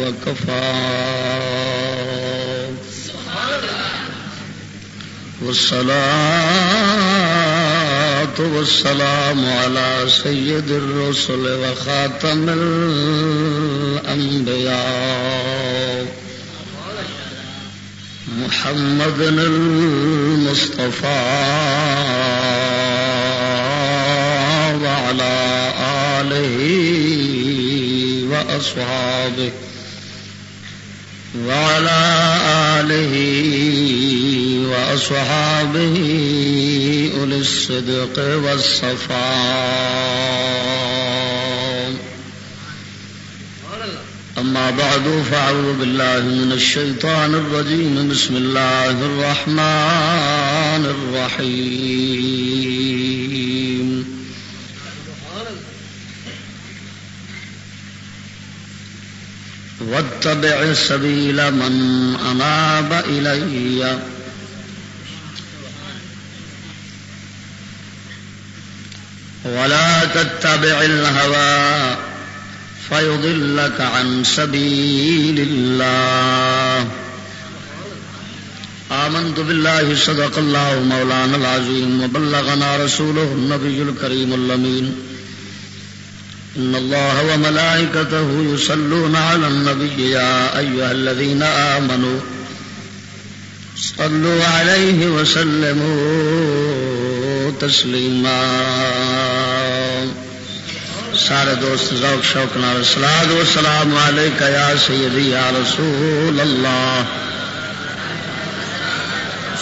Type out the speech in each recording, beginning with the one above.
وكفى والصلاة والسلام على سيد الرسل وخاتم الأنبياء محمد المصطفى وأصحابه وعلى آله وأصحابه أولي الصدق والصفاء. أما بعد، فأعوذ بالله من الشيطان الرجيم. بسم الله الرحمن الرحيم. واتبع سبيل من أناب إليّ. ولا تتبع الهوى فيضلك عن سبيل الله. آمنت بالله، صدق الله مولانا العظيم، وبلغنا رسوله النبي الكريم اللمين إن الله وملائكته يصلون على النبي يا أيها الذين آمنوا صلوا عليه وسلموا تسلیما سارے دوست، ذوق، شوق نال سلاد و سلام علیکہ یا سیدی، یا رسول اللہ.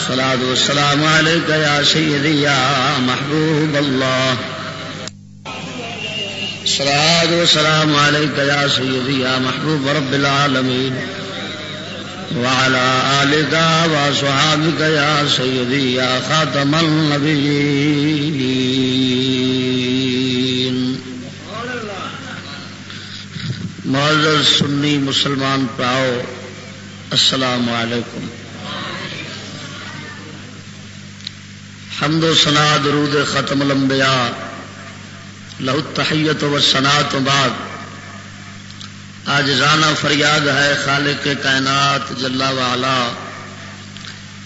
سلاد و سلام علیکہ یا سیدی، یا محبوب اللہ. سلاد و سلام علیکہ یا سیدی یا محبوب رب العالمین وعلى آلك وصحابك يا سيدي يا خاتم النبيين. معذر سنی مسلمان پاؤ، السلام علیکم. حمد و سنا درود ختم لمبیا لہو تحیت و سنا تو بعد۔ آج رانا فریاد ہے خالق کائنات جلا والا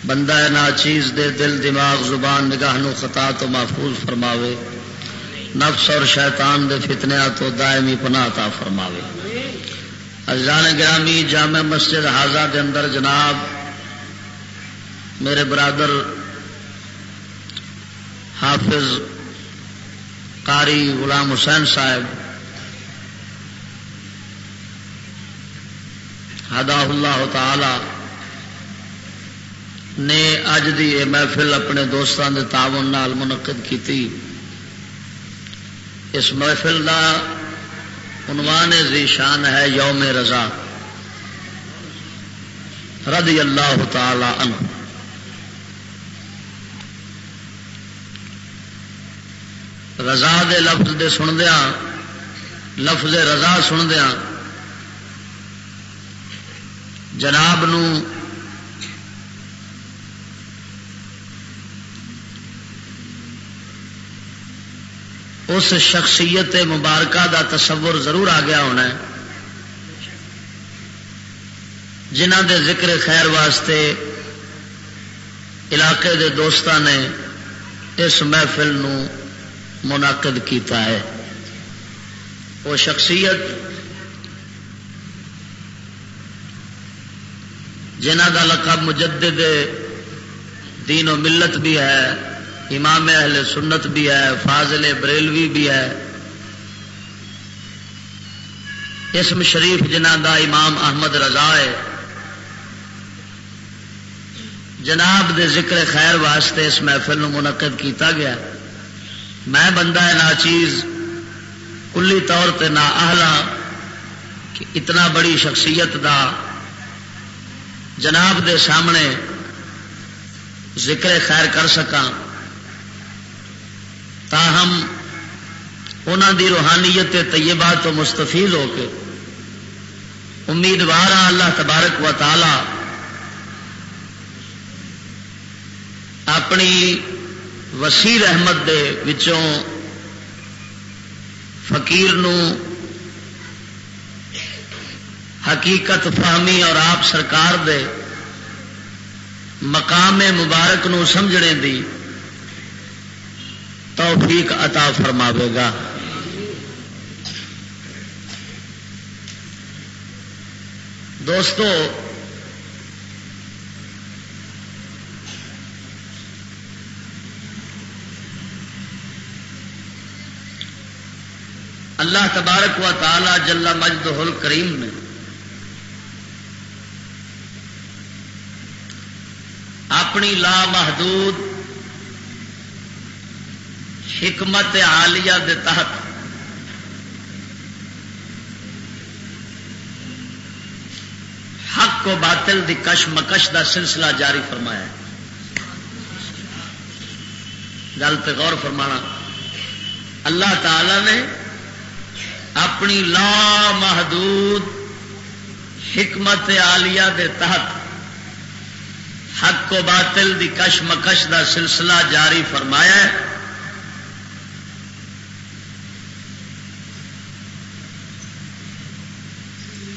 بندہ نا چیز دے دل، دماغ، زبان، نگاہ نو خطا تو محفوظ فرماوے۔ نفس اور شیطان دے فتنیا تو دائمی پناہ تا فرماوے۔ اجان گرامی جامع مسجد حاضہ دے اندر جناب، میرے برادر حافظ قاری غلام حسین صاحب۔ ہدا اللہ تعالی نے اج دی یہ محفل اپنے دوستان دے تعاون نال منعقد کی اس محفل کا عنوان ذیشان ہے یوم رضا۔ رضی اللہ تعالی عنہ۔ رضا دے لفظ دے سندیا لفظ رضا سندیا جناب نو اس شخصیت مبارکہ دا تصور ضرور آ گیا ہونا ہے۔ جنہ دے ذکر خیر واسطے علاقے دے دوستان نے اس محفل نو منعقد کیتا ہے۔ وہ شخصیت جنہ کا لقب مجدد دین و ملت بھی ہے، امام اہل سنت بھی ہے، فاضل بریلوی بھی ہے۔ اسم شریف جنہ دا امام احمد رضا ہے۔ جناب دے ذکر خیر واسطے اس محفل منعقد کیتا گیا۔ میں بندہ نا چیز، کلی طور پہ نہ آہلا کہ اتنا بڑی شخصیت دا جناب دے سامنے ذکر خیر کر سکا تاہم انہوں دی روحانیت طیبہ تو مستفیل ہو کے امیدوار ہاں اللہ تبارک و تعالی اپنی وسیع رحمت دے وچوں فقیر نو حقیقت فہمی اور آپ سرکار دے مقام مبارک نو سمجھنے دی توفیق عطا فرماوے گا۔ دوستو اللہ تبارک و تعالی جلا مجد ہل کریم نے اپنی لا محدود حکمت عالیہ دے تحت حق و باطل دی کش مکش دا سلسلہ جاری فرمایا گل پہ غور فرمانا۔ اللہ تعالی نے اپنی لا محدود حکمت عالیہ دے تحت حق و باطل دی کش مکش دا سلسلہ جاری فرمایا ہے۔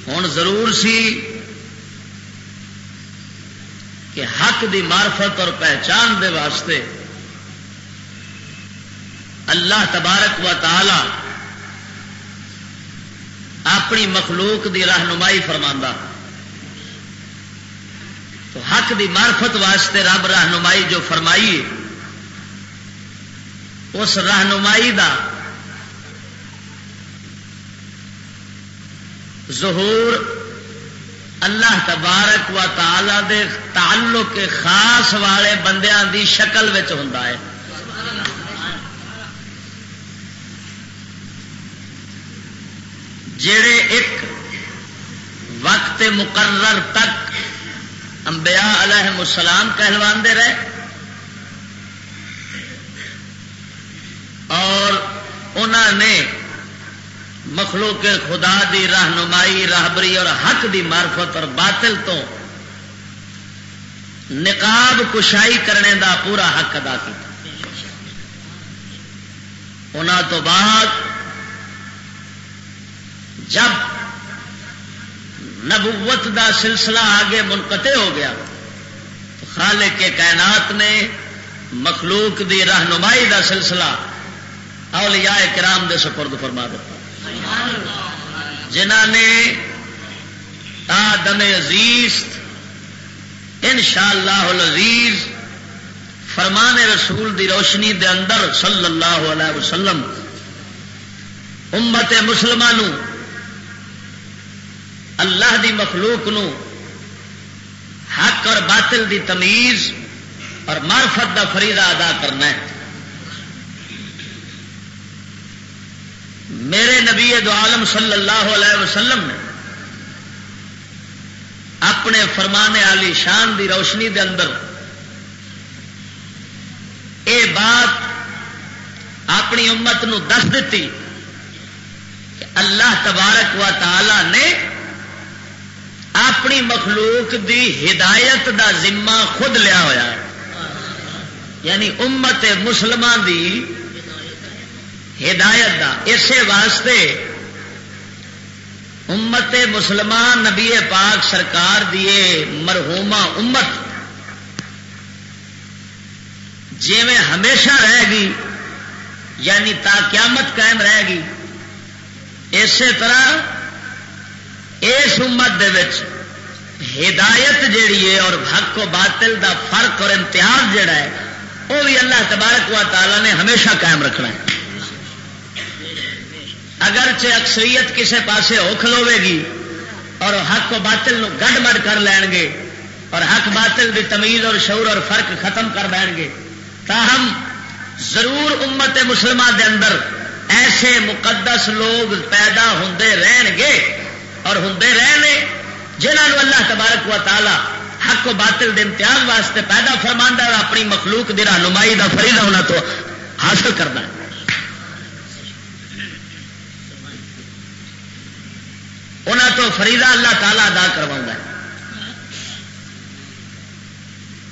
ہوں ضرور سی کہ حق دی معرفت اور پہچان دے واسطے اللہ تبارک و تعالی اپنی مخلوق دی رہنمائی فرما تو حق دی معرفت واسطے رب رہنمائی جو فرمائی، اس رہنمائی دا ظہور اللہ تبارک و تعالی دے تعلق خاص والے بندیاں دی شکل ہوں جڑے ایک وقت مقرر تک انبیاء علیہ السلام کہلوا رہے اور انہوں نے مخلوق خدا دی رہنمائی راہبری اور حق دی معرفت اور باطل تو نقاب کشائی کرنے دا پورا حق ادا کیا تو بعد جب نبوت دا سلسلہ آگے منقطع ہو گیا، تو خالق کے کائنات نے مخلوق دی رہنمائی دا سلسلہ اولیاء کرام دے سپرد فرما دیتا۔ جنہ نے آدم عزیز ان شاء اللہ عزیز فرمان رسول دی روشنی دے اندر صلی اللہ علیہ وسلم امت مسلمان اللہ دی مخلوق نو حق اور باطل دی تمیز اور معرفت دا فریضہ ادا کرنا ہے۔ میرے نبی دو عالم صلی اللہ علیہ وسلم نے اپنے فرمانے والی شان دی روشنی دے اندر اے بات اپنی امت نو دس دیتی کہ اللہ تبارک و تعالی نے اپنی مخلوق دی ہدایت دا ذمہ خود لیا ہوا یعنی امت مسلمان دی ہدایت دا۔ اسی واسطے امت مسلمان نبی پاک سرکار دیے مرحوما امت جی میں ہمیشہ رہے گی یعنی تا قیامت قائم رہے گی، اسی طرح اس امت دے وچ ہدایت جیڑی ہے اور حق و باطل دا فرق اور امتیاز جڑا ہے، وہ بھی اللہ تبارک و تعالی نے ہمیشہ قائم رکھنا ہے۔ اگرچہ اکثریت کسے پاسے ہو کھلوے گی اور حق و باطل نو گڈ مڈ کر لین گے اور حق باطل دی تمیز اور شعور اور فرق ختم کر دین گے، تاہم ضرور امت مسلمان دے اندر ایسے مقدس لوگ پیدا ہوں رہن گے۔ اور ہوں رہنے جنہوں اللہ تبارک و تعالی حق و باطل دے امتیاز واسطے پیدا فرما اور اپنی مخلوق دی رہنمائی کا فریدا ہونا تو حاصل کرنا ہے۔ انہوں تو فریدا اللہ تعالیٰ ادا کروا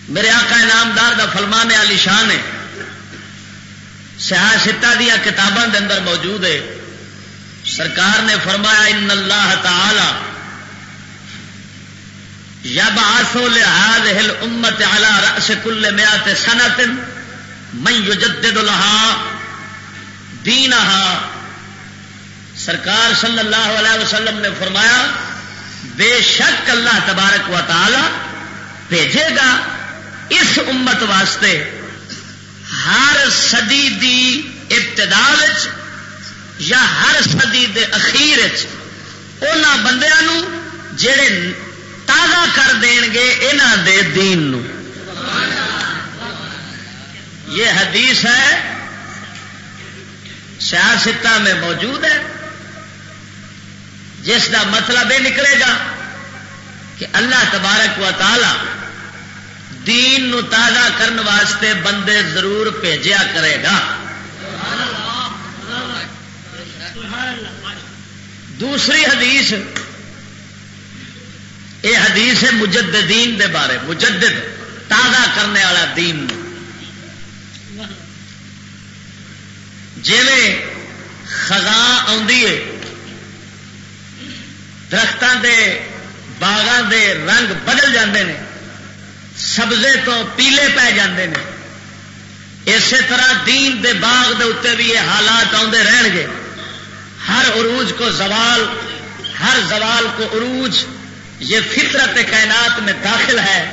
میرے آقا انعامدار دا فلمان علی شان ہے سیاح ستا دیا کتابوں کے اندر موجود ہے۔ سرکار نے فرمایا، ان اللہ تعالی یب آسو لحاظ ہل امت اعلی رس کل میات سنت من یجدد لها دینها سرکار صلی اللہ علیہ وسلم نے فرمایا، بے شک اللہ تبارک و تعالی بھیجے گا اس امت واسطے ہر صدی دی ابتدا یا ہر صدی دے اخیر ان بندیاں جڑے تازہ کر دین گے یہاں دے دین نو۔ یہ حدیث ہے۔ سیاستہ میں موجود ہے۔ جس کا مطلب یہ نکلے گا کہ اللہ تبارک و تعالی دین نو تازہ کرنے واسطے بندے ضرور بھیجا کرے گا۔ دوسری حدیث یہ حدیث ہے مجددین دے بارے، مجدد، تازہ کرنے والا دین۔ جی خزاں ہے درختوں دے باغاں دے رنگ بدل جاندے نے، سبزے تو پیلے پی جاندے نے۔ اسی طرح دین دے باغ دے اتنے بھی یہ حالات آتے رہن گے۔ ہر عروج کو زوال، ہر زوال کو عروج، یہ فطرت کائنات میں داخل ہے۔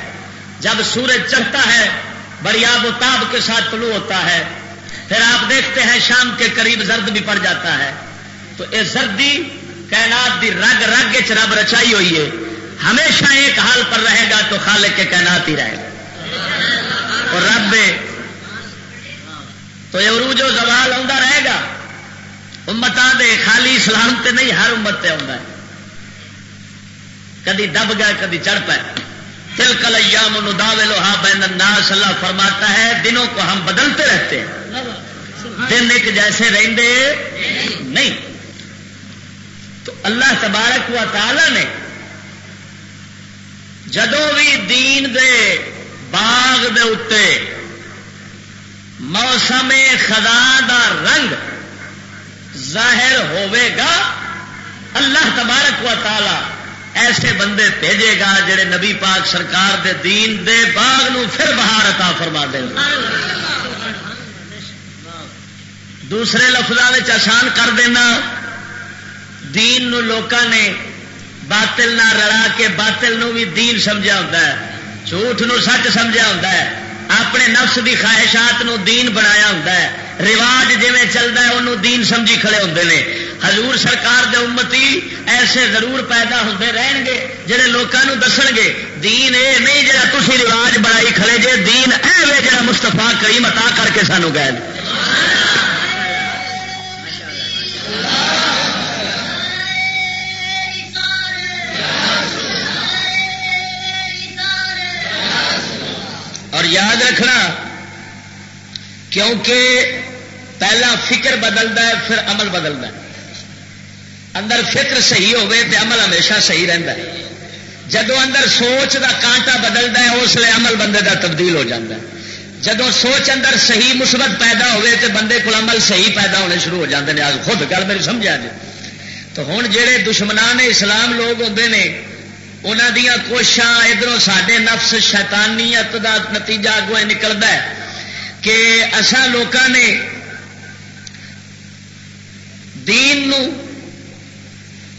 جب سورج چڑھتا ہے بڑی آب و تاب کے ساتھ طلوع ہوتا ہے۔ پھر آپ دیکھتے ہیں شام کے قریب زرد بھی پڑ جاتا ہے۔ تو یہ زردی، کائنات دی رگ رگ چ رب رچائی ہوئی ہے۔ ہمیشہ ایک حال پر رہے گا تو خالق کے کائنات ہی رہے گا۔ اور رب، تو یہ عروج و زوال آتا رہے گا۔ امتان دے خالی اسلام تے نہیں، ہر امت تے آتا ہے۔ کدی دب گئے، کدی چڑھ پائے تل کل ایام لوہا بین الناس، اللہ فرماتا ہے، دنوں کو ہم بدلتے رہتے ہیں۔ دن ایک جیسے رہندے نہیں۔ تو اللہ تبارک و تعالی نے جدو بھی دین دے باغ دے اتے موسم خدا دا رنگ ظاہر ہوئے گا اللہ تبارک و تعالی ایسے بندے بھیجے گا جڑے نبی پاک سرکار دے دین دے باغ نو پھر بہار عطا فرما دیں دوسرے لفظوں آسان کر دینا، دین نو لوکاں نے باطل نہ رڑا کے باطل نو بھی دین سمجھا ہوتا ہے، جھوٹ نو سچ سمجھا ہوتا ہے۔ اپنے نفس دی خواہشات نو دین بنایا ہوتا ہے۔ رواج جی چلتا ہے انہوں دین سمجھی کھڑے ہوتے ہیں حضور سرکار دے امتی ایسے ضرور پیدا ہوتے رہن گے جہے لوگوں دس گے دین اے نہیں جا تھی رواج بنائی کھڑے جے، دین اے جا مستفا کریم عطا کر کے سانو گئے۔ یاد رکھنا، کیونکہ پہلا فکر بدلتا ہے، پھر عمل بدلتا ہے۔ اندر فکر صحیح ہوے تو عمل ہمیشہ صحیح رہتا ہے۔ جدو اندر سوچ دا کانٹا بدلتا ہے، اس لیے عمل بندے دا تبدیل ہو جاتا ہے۔ جدو سوچ اندر صحیح مثبت پیدا ہوے تو بندے کو عمل صحیح پیدا ہونے شروع ہو جاتے ہیں آج خود گل میری سمجھا جی؟ تو ہوں جہے دشمنان اسلام لوگ ہوتے ہیں انہوں دیا کوششاں ادھر سڈے نفس شیطانیت دا نتیجہ اگو نکلتا ہے کہ اصا لوگوں نے دین نو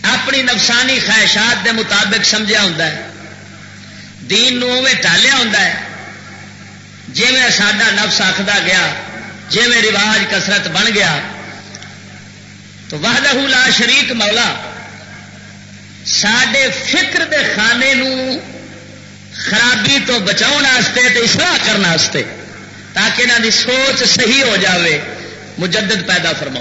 اپنی نفسانی خواہشات دے مطابق سمجھا ہوں دین نو ٹالیا ہوں جی میں نفس آخدا گیا جی میں رواج کسرت بن گیا۔ تو وحدہ لا شریک مولا سڈے فکر دے خانے نو خرابی تو بچاؤ اصلاح کرنے تاکہ انہوں کی سوچ صحیح ہو جاوے، مجدد پیدا فرما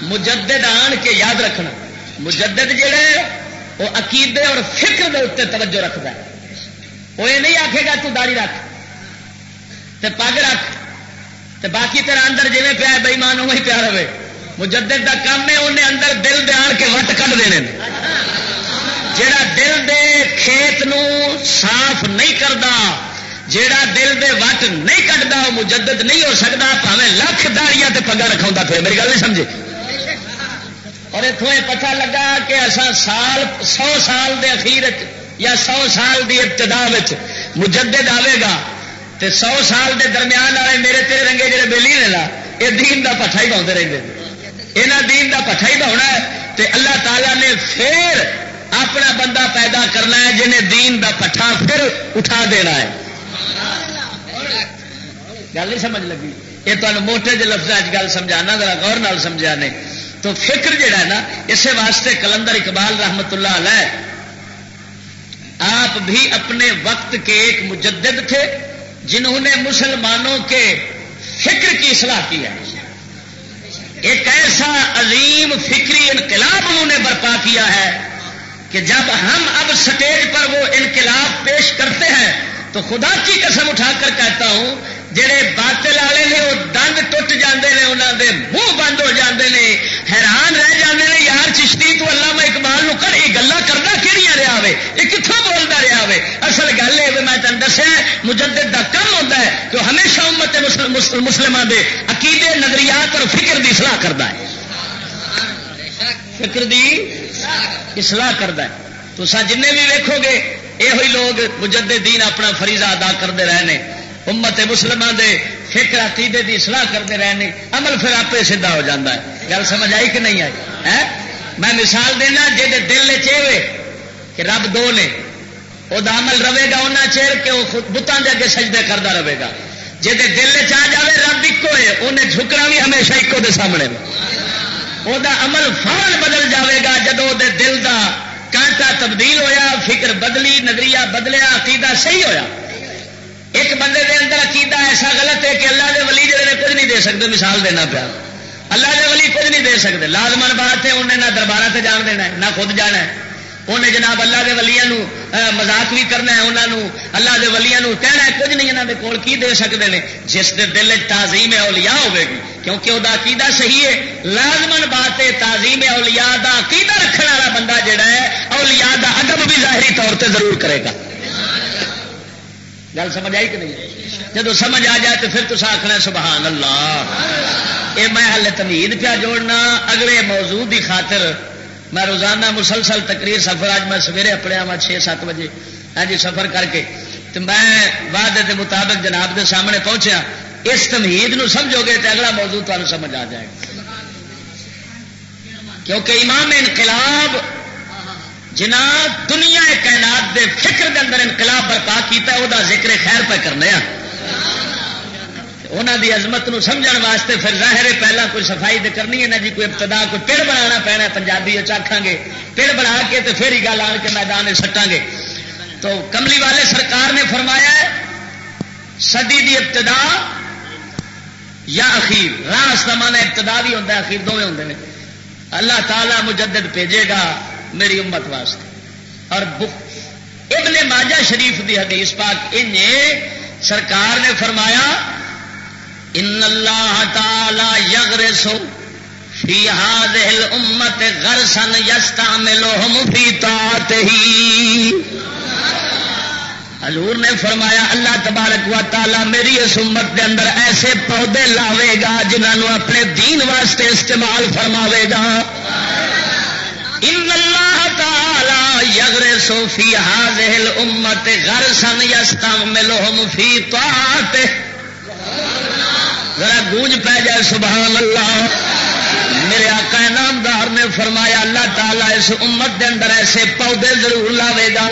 مجدد آن کے یاد رکھنا۔ مجدد جہا ہے، وہ عقیدے اور فکر دے اتنے توجہ رکھتا ہے۔ وہ یہ نہیں آخے گا تو داری رکھ، تے پگ رکھ، تے باقی تیرا اندر جی پیا بئیمان وہی پیا رہے۔ مجدد کا کام ہے انہیں اندر دل دے آن کے وٹ کھ دینے جڑا دل دے کھیت نو صاف نہیں کرتا جیڑا دل دے وٹ نہیں کٹتا وہ مجدد نہیں ہو سکتا پاوے لکھ داڑیاں تے پگا رکھا پھر میری گل نہیں سمجھے اور اتوں یہ پتا لگا کہ اصا سال، سو سال دے اخیر یا سو سال دی ابتدا مجدد آئے گا، تے سو سال دے درمیان والے میرے تیرے رنگے جڑے بےلی نے نا یہ دین دا پٹھا ہی پاؤں رہتے یہاں دین دا پٹھا ہی پاؤنا ہے تے اللہ تعالیٰ نے پھر اپنا بندہ پیدا کرنا ہے جنہیں دین دا پٹھا پھر اٹھا دینا ہے۔ گل نہیں سمجھ لگی؟ یہ تمہیں موٹے جی لفظ گل سمجھانا، ذرا غور نال سمجھا نے تو فکر جڑا ہے نا اسی واسطے کلندر اقبال رحمت اللہ علیہ آپ بھی اپنے وقت کے ایک مجدد تھے جنہوں نے مسلمانوں کے فکر کی اصلاح کی ہے۔ ایک ایسا عظیم فکری انقلاب انہوں نے برپا کیا ہے کہ جب ہم اب سٹیج پر وہ انقلاب پیش کرتے ہیں تو خدا کی قسم اٹھا کر کہتا ہوں جہے باطل والے نے وہ دند ٹوٹ جاندے نے انہوں دے منہ بند ہو جاندے نے، حیران رہ جاندے نے، یار چشتی تو اللہ میں اقبال نو کر یہ گلا کرنا کہڑی رہا ہوے یہ کتوں بولتا رہا ہوے اصل گل ہے میں تین دسیا مجدد کا کم ہوتا ہے کہ ہمیشہ امت مسلمان دے عقیدے، نظریات اور فکر دی اصلاح کرتا ہے۔ فکر دی اصلاح کرتا ہے۔ تو جن بھی ویکو گے یہ لوگ مجدد دین اپنا فریضہ ادا کرتے رہے ہیں امت مسلمان دے فکر عقیدے دی اصلاح کرتے رہنے، عمل پھر آپ سیدھا ہو جاتا ہے۔ گل سمجھ آئی کہ نہیں آئی؟ میں مثال دینا جی دل چاہے کہ رب دو نے وہ عمل رہے گا انہیں چیر کہ وہ بتان دے اگے سجدے کرتا رہے گا۔ جی دل چ جائے رب ایک ہے انہیں جھکنا بھی ہمیشہ ایکو دے سامنے۔ وہ عمل فورن بدل جاوے گا، جدو دے دل دا کانٹا تبدیل ہویا، فکر بدلی، نظریہ بدلیا، عقیدہ صحیح ہویا۔ ایک بندے دے اندر عقیدہ ایسا غلط ہے کہ اللہ دے ولی جڑے نے کچھ نہیں دے سکتے، مثال دینا پیا۔ اللہ دے ولی کچھ نہیں دے سکتے۔ لازمن بات ہے، انہیں نہ دربار سے جان دینا ہے، نہ خود جانا ہے۔ انہیں جناب اللہ کے ولیا مزاق بھی کرنا ہے انہوں اللہ کے ولیا کہنا ہے، کچھ نہیں یہاں کے کول کی دے سکتے ہیں جس کے دل تعظیم اولیاء ہوے گی، کیونکہ وہ عقیدہ صحیح ہے۔ لازمن بات ہے، تعظیم اولیاء دا عقیدہ رکھنے والا بندہ جڑا ہے، اولیاء دا ادب بھی ظاہری طور پہ ضرور کرے گا۔ گل سمجھ آئی کہ نہیں؟ جب سمجھ آ جائے تو پھر تو آخنا سبحان اللہ۔ یہ میں ہلے تمید پیا جوڑنا۔ اگلے موضوع کی خاطر میں روزانہ مسلسل تقریر سفر، آج میں سویرے اپنے آوا چھ سات بجے ہاں جی سفر کر کے۔ تو میں وعدے کے مطابق جناب کے سامنے پہنچیا۔ اس تمہید نو سمجھو گے تو اگلا موضوع تمہیں سمجھ آ جائے۔ گا کیونکہ امام انقلاب جنا دنیا کائنات دے فکر دے اندر انقلاب برپا کیتا ہے وہ ذکر خیر پہ کرنے انہوں دی عظمت نو سمجھن واسطے پھر ظاہر پہلا کوئی صفائی دے کرنی ہے نا جی کوئی ابتدا، کوئی پیڑ بنا پینا پنجابی آخان گے۔ پیڑ بنا کے تو پھر ہی گل آن کے میدان سٹاں گے۔ تو کملی والے سرکار نے فرمایا ہے، صدی دی ابتدا یا اخیر۔ راس مانا ابتدا بھی ہوتا ہے، اخیر دونوں ہوں اللہ تعالی مجدد بھیجے گا۔ میری امت واسطے۔ اور ابن ماجہ شریف دی حدیث پاک ان سرکار نے فرمایا، ان اللہ تعالی یغرسو فی هذه الامت غرسن یستعملهم فی طاعته حضور نے فرمایا، اللہ تبارک و تعالی میری اس امت کے اندر ایسے پودے لاوے گا جنہوں اپنے دین واسطے استعمال فرماوے گا۔ ان یغر سوفی حاضل امت غر سن یستعملهم فی طاعت ذرا گونج پہ جائے، سبحان اللہ. میرے آقا نامدار نے فرمایا، اللہ تعالیٰ اس امت دے اندر ایسے پودے ضرور لاوے گا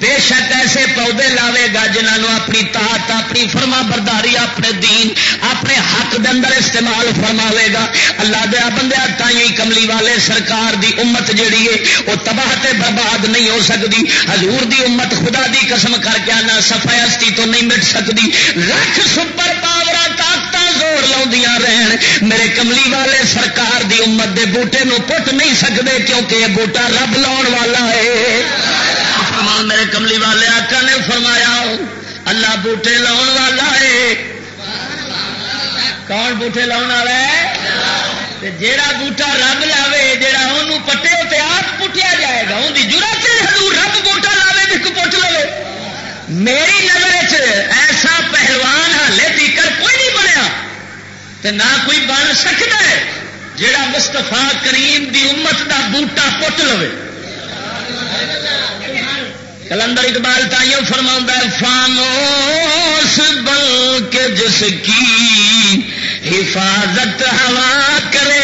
بے شک ایسے پودے لاوے گا جنہوں اپنی طاقت اپنی فرما برداری، اپنے دین، اپنے حق دے اندر استعمال فرماوے گا۔ اللہ دیا بندے تھی کملی والے سرکار دی امت جیڑی ہے، وہ تباہ تے برباد نہیں ہو سکتی حضور دی امت خدا دی قسم کر کے آنا سفا ہستی تو نہیں مٹ سکتی لکھ سپر پاور طاقت زور لاؤ رہن۔ میرے کملی والے سرکار دی امت دے بوٹے نو پٹ نہیں سکتے کیونکہ یہ بوٹا رب لاؤ والا ہے۔ فرمان میرے کملی والے آقا نے فرمایا، اللہ بوٹے لاؤ والا ہے۔ کون بوٹے لاؤ والا ہے؟ جیڑا بوٹا رب لاوے، جیڑا انہوں پٹے ہوتے آپ پٹیا جائے گا ان کی ضرورت حضور رب بوٹا لاوے، جس پٹ لو میری نظر ایسا پہلوان ہالے تیکر کوئی نہیں بنیا۔ تے نہ کوئی بن سکتا ہے جڑا مستفا کریم دی امت دا بوٹا پٹ لو کلندر اقبال تائیوں فرما فانوس بل کے جس کی حفاظت ہوا کرے،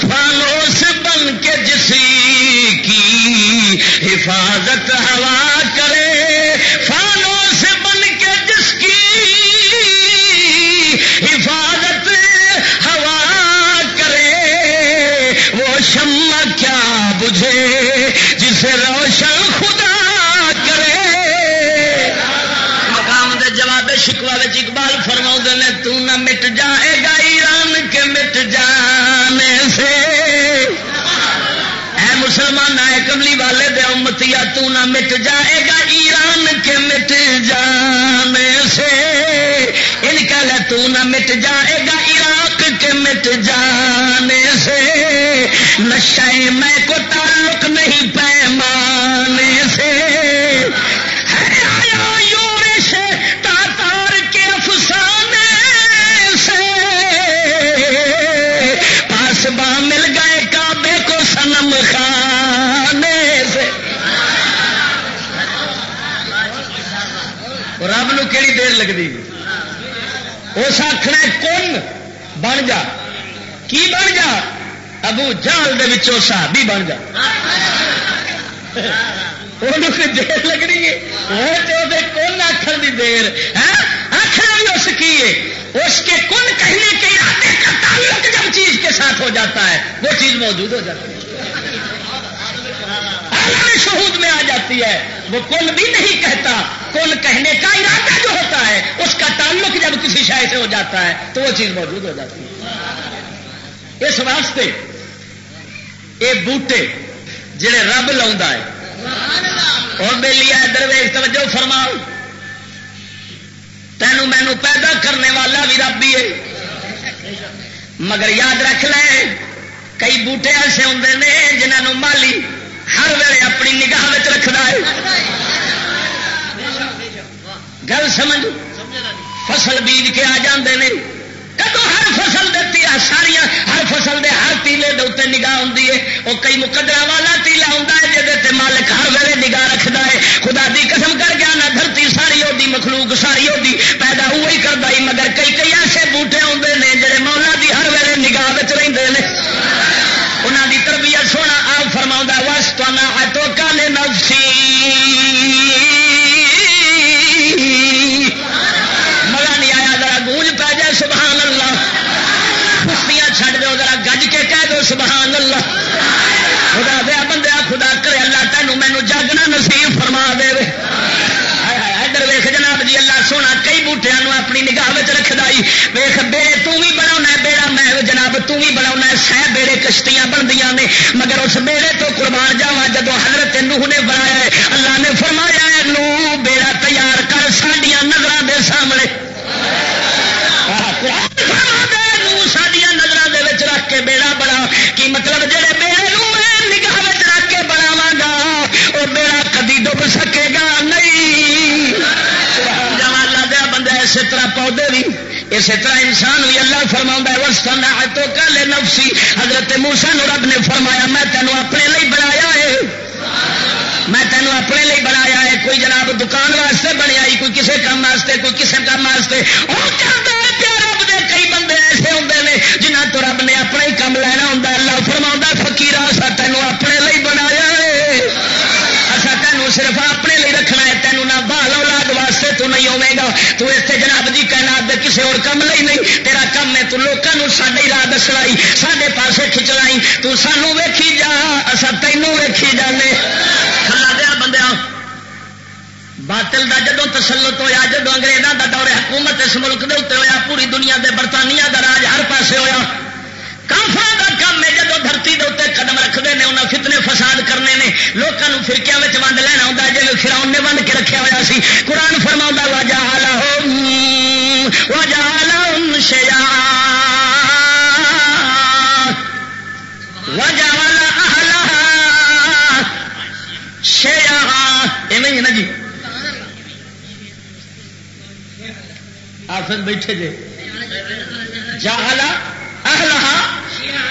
فانوس بن کے جس کی حفاظت ہوا کرے، فانوس بن کے جس کی حفاظت ہوا کرے، وہ شمع کیا بجھے؟ جسے روشن خدا کرے۔ مقام دے جواب شکوا اقبال فرما نے، تو نہ مٹ جائے۔ زمانہ مسلمان کملی والے دے امتیا تو نہ مٹ جائے گا ایران کے مٹ جانے سے۔ ان کا لے تو نہ مٹ جائے گا عراق کے مٹ جانے سے۔ نشے میں کو تعلق نہیں پیمانے سے۔ رب نو کہڑی دیر لگتی اس آخر کن بن جا کی بن جا ابو جال دے صحابی بن جا دیر لگنی ہے کن آخر دی دیر آخر بھی اس کی ہے اس کے کن کہنے کے ارادے تعلق جب چیز کے ساتھ ہو جاتا ہے وہ چیز موجود ہو جاتی ہے شہود میں آ جاتی ہے۔ وہ کن بھی نہیں کہتا۔ کن کہنے کا ارادہ جو ہوتا ہے، اس کا تعلق جب کسی شاعر سے ہو جاتا ہے، تو وہ چیز موجود ہو جاتی ہے۔ اس واسطے یہ بوٹے جڑے رب لا ہے۔ اور بے لیا درویش، توجہ فرماؤ۔ تینوں مینو پیدا کرنے والا بھی رب ہی ہے۔ مگر یاد رکھ لے، کئی بوٹے ایسے ہوں نے جنہوں مالی ہر ویلے اپنی نگاہ رکھنا ہے۔ گل سمجھ؟ فصل بیج کے آ جاندے نے۔ کدو ہر فصل دیتی ہے ساریا ہر فصل دے ہر تیلے دے اتنے نگاہ ہوں وہ کئی مقدرہ والا تیلا ہوں جہد مالک ہر ویلے نگاہ رکھتا ہے۔ خدا دی قسم کر کے آنا، دھرتی ساری ہوتی مخلوق ساری ہوتی پیدا وہی کرتا ہی مگر کئی کئی ایسے بوٹے آتے ہیں جڑے مولا دی ہر ویلے نگاہ رہتے ہیں تو کل نفسی۔ مزہ نہیں آیا، ذرا گونج پی جائے سبحان اللہ کشتیاں چھڈ دو، ذرا گج کے کہہ دو سبحان اللہ خدا دیا بندہ خدا کرے اللہ تینوں مینو جاگنا نصیب فرما دے ادھر ویخ جناب جی اللہ سونا کئی بوٹیا اپنی نگاہ رکھتا ویخ بیڑے تھی بنا بیڑا میں، جناب تھی بنا سہ بیڑے کشتیاں بنتی نے۔ مگر اس بیڑے تو قربان جاوا جب حضرت نوح نے بنایا ہے۔ اللہ نے فرمایا ہے نو بیڑا تیار کر سڈیا نظر دے سامنے۔ سڈیا نظر رکھ کے بیڑا بڑا کی مطلب جہے بیڑے نگاہ رکھ کے بناوا گا وہ بیڑا کدی ڈب سکے گا۔ پودے بھی اسی طرح انسان بھی اللہ فرما وسطا تو کل نفسی حضرت موسا رب نے فرمایا، میں تینوں اپنے لیے بنایا ہے۔ میں تینوں اپنے لیے بنایا ہے۔ کوئی جناب دکان واسطے بنیا کوئی کسی کام واسطے، کوئی کسی کام واسطے۔ وہ چاہتا ہے پیا رب دے، کئی بندے ایسے ہوں نے جنہ تو رب نے اپنا ہی کام لینا ہوں اللہ فرما فکیر سا تینوں اپنے لیے بنایا ہے۔ تینوں صرف اپنے لیے رکھنا ہے، تینوں نہ بال اولاد واسطے تو نہیں ہوے گا۔ تو اس سے جناب جی کہنا دے کسی اور کم لی نہیں، تیرا کم ہے، تو لوگوں سڈے راہ دسنا سڈے پاسے کھچنا تو سانو ویکھی جا اصا تینوں ویکھی جانے۔ کھلا دیا بندیا باطل دا جدو تسلط ہویا جدو انگریزوں دا دور حکومت اس ملک دے اتنے ہویا، پوری دنیا دے برطانیہ دا راج ہر پاسے ہویا۔ کافر کا کام ہے جدو دھرتی دے اتنے قدم رکھتے ہیں انہیں فتنے فساد کرنے نے لوگوں فرقیا ونڈ لینا ہوتا ہے جی فراؤن نے ونڈ کے رکھا ہوا سی۔ قرآن فرما وجہ وجہ شیا وجہ شیا ایویں نا جی؟ آپ بیٹھے جی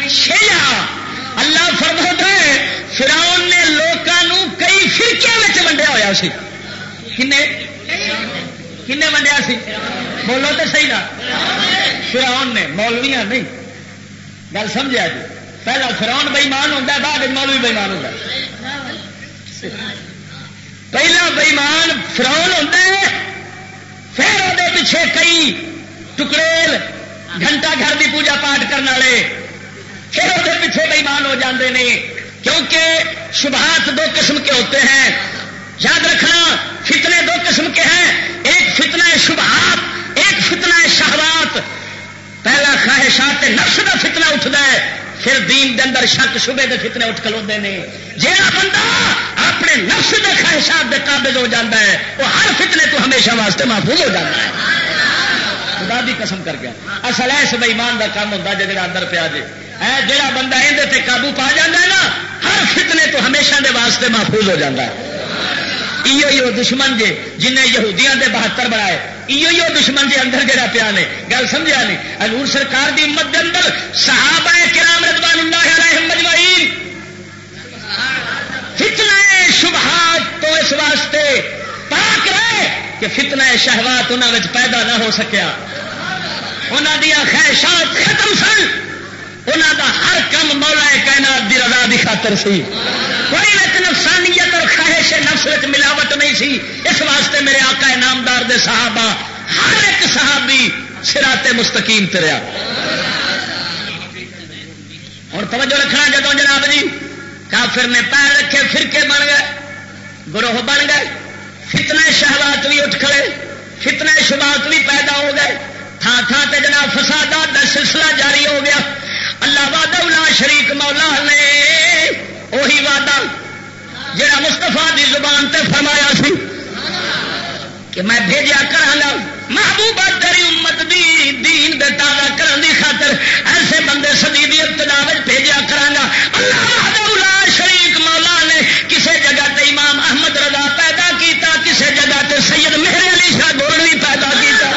جہلا فراؤن نے لوگوں کئی فرقے ونڈیا ہوا سی۔ کن ونڈیا سی؟ بولو تو صحیح نا فراؤن نے مولویا نہیں۔ گل سمجھا جی؟ پہلا فراؤن بئیمان ہوتا ہے، بعد مولوی بئیمان ہوتا پہلا بئیمان فراؤن ہوتا ہے، پھر وہ پیچھے کئی ٹکڑے گھنٹہ گھر کی پوجا پاٹ کرنے والے۔ پھر وہ پیچھے بئیمان ہو جاتے ہیں کیونکہ شبہات دو قسم کے ہوتے ہیں۔ یاد رکھنا، فتنے دو قسم کے ہیں۔ ایک فتنہ شبہات، ایک فتنہ شہوات۔ پہلا خواہشات نفس کا فتنہ اٹھتا ہے، پھر دین دے اندر شک، شبے کے فتنے اٹھ کلوتے ہیں جہاں بندہ اپنے نفس کے خواہشات کے قابل ہو جاتا ہے، وہ ہر فتنے تو ہمیشہ واسطے محفوظ ہو جاتا ہے۔ خدا بھی قسم کر گیا اصل ہے اس بئیمان کا کام ہوتا جی اندر پیا جی جہا بندہ یہ قابو پا جا نا، ہر فتنے تو ہمیشہ دے واسطے محفوظ ہو جاتا ہے۔ یہ دشمن جے، جنہیں یہودیاں دے بہتر بنائے۔ یہ دشمن جے اندر جڑا پیا نے، گل سمجھا نہیں حضور سرکار دی امت دے اندر صحابہ کرام رضوان اللہ علیہم مجمعین فتنہ شبہات تو اس واسطے پاک رہے کہ فتنہ شہوات انہوں پیدا نہ ہو سکیا۔ انہوں دیا خواہشات ختم سن۔ انہوں دا ہر کم مولا کائنات دی رضا دی خاطر سی۔ کوئی وچ نفسانیت اور خواہش نفس وچ ملاوٹ نہیں سی، اس واسطے میرے آقا نامدار دے صحابہ، ہر ایک صحابی سراتے مستقیم تریا اور توجہ رکھنا جدو جناب جی کافر نے پیر رکھے، فرقے بن گئے، گروہ بن گئے، فتنہ شہوات بھی اٹھ کھڑے، فتنہ شبات بھی پیدا ہو گئے۔ تھان تھان تے جناب فسادات کا سلسلہ جاری ہو گیا۔ اللہ وعدہ شریک مولا نے وہی وعدہ جڑا مستفا دی زبان تے فرمایا سی کہ میں بھیجا کرا محبوبہ تیری امت دی دین دے تازہ کرن دی خاطر ایسے بندے سدی دی ابتدا بھیجا کرا اللہ وحدہ شریک مولا نے کسے جگہ تے امام احمد رضا پیدا کیتا، کسے جگہ تے سید مہر علی شاہ گولوی پیدا کیتا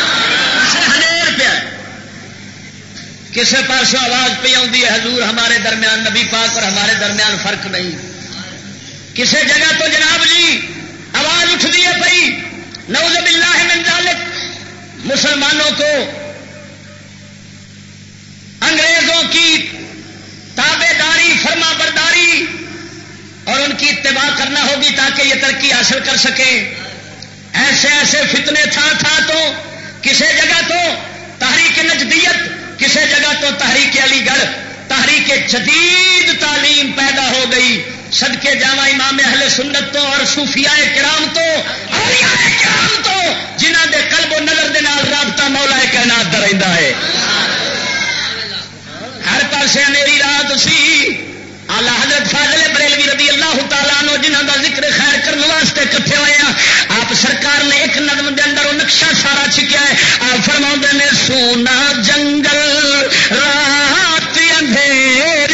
کسی پاس آواز پہ آئی ہے، حضور ہمارے درمیان نبی پاک اور ہمارے درمیان فرق نہیں۔ کسی جگہ تو جناب جی آواز اٹھتی ہے پی نوز باللہ من ذالک۔ مسلمانوں کو، انگریزوں کی تابے داری فرما برداری اور ان کی اتباع کرنا ہوگی تاکہ یہ ترقی حاصل کر سکے۔ ایسے ایسے فتنے تھا تھا تو کسی جگہ تو تحریک نجدیت کسی جگہ تو تحریک علی گڑھ تحریک جدید تعلیم پیدا ہو گئی۔ سدکے جاوا امام اہل سنت تو اور صوفیاء کرام تو کرام تو جنہ دے قلب و نظر دے نال رابطہ مولا کائنات دا رہندا ہے۔ ہر پاسے میری رات سی۔ آلہ حضرت فاضل بریلوی رضی اللہ تعالیٰ نو جنہ کا ذکر خیر کرنے واسطے کٹھے ہوئے ہیں، آپ سرکار نے ایک نظم دے اندر وہ نقشہ سارا چھکیا ہے۔ آپ فرما نے، سونا جنگل، رات اندھیری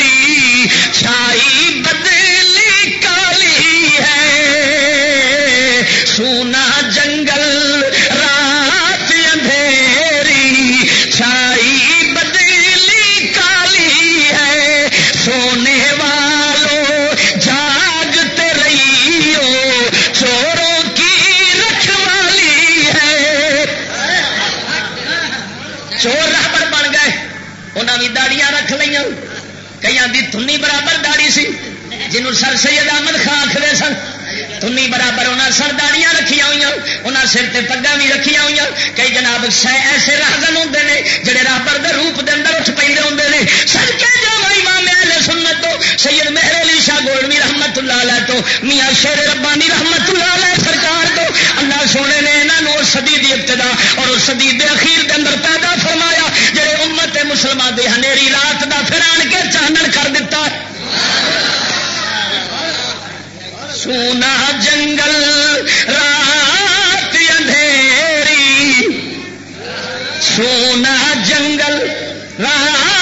دی تھنی برابر داڑی سی جنہوں سر سید احمد خان آخر سن تھنی برابر انہیں سر داڑیاں رکھیا ہوئی انہیں سر سے پگا بھی رکھیا ہوئی کئی جناب ایسے راہزن ہوں نے جڑے رابر کے روپ کے اندر اٹھ پہ ہوں نے۔ سر کے جا امام اہل سنت تو، سید مہر علی شاہ گولوی رحمت اللہ علیہ تو، میاں شیر ربانی رحمت اللہ علیہ سرکار تو، اللہ سونے نے یہاں سدی دی ابتدا اور اس سدی دے اخیر دے اندر پیدا فرمایا، جڑے امت مسلمان دے ہنیری رات دا پھر آن کے چانن کر دیتا۔ سونا جنگل رات اندھیری۔ سونا جنگل رات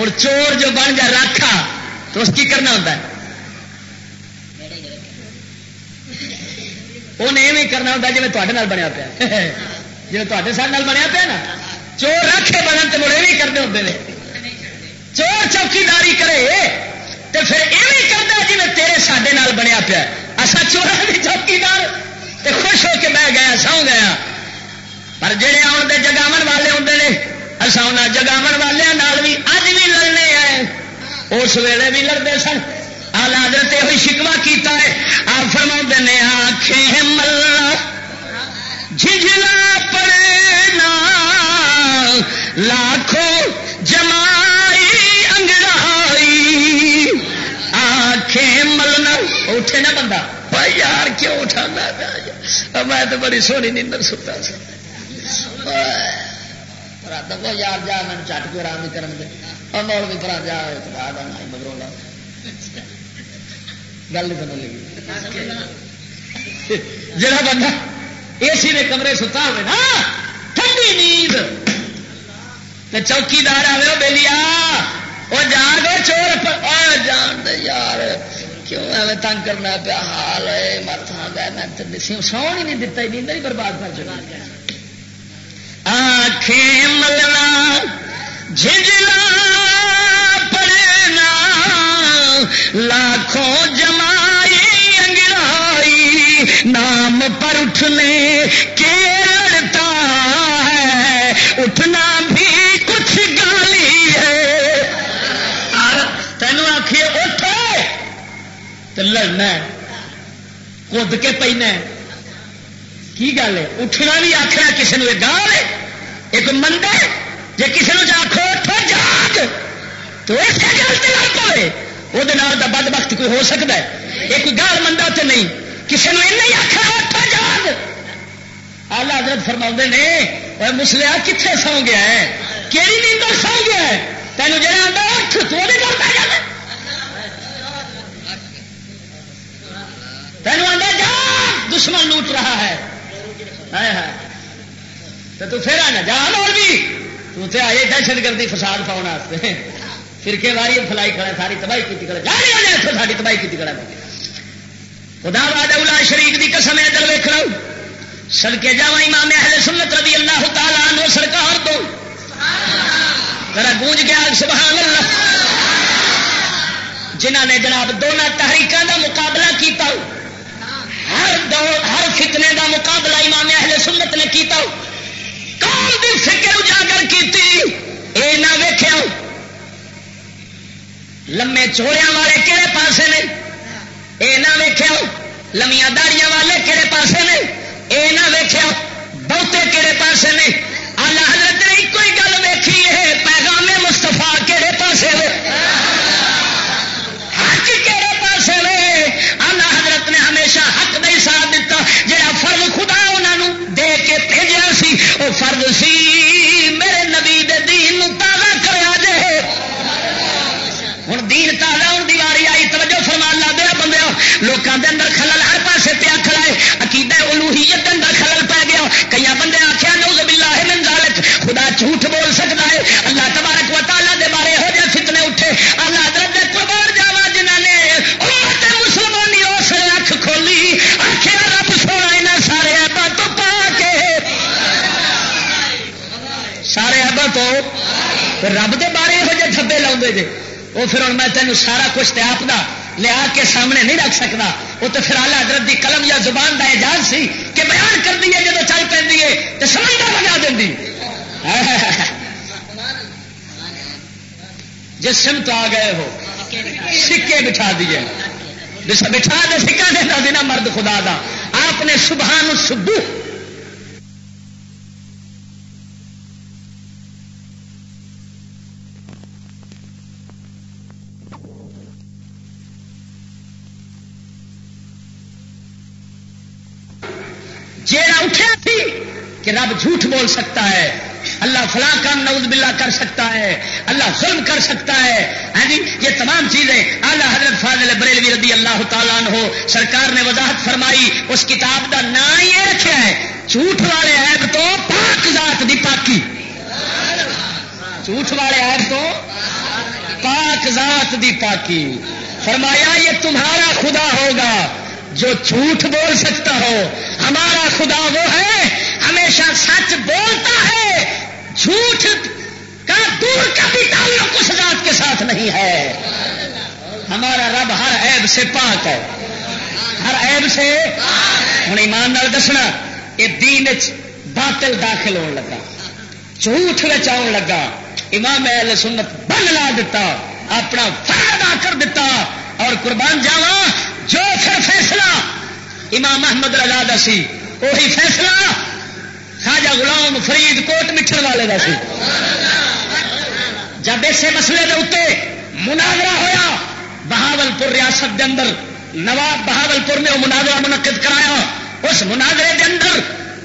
مڑ چور جو بن جائے رکھا تو اس کی کرنا ہوتا ہے؟ انہیں ایویں کرنا ہوتا جی تے بنیا پیا۔ جی تے سارے بنیا پیا نا۔ چور رکھے بنن تو مڑے بھی کرنے ہوتے ہیں چور چوکیداری کرے تو پھر یہ کرتا جی تیرے سڈے بنیا پیا۔ اصا چورا بھی چوکیدار تے خوش ہو کے بہ گیا، سو گیا۔ پر جہے آن کے جگاو والے ہوں نے اصا ان جگاو والوں بھی اج بھی لڑنے آئے۔ اس ویلے بھی لڑتے سن۔ آل حضرت ہوئی شکوا کیتا ہے۔ آپ فرما نے آخے ملا۔ جھجلا پڑنا لاکھوں جمائی انگڑائی۔ آنکھیں ملنا۔ اٹھے نا بندہ۔ بھائی یار، کیوں اٹھانا؟ میں تو بڑی سونی نیندر ستا سا۔ دے یار جا میں چٹ کے آرام کرن دے۔ اور مول بھی پرا جا مگروں گل نہیں سمجھ لگی۔ جڑا بندہ اے سی نے کمرے ستا ہوئے نا، ٹھنڈی نیند چوکیدار آئے وہ بہلی وہ جان دے، چور جان دے، یار، کیوں ایویں تنگ کرنا پیا؟ حال ہے مر تھا گیا میں سو ہی نہیں دتا نیند ہی برباد کر چکا آنکھیں ملنا جھجلا پڑنا لاکھوں جمائی انگڑائی نام پر اٹھنے کے لڑتا ہے۔ اٹھنا بھی کچھ گالی ہے۔ تینوں آخیے اٹھو تو لڑنا کد کے پینا کی گل ہے؟ اٹھنا بھی آخنا کسی نے گال ہے، ایک مندر جی کسی نے آخو اٹھو، جاگ۔ تو اس گل سے لڑ پائے وہ بد وقت کوئی ہو سکتا ہے۔ یہ کوئی گال منڈا تو نہیں کسی نے نہیں آخر اٹھا جاگ۔ آلہ حضرت فرما نے مسلیا کتنے سو گیا ہے؟ کہڑی نیندر سو گیا ہے؟ تینوں جہاں آتا اٹھ، تو وہ پہ جانا تینوں آتا جا دشمن لوٹ رہا ہے۔ تو پھر آنا جان اور بھی۔ تو آئے دہشت گردی فساد پاؤ فرقے واری فلائی کھڑا ساری تباہی کی کھڑا جا نہیں آ ساری تباہی کی کھڑا خدا باد اولا شریف کی قسم ہے دل ویک سڑکے جا امام اہل سنت رضی اللہ تعالیٰ عنہ سرکار تو۔ ذرا گونج گیا سبحان اللہ۔ جنہ نے جناب دونوں تحریکوں کا مقابلہ کیتا۔ ہر دور، ہر فتنے کا مقابلہ امام اہل سنت نے کیتا کون بھی فکر اجاگر کی اے نہ ویخیا لمے چوڑیا والے کہڑے پاسے نے؟ اے نہ ویخیا لمیا داڑیاں والے کہڑے پاسے نے؟ اے نہ ویخیا بہتے کہڑے پاسے نے؟ اللہ حضرت نے ایک ہی گل ویکھی ہے، پیغام مستفا کہڑے پاسے نے فرض سی؟ میرے نبی دے دین نو تازہ کرا جائے ہوں دین تازہ ہوں دیواری آئی، توجہ فرمان لا دیا بندے لوگوں کے سارے ایبا تو رب دے بارے ہو جائے تھبے لاؤ جے وہ پھر ہوں میں تینوں سارا کچھ تے آپ دا لیا کے سامنے نہیں رکھ سکتا وہ تو پھر آلہ حضرت دی قلم یا زبان دا اعجاز سی کہ بیان کر دیے جب چل پہ تو سمجھتا بجا دیں جس تو آ گئے ہو، سکے بٹھا دیے بٹھا دے سکا دینا دینا مرد خدا دا۔ آپ نے سبحان سبو کہ رب جھوٹ بول سکتا ہے، اللہ فلاں کام نعوذ باللہ کر سکتا ہے، اللہ ظلم کر سکتا ہے۔ ہاں جی یہ تمام چیزیں اعلیٰ حضرت فاضل بریلوی رضی اللہ تعالیٰ عنہ سرکار نے وضاحت فرمائی، اس کتاب کا نام یہ رکھا ہے جھوٹ والے ایب تو پاک ذات دی پاکی۔ جھوٹ والے ایب تو پاک ذات دی پاکی۔ فرمایا، یہ تمہارا خدا ہوگا۔ جو جھوٹ بول سکتا ہو، ہمارا خدا وہ ہے، ہمیشہ سچ بولتا ہے۔ جھوٹ کا دور کا بھی تعلق اس ذات کے ساتھ نہیں ہے۔ ہمارا رب ہر عیب سے پاک ہے۔ ہر عیب سے ہوں ایمان نال دسنا، یہ دین باطل داخل ہونے لگا۔ جھوٹ آن لگا۔ امام اہل سنت بن لا دیتا، اپنا فائدہ کر دیتا اور قربان جاوا جو پھر فیصلہ، امام محمد رضا دا سی، وہی فیصلہ خاجا غلام فرید کوٹ مٹھن والے دا سی۔ جب اسے مسئلے کے اتنے مناظرہ ہوا بہاول پور ریاست کے اندر، نواب بہاول پور نے وہ مناظرہ منعقد کرایا۔ اس مناظرے کے اندر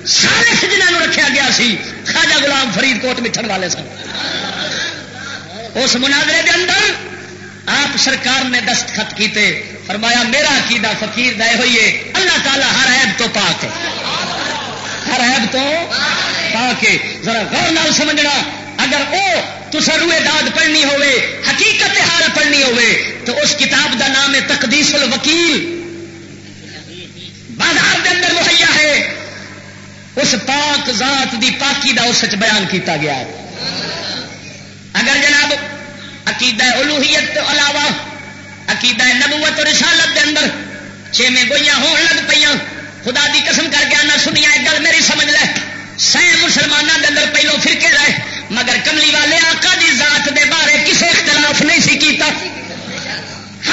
سارے سجنوں رکھا گیا سی خاجا غلام فرید کوٹ مٹھن والے سن۔ اس مناظرے کے اندر آپ سرکار نے دستخط کیتے۔ فرمایا، میرا عقیدہ فقیر دے ہوئیے اللہ تعالیٰ ہر عیب تو پاک ہے۔ ہر عیب تو پاک ہے۔ ذرا غور نال سمجھنا، اگر وہ تصا روئے داد پڑھنی ہوئے حقیقت حال پڑھنی ہوئے تو اس کتاب دا نام ہے تقدیس الوکیل۔ بازار کے اندر مہیا ہے۔ اس پاک ذات دی پاکی دا اس بیان کیتا گیا ہے۔ اگر جناب عقیدہ الوحیت تو علاوہ عقیدہ نبوت اور رسالت کے اندر چھویں گوئیاں ہون لگ پہ خدا دی قسم کر کے آنا، سنیا ایک گل میری سمجھ لے۔ سہ مسلمانوں کے اندر پہلو فرقے رہے، مگر کملی والے آقا دی ذات دے بارے کسی اختلاف نہیں سی کیتا۔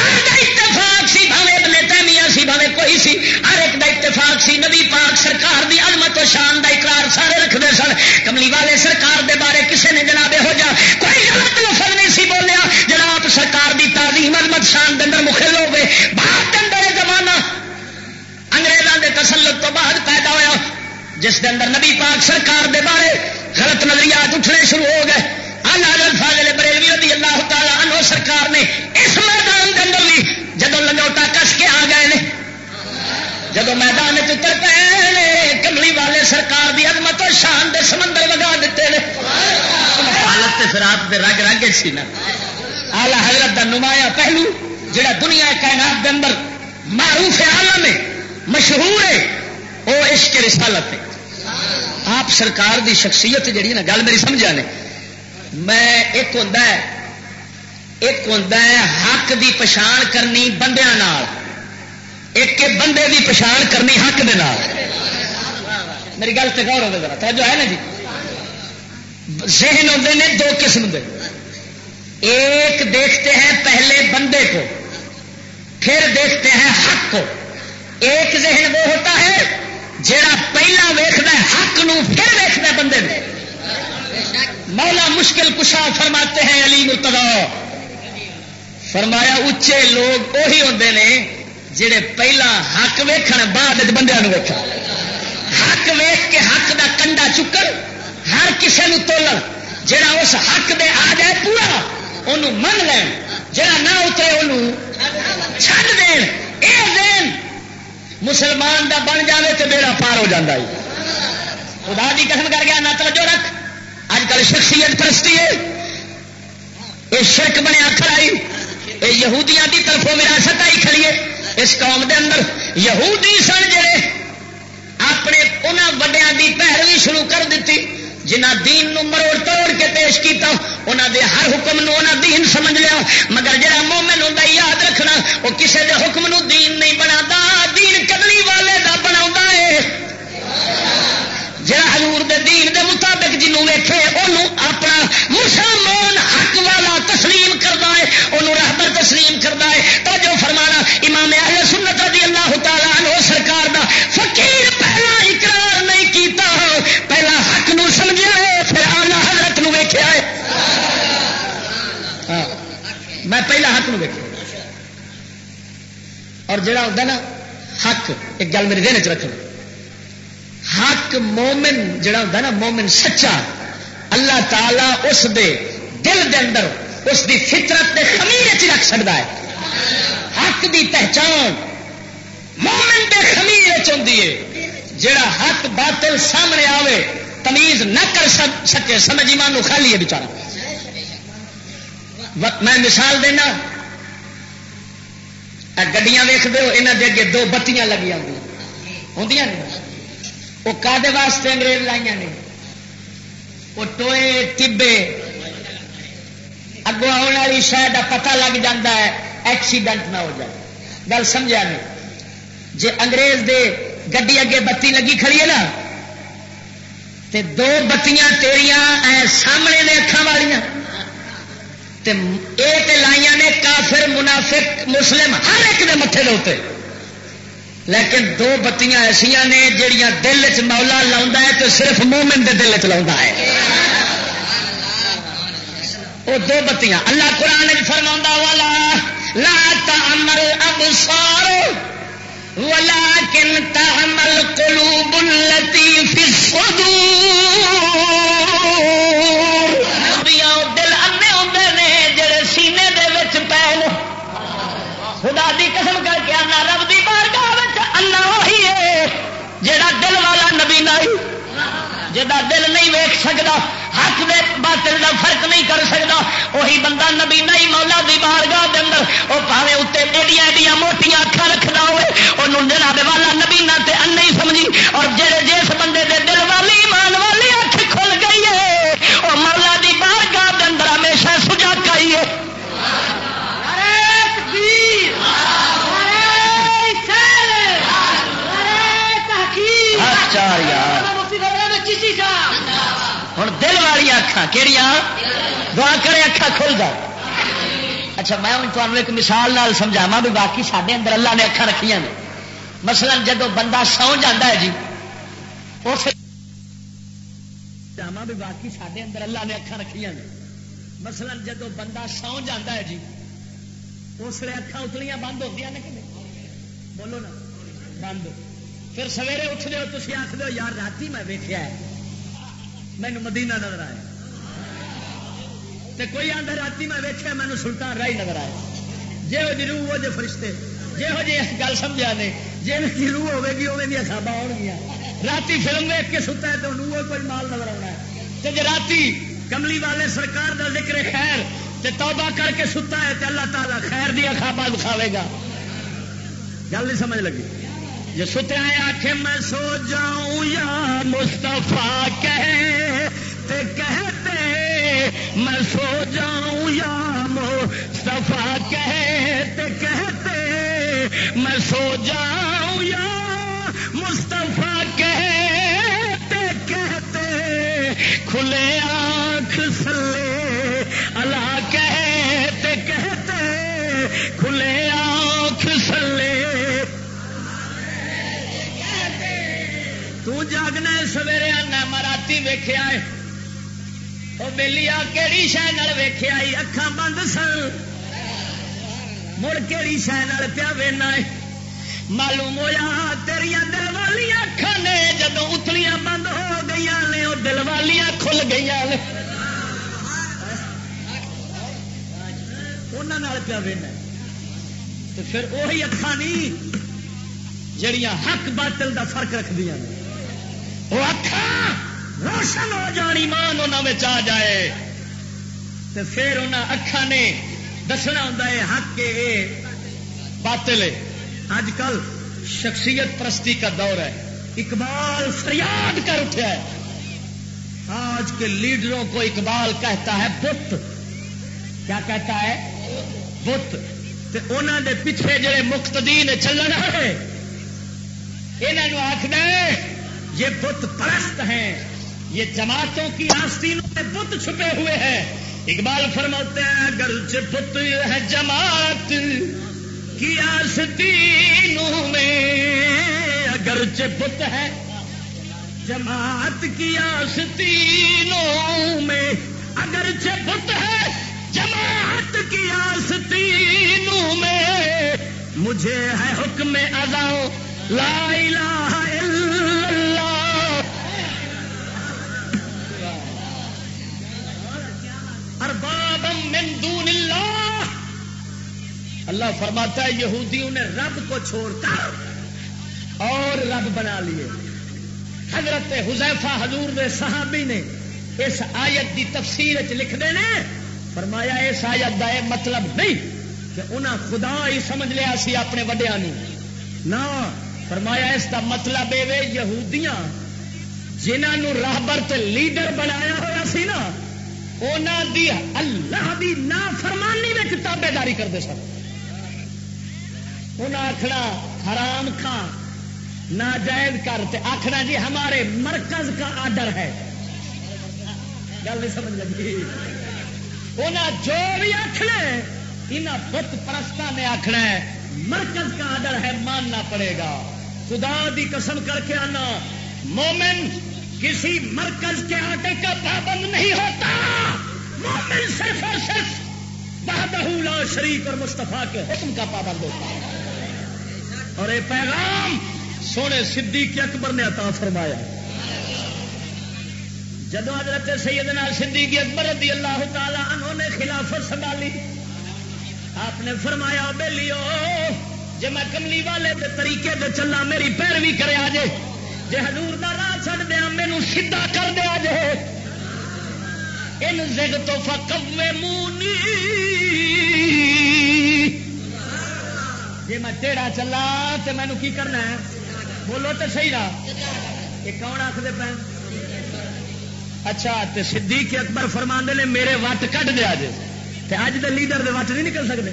ہر دا اتفاق سی بھاوے ابن تیمیہ سی، بھاوے کوئی سی۔ ہر ایک دا اتفاق سی۔ نبی پاک سرکار دی عظمت و شان دا اقرار سارے رکھتے سن۔ کملی والے سرکار دے بارے کسے نے جناب ہو جا کوئی غلط لفظ نہیں سی بولیا۔ جناب سرکار دی تعظیم، عظمت، شان دے اندر مخل ہو گئے۔ بعد دے اندر زمانہ انگریزوں دے تسلط تو بعد پیدا ہوا جس دے اندر نبی پاک سرکار دے بارے غلط نظریات اٹھنے شروع ہو گئے۔ بریلوی رضی اللہ تعالیٰ عنہ سرکار نے اس میدان کے اندر بھی جدو لنگوٹا کس کے آ گئے جب میدان چتر پے کملی والے سرکار دی عظمت و شان دے سمندر لگا دیتے ہیں حالت پھر آپ کے رگ رگ سی نا۔ آلہ حضرت کا نمایاں پہلو، جڑا دنیا کائنات کے اندر معروف عالم ہے، مشہور ہے، وہ عشق رسالت ہے۔ آپ سرکار دی شخصیت جڑی نا، گل میری سمجھا نے؟ میں ایک ہوں ایک ہوں حق دی پچھان کرنی بندیا ایک بندے دی پچھان کرنی حق دے نال۔ میری گل تو غور ہوگا ذرا جو ہے نا جی؟ ذہن ہوتے ہیں دو قسم کے ایک دیکھتے ہیں پہلے بندے کو، پھر دیکھتے ہیں حق کو۔ ایک ذہن وہ ہوتا ہے جڑا پہلا ویخد حق نو پھر ویخد بندے میں مولا مشکل کشا فرماتے ہیں علی مرتبہ فرمایا اچے لوگ وہی ہوتے ہیں جڑے پہلا حق ویکھن بعد بندے ویک حق ویخ کے حق دا کنڈا چکن ہر کسی نو تولن۔ جڑا اس حق دے آ جائے پورا انہوں من لین۔ جڑا نہ اترے انہوں چھڈ دین۔ اے دین، مسلمان دا بن جائے تو بیڑا پار ہو جاتا ہے۔ خدا دی قسم کر گیا نہ توجہ رکھ۔ اج کل شخصیت پرستی ہے۔ یہ شرک بنیا کھڑائی یہ یہودیاں دی طرفوں وراثت آئی کھڑی ہے۔ اس قوم دے اندر یہودی سن جڑے اپنے انہوں وڈیا دی پیروی شروع کر دیتی جنہ دین نو مروڑ توڑ کے پیش کیتا انہوں دے ہر حکم نو انہوں دین سمجھ لیا۔ مگر جڑا مومن ہوں یاد رکھنا وہ کسے دے حکم نو دین نہیں بنا دین کدلی والے دا بنا ہے۔ جڑا حضور دے دین دے مطابق جنوں ویکھے انہوں اپنا مسلمان حق والا تسلیم کرتا ہے انہوں رہبر تسلیم کرتا ہے۔ تو جو فرمانا امام اہل سنت رضی اللہ تعالیٰ عنہ سرکار دا فقیر پہلا اقرار نہیں کیتا پہلا حق نو سمجھا ہے پھر آلہ حضرت نو ویکھیا ہے۔ ہاں، میں پہلا حق نو ویکھیا۔ اور جڑا ہوتا نا حق ایک گل میرے دن چ رکھنا حق مومن جڑا ہوتا نا، مومن سچا، اللہ تعالی اس دے دل دے اندر، اس دی فطرت دے خمیر چ رکھ سکتا ہے۔ حق دی پہچان مومن دے خمیر چی ہے۔ جڑا حق باطل سامنے آوے، تمیز نہ کر سکے، سمجھ ایمان خالی ہے بچارا میں مثال دینا گڈیاں ویخ دو یہاں دے اگے دو بتیاں لگی ہوں وہ کدے واسطے انگریز لائیا نے۔ وہ ٹوئے ٹبے۔ اگوں آنے والی شاید پتہ لگ جاتا ہے ایکسیڈنٹ نہ ہو جائے۔ گل سمجھا نہیں جی انگریز دے گڈی اگے بتی لگی کھڑی ہے نا، تے دو بتیاں تیریاں اے سامنے نے اکھان والیاں۔ لائیاں نے کافر، منافق، مسلم، ہر ایک نے متے دے لیکن دو بتیاں ایسا نے جہیا دل چ مولا لا ہے تو صرف مومن دے دل چ لا ہے۔ وہ دو بتیاں۔ اللہ قرآن فرما والا، لا تعمل ابصار ولكن تعمل قلوب التي في الصدور۔ دل انے ہوندے نے جڑے سینے دے وچ پے خدا دی قسم کر کے آنا، رب دی بارگاہ وہی ہے جڑا دل والا نبی نہیں جا دل نہیں ویک سکتا حق دے باطل دا فرق نہیں کر سکتا وہی بندہ نبی نہیں مولا دی بارگاہ دے اندر وہ پاوے اتنے ایڈیا ایڈیا موٹیاں اکھا رکھنا ہوئے وہ جناب والا نبی نہ تے ان نہیں سمجھی، اور جڑے جس بندے دے دل والی، ایمان والی اکھ کھل گئی ہے وہ مولا دی بارگاہ دے اندر ہمیشہ سجا کئی ہے چار یار ہوں دل والی اکھان کہڑی دعا کرے اکھا کھل جائے اچھا میں ہوں تمہیں ایک مثال نال سمجھاوا بھی باقی سارے اندر اللہ نے اکھان رکھیا نے مثلا جدو بندہ سو جا ہے جی اس بھی باقی سارے اندر اللہ نے اکھان رکھیا نے مثلا جدو بندہ سو جا ہے جی اس لیے اکھان اتلیاں بند ہوتی ہیں کہ بولو نا بند ہو پھر سویرے اٹھ دو تھی آخ دو یار رات میں ویٹیا مینو مدینہ نظر آیا۔ تے کوئی آدھا رات میں ویچیا مینو سلطان رائی نظر آیا۔ جی وہ جی روح وہ جی فرشتے۔ جی وہ جی گل سمجھا نے جی کی روح ہوے گی وہ خابا ہو گیا رات فلم ویک کے ستا ہے تو وہ کوئی مال نظر آنا ہے۔ تے جی رات کملی والے سرکار کا ذکر خیر، تے توبہ کر کے ستا ہے تے اللہ تعالیٰ خیر دیا خوابہ دکھاوے گا۔ گل نہیں سمجھ لگی۔ جو ستیا آخ میں سو جاؤں، یا مستفا کہتے کہتے، میں سو جاؤں، یا مستفا کہتے کہتے، میں سو جاؤں، یا مستفا کہتے کہتے، کھلے آنکھ سلے، اللہ کہتے کہتے، کھلے آنکھ جاگنا سویرے آنا مراتی ویخیا وہ بہلی آ کہڑی شہ ویخیا اکھان بند سن مڑ کہڑی شہ پیا وینا معلوم ہوا تیریا دل والی اکھان نے جدو اتلیاں بند ہو گئی نے وہ دل والیاں کھل گئی پیا وینا تو پھر وہی اکھان نہیں جڑیاں حق باطل دا فرق رکھ دیا وہ روشن ہو جانی، مان انہوں آ جائے۔ تو پھر انہیں اکھان نے دسنا ہوں حق کے باطل اج کل شخصیت پرستی کا دور ہے۔ اقبال فریاد کر اٹھا ہے۔ آج کے لیڈروں کو اقبال کہتا ہے، بت۔ کیا کہتا ہے؟ بت۔ انہوں دے پیچھے جڑے مقتدین چلنا ہے یہاں آخر یہ بت پرست ہیں۔ یہ جماعتوں کی آستینوں میں بت چھپے ہوئے ہیں۔ اقبال فرماتے ہیں اگر بت ہے جماعت کی آستینوں میں اگر بت ہے جماعت کی آستینوں میں اگر بت ہے جماعت کی آستینوں میں۔ مجھے ہے حکم ازاؤ لا الہ الا من دون اللہ۔ اللہ فرماتا ہے یہودیوں نے رب کو چھوڑ کر اور رب بنا لیے۔ حضرت حذیفہ حضور دے صحابی نے اس آیت دی تفسیر لکھ دے فرمایا اس آیت کا یہ مطلب نہیں کہ انہاں خدا ہی سمجھ لیا سی اپنے وڈیا نہ، فرمایا اس کا مطلب یہ یہودیاں جنہوں راہبر تے لیڈر بنایا ہوا سی نا دی اللہ دی نا فرمانی میں کتابے داری کرتے سن۔ انہیں آخنا حرام کھا ناجائز کر تے آخنا جی ہمارے مرکز کا آڈر ہے۔ گل نہیں سمجھ لگی۔ انہیں جو بھی آخنا انہیں بت پرستا نے آخنا ہے، مرکز کا آڈر ہے، ماننا پڑے گا۔ خدا دی قسم کر کے آنا۔ مومن کسی مرکز کے آٹے کا پابند نہیں ہوتا۔ مومن صرف اور صرف بہدہ لا شریف اور مستفا کے حکم کا پابند ہوتا ہے۔ اور یہ پیغام سونے صدیق اکبر نے عطا فرمایا۔ جدو حضرت سیدنا صدیق اکبر رضی اللہ تعالی عنہ نے خلافت سنبھالی، آپ نے فرمایا، بے لیو جی میں کملی والے دے طریقے دے چلا، میری پیروی کرے آجے۔ جی حضور دا راہ چڑ دیا مینو سیدا کر دیا جے۔ ان زگ تو فکوے مونی۔ جی میں ٹیڑا چلا تو مینو کی کرنا ہے؟ بولو تو صحیح رہا یہ کون آخر پہ اچھا تے صدیق اکبر فرماندے نے میرے وٹ کٹ دیا جی تے اج دے لیڈر دے وٹ نہیں نکل سکتے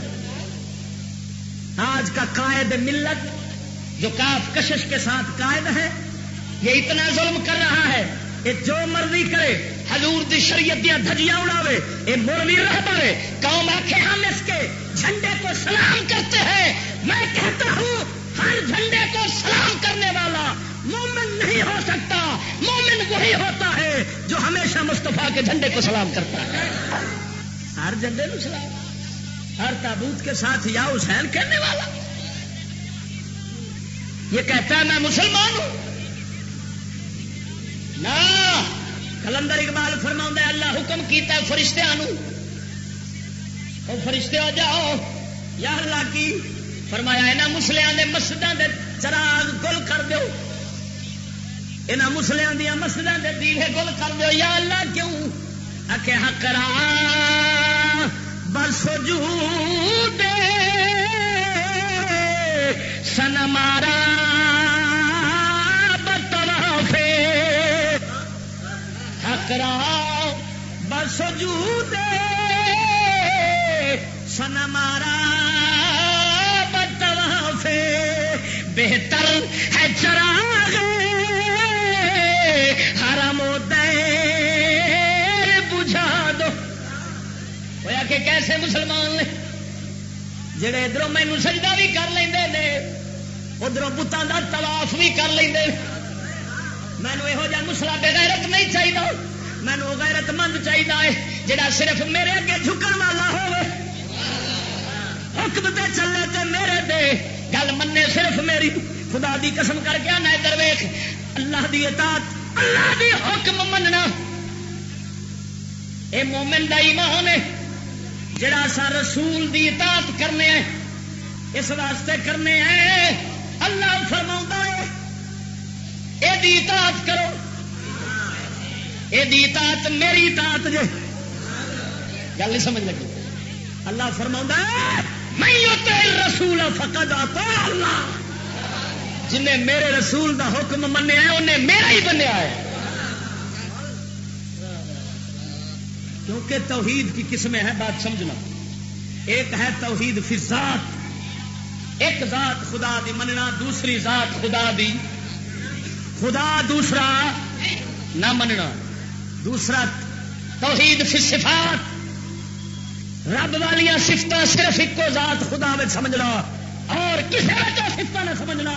آج کا قائد ملت جو کاف کشش کے ساتھ قائد ہے یہ اتنا ظلم کر رہا ہے یہ جو مرضی کرے، حضور دی شریعت دیا دھجیاں اڑاوے یہ مرمی رہ پڑے قوم آخے ہم اس کے جھنڈے کو سلام کرتے ہیں۔ میں کہتا ہوں، ہر جھنڈے کو سلام کرنے والا مومن نہیں ہو سکتا۔ مومن وہی ہوتا ہے جو ہمیشہ مستفا کے جھنڈے کو سلام کرتا ہے۔ ہر جھنڈے کو سلام۔ ہر تابوت کے ساتھ یا حسین کہنے والا۔ یہ کہتا ہے، میں مسلمان ہوں۔ نہ کلندر اقبال فرما اللہ حکم کیتا ہے فرشتے فرشتے ہو جاؤ یا اللہ کی فرمایا یہاں مسلیاں دے مسجدوں دے چراغ گل کر دو یہاں مسلیاں دیا مسجدوں دے دیوے گل کر دو یا اللہ کیوں؟ آ حقرا بس دے سن مارا. حقرا بس دے سن مارا بتوافے بہتر ہے چراغ حرم دیر بجھا دو۔ ہویا کہ کیسے مسلمان نے جڑے ادھر مینو سجدہ بھی کر لیں ادھر بتان کا تلاف بھی کر لیں مینو یہو جہ مسلا بغیرت نہیں چاہیے مینو غیرت مند چاہیے جڑا صرف میرے اگے جھکن والا ہو حکم تے چلے تے میرے دے۔ گل منے صرف میری۔ خدا دی قسم کر کے آنا ادھر ویخ اللہ دی اطاعت، اللہ دی حکم مننا۔ اے مومن دا ایمان ہے، جڑا سا رسول دی اطاعت کرنے ہیں، اس واسطے کرنے ہیں۔ اللہ فرما ہے یہ اطاعت کرو۔ یہ اطاعت، میری اطاعت جے گل نہیں سمجھ لگی۔ اللہ فرما میں رسول فقد آتا اللہ جنہیں میرے رسول دا حکم منیا ہے، انہیں میرا ہی بنیا ہے۔ کیونکہ توحید کی قسمیں ہیں، بات سمجھنا۔ ایک ہے توحید فی ذات ایک ذات خدا دی مننا، دوسری ذات خدا دی۔ خدا دوسرا نہ مننا۔ دوسرا توحید فی صفات۔ رب والیا سفت صرف ایک ذات خدا میں سمجھنا، اور کسی وجہ سفت نہ سمجھنا۔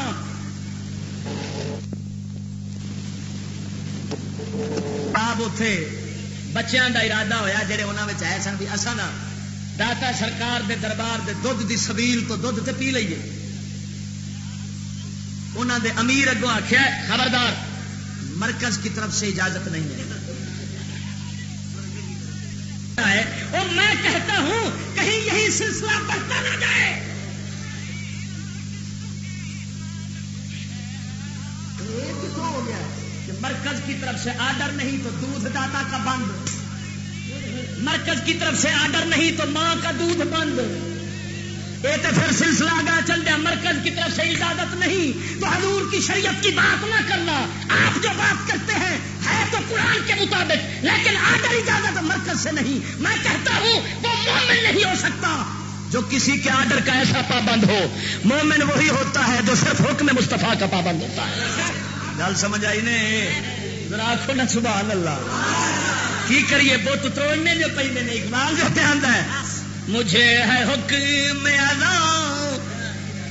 آپ اتے بچیاں دا ارادہ ہویا، جڑے انہوں آئے سن بھی اصا نا داتا سرکار دے دربار دے دھد دی سبیل تو دھد تے پی لیے انہوں دے امیر اگوں آخیا خبردار، مرکز کی طرف سے اجازت نہیں ہے اور کہیں یہی سلسلہ بڑھتا نہ جائے۔ ہو گیا کہ مرکز کی طرف سے آرڈر نہیں تو دودھ داتا کا بند۔ مرکز کی طرف سے آرڈر نہیں تو ماں کا دودھ بند۔ یہ تو پھر سلسلہ گا چل دیا مرکز کی طرف سے اجازت نہیں تو حضور کی شریعت کی بات نہ کرنا۔ آپ جو بات کرتے ہیں تو قرآن کے مطابق لیکن آڈر اجازت مرکز سے نہیں۔ میں کہتا ہوں وہ مومن نہیں ہو سکتا۔ جو کسی کے آرڈر کا ایسا پابند ہو مومن وہی ہوتا ہے جو صرف حکم مصطفیٰ کا پابند ہوتا ہے۔ گل سمجھ آئی نے؟ آخو نا سبحان اللہ۔ کی کریے؟ بت توڑنے جو پہ میں اقبال جو دھیان ہے مجھے ہے حکم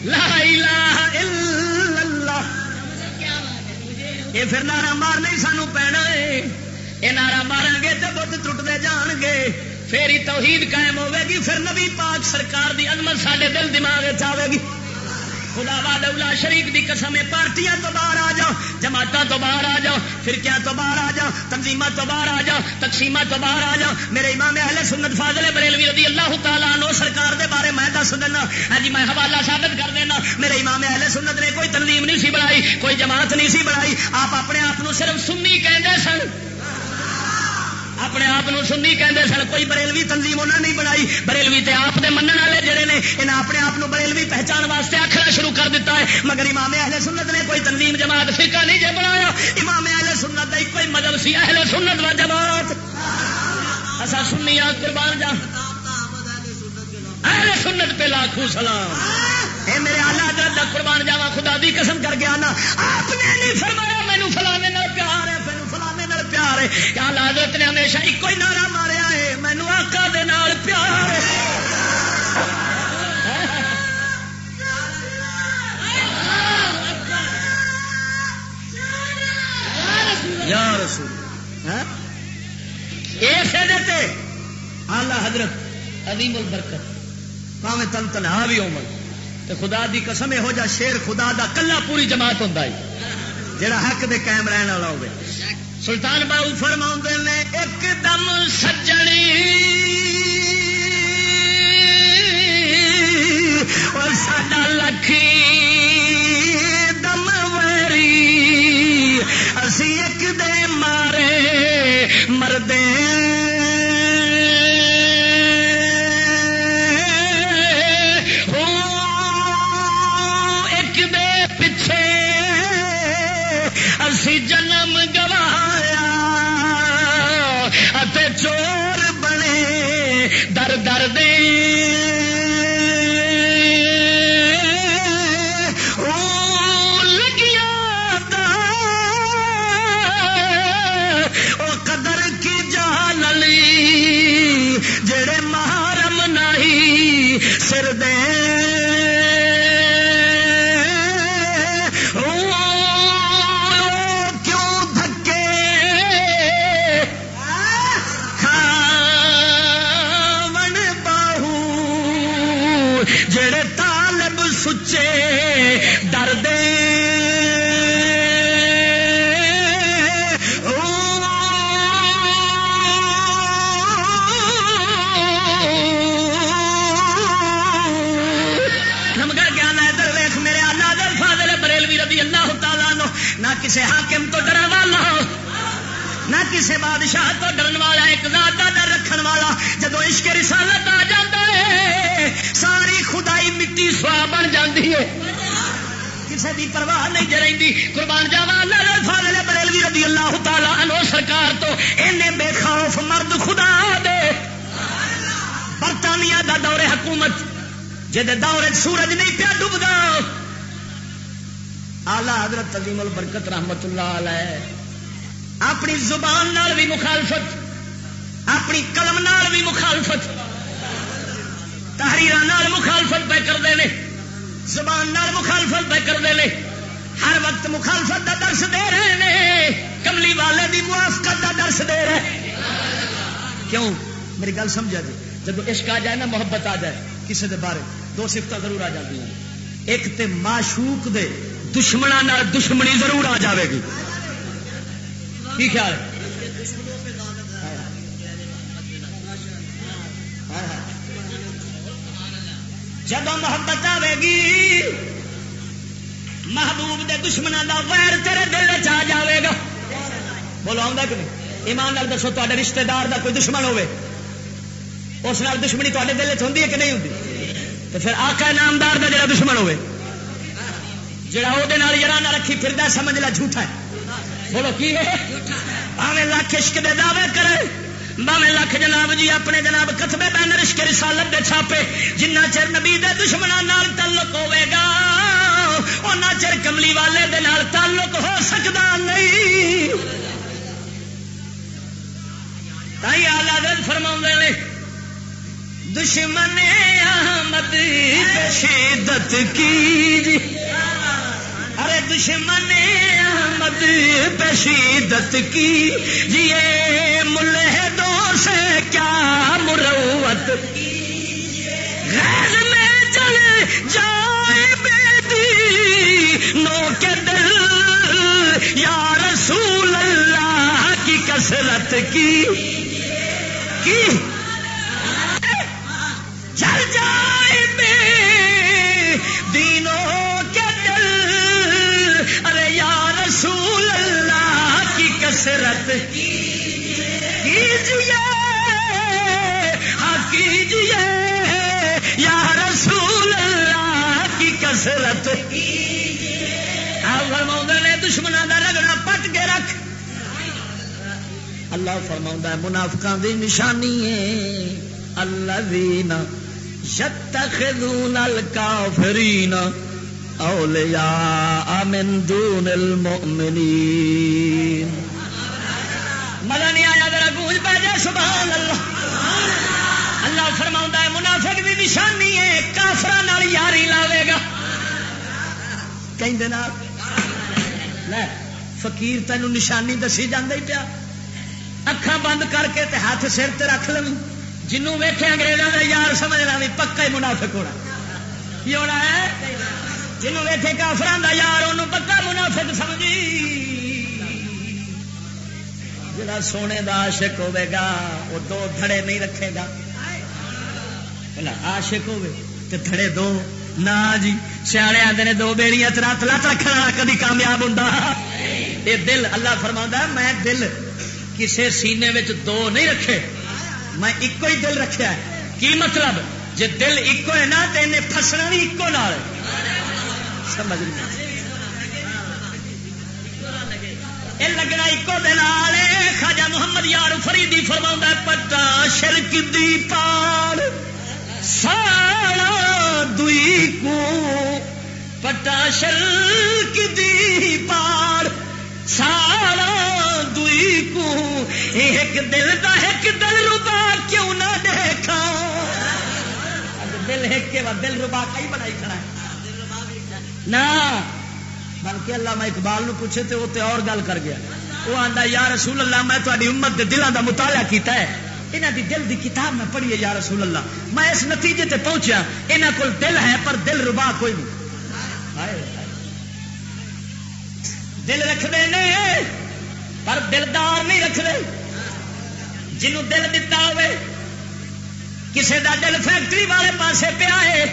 لا الہ الا یہ پھر نعرہ مارنے سانو پینا ہے یہ نعرہ مارا گے تو بت ٹوٹتے جان گے پھر ہی توحید قائم ہوے گی پھر نبی پاک سرکار دی عظمت سارے دل دماغ آئے گی خدا والا شریف کی قسم پارٹیاں تو باہر آ جاؤ جماعت تو باہر آ جاؤ، فرقیاں تو باہر آ جاؤ تنظیمات تو باہر آ جاؤ تقسیم تو باہر آ جاؤ۔ میرے امام اہل سنت فاضل بریلوی رضی اللہ تعالیٰ نو سرکار دے بارے میں دس دینا۔ ہاں جی میں حوالہ ثابت کر دینا۔ میرے امام اہل سنت نے کوئی تنظیم نہیں سی بنائی، کوئی جماعت نہیں سی بنائی۔ آپ اپنے آپ صرف سنی کہتے سن۔ اپنے آپ سنی کہتے سن، کوئی بریلوی تنظیم انہوں نے نہیں بنائی۔ بریلوی تے آپ کے من والے جڑے نے انہیں اپنے آپ بریلوی پہچان واسطے آخر شروع کر دیتا ہے۔ مگر امام اہل سنت نے کوئی تنظیم جماعت فرقہ نہیں جی بنایا۔ امام اہل سنت کا ایک کوئی مذہب سی، اہل سنت و جماعت۔ اصا سنی آ قربان جا۔ اہل سنت پہ لاکھوں سلام۔ اے میرے آلہ حضرت قربان جاوا خدا دی قسم کر گیا نا آپ نے نہیں فرمایا مینو فلانے پیار ہے پیار ہے حضرت نے ہمیشہ ایک ہی نعرہ ماریا ہے۔ مینو آقا دے نال پیار ہے۔ یا رسول ہاں؟ دیتے آلہ حضرت عظیم البرکت پاوے تن تنہا بھی عمر۔ تے خدا دی قسم ہو جا شیر خدا دا کلا پوری جماعت ہوتا ہے، جڑا حق دے قائم رہنے والا ہوگا سلطان بابو فرما نے، ایک دم سجنی۔ اور ساڈا لکھی دم ویری۔ اسی ایک دے مارے مردے۔ عظیم البرکت رحمت اللہ علیہ۔ اپنی زبان نال بھی مخالفت، اپنی قلم نال بھی مخالفت۔ تحریر مخالفت پہ کرتے ہیں زبان نال مخالفت پہ کرتے ہیں ہر وقت مخالفت کا درس دے رہے ہیں کملی والے دی موافقت کا درس دے رہے۔ ہیں کیوں؟ میری گل سمجھا جی جب عشق آ جائے نا، محبت آ جائے کسی دے بارے دو سفت ضرور آ جاتی ہیں۔ ایک تے معشوق دے دشمنوں دشمنی ضرور آ جاوے گی۔ کی خیال جب محبت آئے گی، محبوب دے دشمنوں کا ویر تیرے دل آ جائے گا۔ بولو، آؤں کہ نہیں؟ ایمان دسو تے رشتے دار دا کوئی دشمن ہوے اس نال دشمنی تے دل چ ہوتی ہے کہ نہیں ہوتی تو پھر آقا نامدار کا جڑا دشمن ہوئے جڑا وہ یارانہ رکھی پھر سمجھ لا جھوٹا ہے۔ بولو، کی ہے؟ باوے لاکھ عشق دے دعوے کرے۔ باوے لاکھ جناب جی اپنے جناب کتبے بین عشق رسالت دے چھاپے۔ جنہ چر نبی دے دشمنوں تعلق ہوے گا ان چر کملی والے دے نال تعلق ہو سکتا نہیں۔ تھی آلہ دل فرما نے، دشمن احمد، شدت کی جی ارے دشمن احمد بشیدت کی۔ جی یہ ملے دور سے کیا مروت غیر میں چل جائے بیٹی نو کے دل یا رسول اللہ کی کسرت کی؟ کی کسرت کیجیے ہاں کیجیے، یا رسول اللہ کی کسرت فرما نے دشمنوں کا رگڑا پٹ کے رکھ۔ اللہ فرما منافقان دی نشانی ہے۔ الذین یتخذون الکافرین اولیاء من دون المؤمنین۔ مزہ نہیں آیا، ذرا گونج پہ جائے سبحان اللہ اللہ فرما ہے، منافق بھی نشانی ہے کافر یاری لاوے گا۔ کہیں فقیر تینوں نشانی دسی جانا ہی پیا۔ اکھا بند کر کے تے ہاتھ سر تے رکھ لو جنوں ویٹے انگریزوں کا یار سمجھنا بھی پکا ہی منافق ہونا۔ کی ہونا ہے، جنوں ویٹے کافران کا یار انہوں پکا منافق سمجھی۔ جڑا سونے دا عاشق ہوے گا، وہ دو دھڑے نہیں رکھے گا۔ عاشق ہوے تے دھڑے دو۔ نہ جی سیاڑے آتے نے دو بیڑیاں رات لت رکھنے والا کدی کامیاب ہوں یہ دل، اللہ فرما میں دل کسے سینے میں دو نہیں رکھے۔ میں ایک ہی دل رکھا ہے۔ کی مطلب؟ جی دل ایک ہے نا تو انہیں فسنا بھی ایکو نال سمجھ یہ لگنا ایکو دل خاجا محمد یار فریدی فرما پٹا شرک دی پال ساڑا دئی کو پٹا شرک دی پال ساڑا دئی کو ایک دل دا ایک دل ربا کیوں نہ دیکھا؟ دل ایک کے بعد دل ربا کئی بنائی کھڑا ہے؟ نہ بلکہ اللہ میں اقبال نو پوچھے تے وہ تے اور گل کر گیا۔ وہ آندا، یا رسول اللہ، میں تاری امت دے دلوں دا مطالعہ کیتا ہے۔ انہاں دی دل دی کتاب میں پڑھی ہے یا رسول اللہ، میں اس نتیجے تے پہنچیا، انہاں کول دل ہے پر دل ربا کوئی نہیں۔ دل رکھتے نہیں پر دلدار نہیں رکھتے جنوں دل دتا ہوئے، کسے دا دل فیکٹری والے پاسے پیا ہے،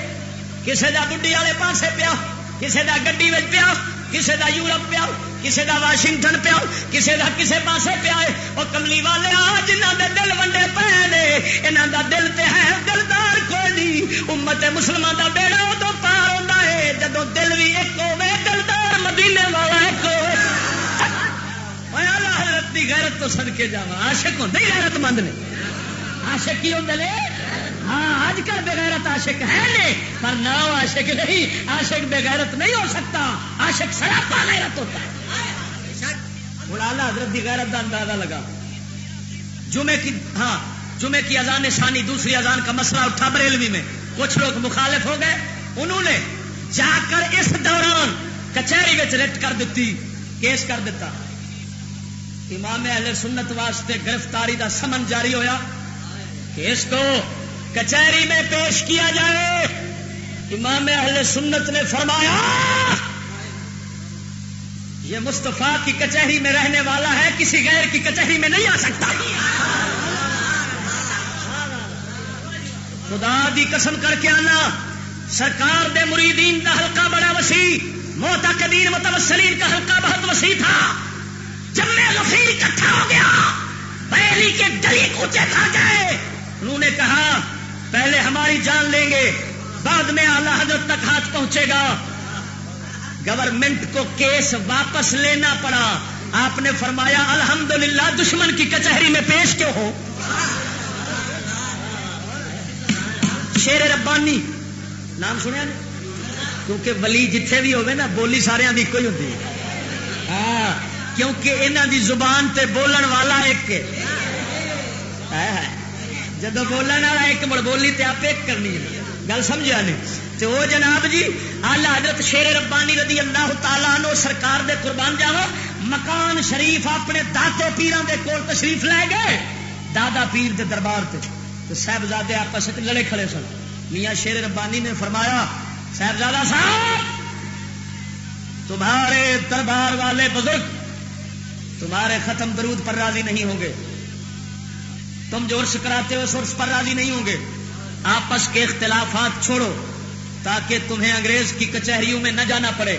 کسے دا بڈی والے پاسے پیا، کسے دا گڈی پیا۔ کسے دا یورپ پیا کسے دا واشنگٹن پیا کسے دا کسے پاسے پیا ہے۔ وہ کملی والے جنہ دے دل ونڈے پے نے یہاں دا دل تے ہے دلدار کوئی نہیں۔ امت مسلمان دا بیڑا ادو پار ہوتا ہے جدو دل بھی ایک ہوے دلدار مدینے والا ایک ہوے حضرت کی غیرت تو سڑ کے جا آشک ہوں غیرت مند نے۔ آشک کی ہوں ہاں اج کل بغیرت عاشق ہے نہیں پر نہ عاشق نہیں، عاشق بغیرت نہیں ہو سکتا، عاشق سراپا غیرت ہوتا ہے۔ حضرت کی غیرت کا اندازہ لگا۔ جمعے کی ہاں جمعے کی اذان ثانی، دوسری اذان کا مسئلہ اٹھا بریلوی میں۔ کچھ لوگ مخالف ہو گئے۔ انہوں نے جا کر اس دوران کچہری میں رٹ کر دیتی کیس کر دیتا امام اہل سنت واسطے گرفتاری دا سمن جاری ہویا۔ کہ اس کو کچہری میں پیش کیا جائے۔ امام اہل سنت نے فرمایا، یہ مستفا کی کچہری میں رہنے والا ہے، کسی غیر کی کچہری میں نہیں آ سکتا۔ خدا دی قسم کر کے آنا، سرکار دے مریدین کا حلقہ بڑا وسیع موتا قدیر متوسلین کا حلقہ بہت وسیع تھا۔ جب میں غفیر اکٹھا ہو گیا پہلی کے گلی کوچے کھا گئے۔ انہوں نے کہا پہلے ہماری جان لیں گے، بعد میں اعلی حضرت تک ہاتھ پہنچے گا۔ گورنمنٹ کو کیس واپس لینا پڑا۔ آپ نے فرمایا، الحمدللہ، دشمن کی کچہری میں پیش کیوں ہو؟ شیر ربانی، نام سنیا نا کیونکہ ولی جتھے بھی ہوگی نا، بولی سارے ایک ہی ہوتی ہاں کیونکہ انہ دی زبان تے بولن والا ایک۔ ہاں، ہاں۔ جب بولن والا ایک مڑ بولی تے آپ ایک کرنی ہے۔ گل سمجھا نہیں؟ تو وہ جناب جی آلہ حضرت شیر ربانی رضی اللہ تعالیٰ نو سرکار دے قربان جاوا مکان شریف اپنے داتے پیران دے کول تشریف لے گئے۔ دادا پیر دے دربار تے۔ تو صاحبزادے آپس لڑے کھڑے سن۔ میاں شیر ربانی نے فرمایا، صاحبزادہ صاحب، تمہارے دربار والے بزرگ تمہارے ختم درود پر راضی نہیں ہوں گے۔ تم جو عرص کراتے ہو اس پر راضی نہیں ہوں گے۔ آپس کے اختلافات چھوڑو تاکہ تمہیں انگریز کی کچہریوں میں نہ جانا پڑے،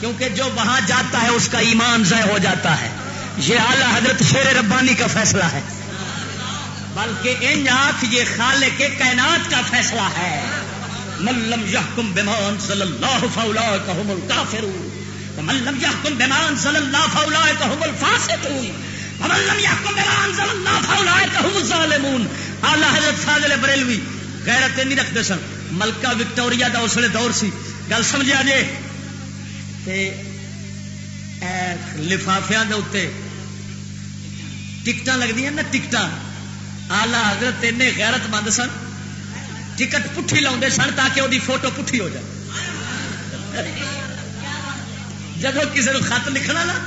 کیونکہ جو وہاں جاتا ہے اس کا ایمان ضائع ہو جاتا ہے۔ یہ اعلی حضرت شیر ربانی کا فیصلہ ہے۔ بلکہ ان آنکھ، یہ خالق کے کائنات کا فیصلہ ہے۔ ملم یحکم بمان صلی اللہ فولا کہم الکافرون۔ ملم یحکم بمان صلی اللہ فولا کہم الفاسقون۔ ملم یحکم حضرت فاضل بریلوی غیرت نہیں رکھتے سن. ملکہ وکٹوریا دا اس لیے دور سی. گل سمجھا جے لفافیا ٹکٹ لگتی ہیں نا ٹکٹ آلہ حضرت این غیرت مند سن. ٹکٹ پٹھی لا سن تاکہ وہ فوٹو پٹھی ہو جائے. جب کسی نے خط لکھنا نا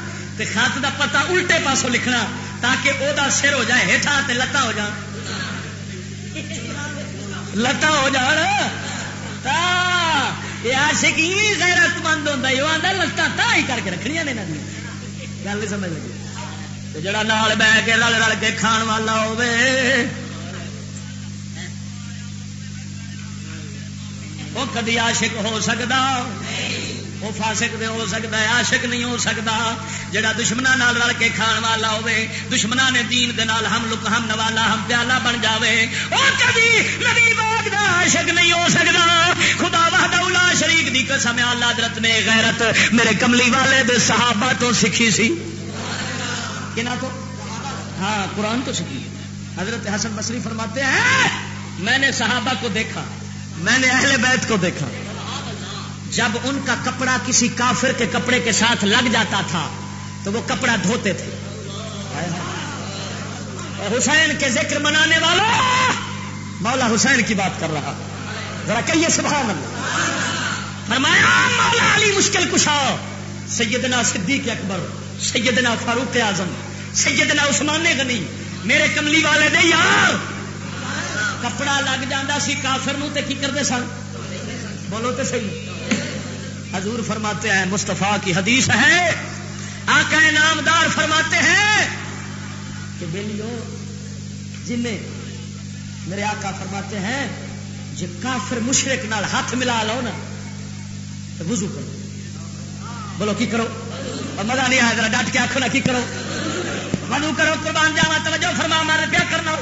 تو خط دا پتا الٹے پاسوں لکھنا تاکہ وہ سر ہو جائے ہیٹھا لتا ہو جان۔ لتا ہو جان۔ آشک غیرت مند ہوتا یہ آتا لتا تا ہی کر کے رکھنیا نے گل نہیں سمجھ لگی۔ جڑا نال بہ کے رل رل کے کھان والا ہوے وہ کدی عاشق ہو سکتا وہ فاسق دے ہو سکتا ہے، عاشق نہیں ہو سکتا جڑا دشمنا نال رل کے کھان والا ہوے دشمنا نے دین دے نال ہم لک ہم نوالا، ہم پیالہ بن جاوے۔ وہ کبھی نبی باغ دا عاشق نہیں ہو سکتا خدا وحدہ الا شریک دی قسم اللہ حضرت نے غیرت میرے کملی والے دے صحابہ تو سیکھی سی۔ کنا تو؟ ہاں قرآن تو سیکھی۔ حضرت حسن بصری فرماتے ہیں، میں نے صحابہ کو دیکھا، میں نے اہل بیت کو دیکھا۔ جب ان کا کپڑا کسی کافر کے کپڑے کے ساتھ لگ جاتا تھا، تو وہ کپڑا دھوتے تھے۔ حسین کے ذکر منانے والا! مولا حسین کی بات کر رہا۔ ذرا کہیے سبحان اللہ۔ فرمایا، مولا علی مشکل کشا۔ سیدنا صدیق اکبر، سیدنا فاروق اعظم، سیدنا عثمان غنی۔ میرے کملی والے دے یار! کپڑا لگ جانا سی، کافر نو تے کی کرتے سن؟ بولو تو صحیح۔ حضور فرماتے ہیں مستفا کی حدیث ہے۔ آقا نامدار فرماتے ہیں کہ بلیو جن میرے آقا فرماتے ہیں جو کافر مشرق نال ہاتھ ملا لو نا، تو وضو کرو۔ بولو، کی کرو؟ اور مزہ نہیں آیا، ذرا ڈٹ کے آخو نا کی کرو۔ وضو کرو، قربان جاوا توجہ فرما مار کیا کرنا۔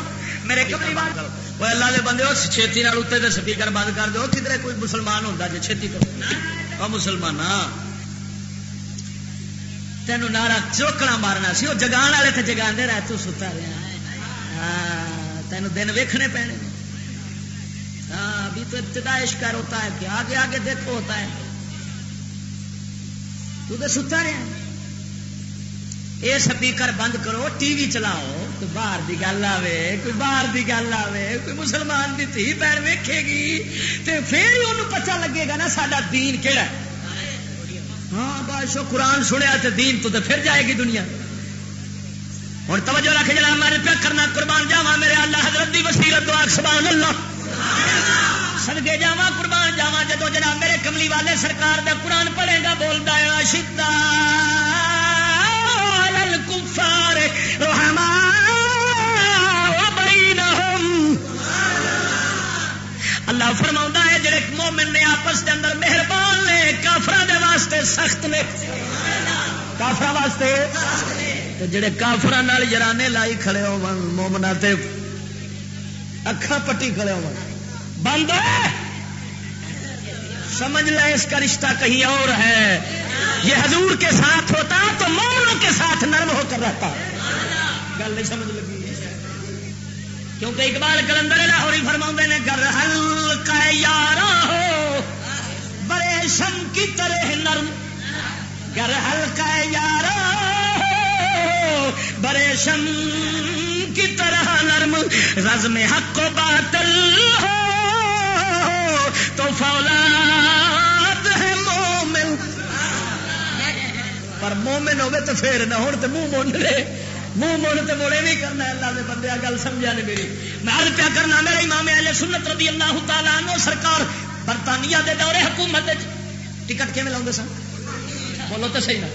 میرے کمری بات۔ کرو وہ اللہ دے بندے چھتی اتنے سپیکر بند کر دو کدھر کوئی مسلمان ہوتا جی چھتی کرو۔ مسلمان تین نارا چوکنا مارنا سی وہ جگان والے تو جگا رہ رہا ستا رہا ہاں، تین دن ویکنے پینے۔ ہاں ابھی تو ابتدائش کر ہوتا ہے کہ آگے آگے دیکھو ہوتا ہے۔ تو تو ستا رہا یہ سپیکر بند کرو، ٹی وی چلاؤ۔ کوئی باہر کی گل آئے کوئی باہر کی گل آئے کوئی مسلمان کی تھی پیر ویکھے گی۔ تو پھر ہی انہوں پتا لگے گا نا سڈا دین کہڑا ہاں بادشاہ قرآن سنیا تو دین تو پھر جائے گی دنیا۔ ہوں توجہ رکھ جا ہمارے پیا کرنا، قربان جاوا میرے اللہ حضرت دی وسیلت دعا سبحان اللہ سدگے جاوا قربان جاوا جدو جناب میرے کملی والے سرکار دا قرآن پڑھے گا بولتا ہے شدہ الکفار رحمان اللہ فرما ہے، جڑے مومن نے آپس کے اندر مہربان نے کافر دے واسطے سخت نے۔ کافر واسطے؟ جڑے کافر جرانے لائی کھڑے ہو مومنا اکھا پٹی کھڑے ہو بند ہے! سمجھ لے، اس کا رشتہ کہیں اور ہے۔ یہ حضور کے ساتھ ہوتا تو مومنوں کے ساتھ نرم ہو کر رہتا۔ گل نہیں سمجھ لگی۔ کیونکہ اقبال کلندر لاہوری فرما نے گر ہلکا یارا ہو، بڑے شم کی طرح نرم۔ گر ہلکا یارا ہو، بڑے شم کی طرح نرم۔ رز میں حق و باطل ہو۔ تو فولاد ہے مومن۔ پر مومن ہوگے تو پھر نہ ہوں تو منہ مونڈ لے۔ منہ موڑ تو موڑے نہیں کرنا اللہ کے بندے گل سمجھا نہیں میری۔ میں عرض پیا کرنا، میرے امام اہل سنت رضی اللہ تعالیٰ عنہ سرکار برطانیہ دے دورے حکومت ٹکٹ کیون لاؤ سن؟ بولو تو صحیح نا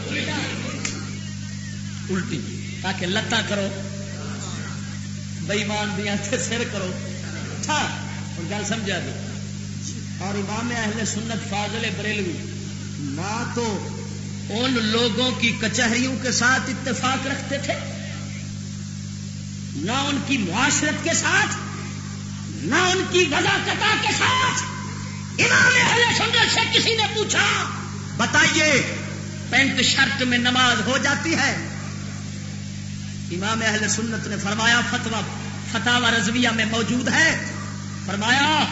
الٹی، تاکہ لتاں کرو۔ بئیمان دیا سر کرو۔ تھا گل سمجھا دی۔ اور امام اہل سنت فاضل بریلوی نہ تو ان لوگوں کی کچہریوں کے ساتھ اتفاق رکھتے تھے نہ ان کی معاشرت کے ساتھ نہ ان کی وضاقتا کے ساتھ۔ امام اہل سنت سے کسی نے پوچھا بتائیے۔ پینٹ شرٹ میں نماز ہو جاتی ہے؟ امام اہل سنت نے فرمایا فتوا فتح رضویہ میں موجود ہے۔ فرمایا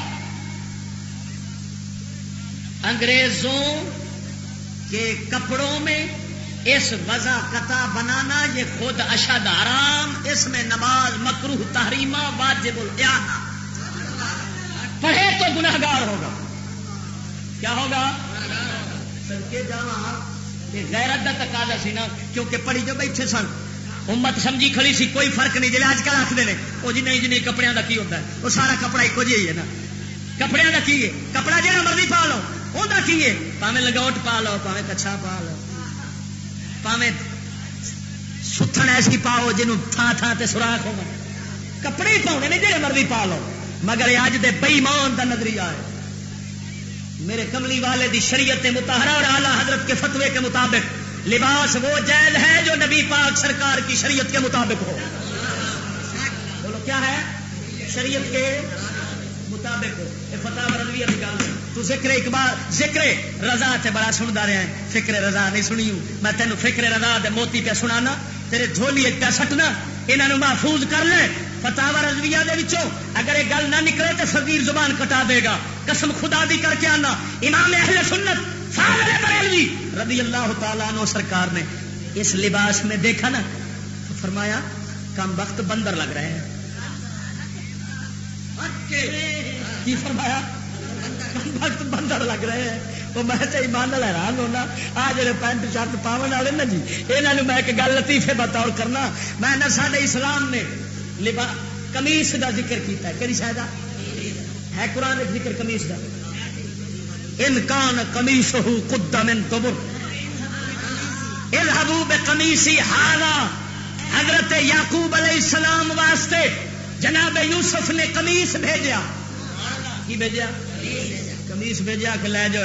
انگریزوں کے کپڑوں میں اس وضا قطع بنانا یہ خود اشد حرام، اس میں نماز مکروح تحریمہ، واجب الانا پڑھے تو گناہگار ہوگا۔ کیا ہوگا؟ غیرت کا تقاضا سی نا، کیونکہ پڑھی جو بیٹھے سن۔ امت سمجھی کھڑی سی، کوئی فرق نہیں۔ جی آج کل آخر نے، وہ جی نہیں جی نہیں کپڑے کا کی ہوتا ہے؟ وہ سارا کپڑا ایک جی ہے نا۔ کپڑے کا کی ہے؟ کپڑا جہاں مرضی پا لو۔ وہ کی ہے پاوے لگوٹ پا لو پاوے کچھا پا لو۔ پاوے ستھن ایسی پاؤ جنوں تھان تھان سے سوراخ ہو۔ کپڑے ہی پاؤنے نہیں جی مرضی پا لو۔ مگر اج دے بئیمان کا نظریہ ہے۔ میرے کملی والے دی شریعت متحرہ اور اعلی حضرت کے فتوے کے مطابق لباس وہ جیل ہے جو نبی پاک سرکار کی شریعت کے مطابق ہو۔ بولو کیا ہے؟ شریعت کے مطابق ہو یہ فتح رضویہ کی گل تو ذکر اقبال، ذکر رضا تے بڑا سنتا رہا ہے۔ فکر رضا نہیں سنی میں تینوں فکر رضا دے موتی پہ سنانا۔ تیرے جھولی پہ سٹنا۔ یہاں محفوظ کر لے۔ فتح رضویہ دے وچوں اگر یہ گل نہ نکلے تو فقیر زبان کٹا دے گا۔ قسم خدا دی کر کے آنا۔ امام اہل سنت بریلوی رضی اللہ تعالیٰ عنہ سرکار نے اس لباس میں دیکھا نا۔ فرمایا، کم وقت بندر لگ رہے ہیں۔ کے۔ کی فرمایا؟ وقت بندر لگ رہے ہیں وہ میں تو ایمان حیران ہونا۔ آ جڑے پینٹ شرٹ پاون والے نا جی یہاں میں ایک گل لطیفے بطور کرنا۔ میں نہ سارے اسلام نے لبا کمیس کا ذکر کیتا ہے۔ کہ شاید ہے قرآن ذکر کمیس کا انکان کمیس ہو کدا من تبر الحبوب کمیسی ہارا حضرت یعقوب علیہ السلام واسطے۔ جناب یوسف نے کمیس بھیجا۔ کی بھیجا؟ کمیس بھیجا کہ لے جاؤ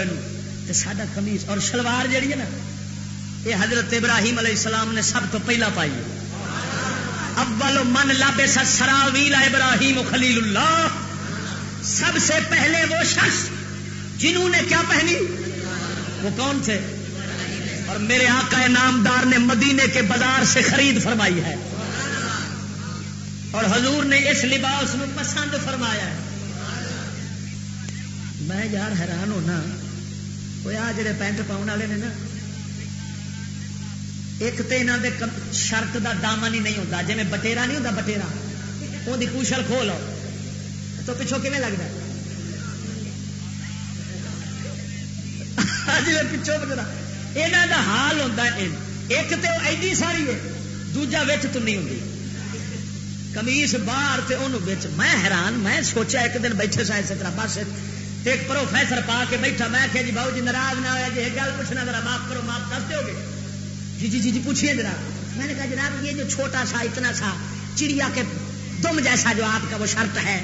یہ ساڈا کمیس اور شلوار جہی ہے نا یہ حضرت ابراہیم علیہ السلام نے سب تو پہلا پائی اول من لابے سرا ویلا ابراہیم خلیل اللہ۔ سب سے پہلے وہ شخص جنہوں نے کیا پہنی؟ وہ کون تھے؟ اور میرے آقا نامدار نے مدینے کے بازار سے خرید فرمائی ہے۔ اور حضور نے اس لباس میں پسند فرمایا میں یار حیران ہونا، وہ آ جڑے پینٹ پاؤن والے نے نا، ایک تو یہاں دے شرط دا دامن ہی نہیں ہوتا جی میں بٹیرا نہیں ہوتا بٹیرا وہ کوشل کھو لو۔ تو پچھوں کھے لگتا جی پچھوں یہاں دا حال ہوتا ہے، ایک تو ایڈی ساری ہے، دوجا وچ تو نہیں ہوتی کمیس باہر تے انہوں میں حیران، میں سوچا ایک دن بیٹھے سا اسی طرح بس ایک پروفیسر پا کے بیٹھا، میں کہ جی باؤ جی ناراض نہ ہوا جی ایک گل پوچھنا ذرا، معاف کرو، معاف کر دو گے؟ جی جی جی جی پوچھیے جناب میں نے کہا جناب، یہ جو چھوٹا سا، اتنا سا چڑیا کے دم جیسا جو آپ کا وہ شرط ہے،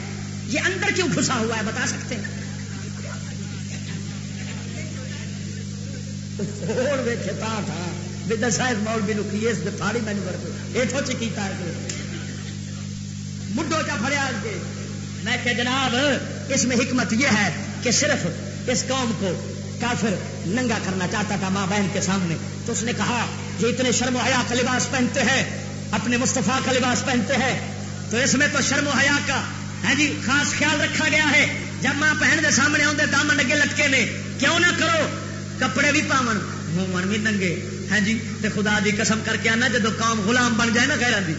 یہ اندر کیوں گھسا ہوا ہے؟ بتا سکتے ہیں؟ دسا مولوی نو کی اس پھاڑی مینو کر یہ چکیتا ہے مڈو چا فڑیا کے۔ میں کہ جناب، اس میں حکمت یہ ہے کہ صرف اس قوم کو کافر ننگا کرنا چاہتا تھا ماں بہن کے سامنے۔ تو اس نے کہا، یہ اتنے شرم و حیا کا لباس پہنتے ہیں، اپنے مصطفیٰ کا لباس پہنتے ہیں۔ تو اس میں تو شرم و حیا کا ہے جی خاص خیال رکھا گیا ہے۔ جب ماں بہن کے سامنے آتے دامن اگے لٹکے نے، کیوں نہ کرو؟ کپڑے بھی پاون مومن بھی ننگے۔ ہے جی تے خدا دی قسم کر کے آنا، جدو کام غلام بن جائے نا خیر دی۔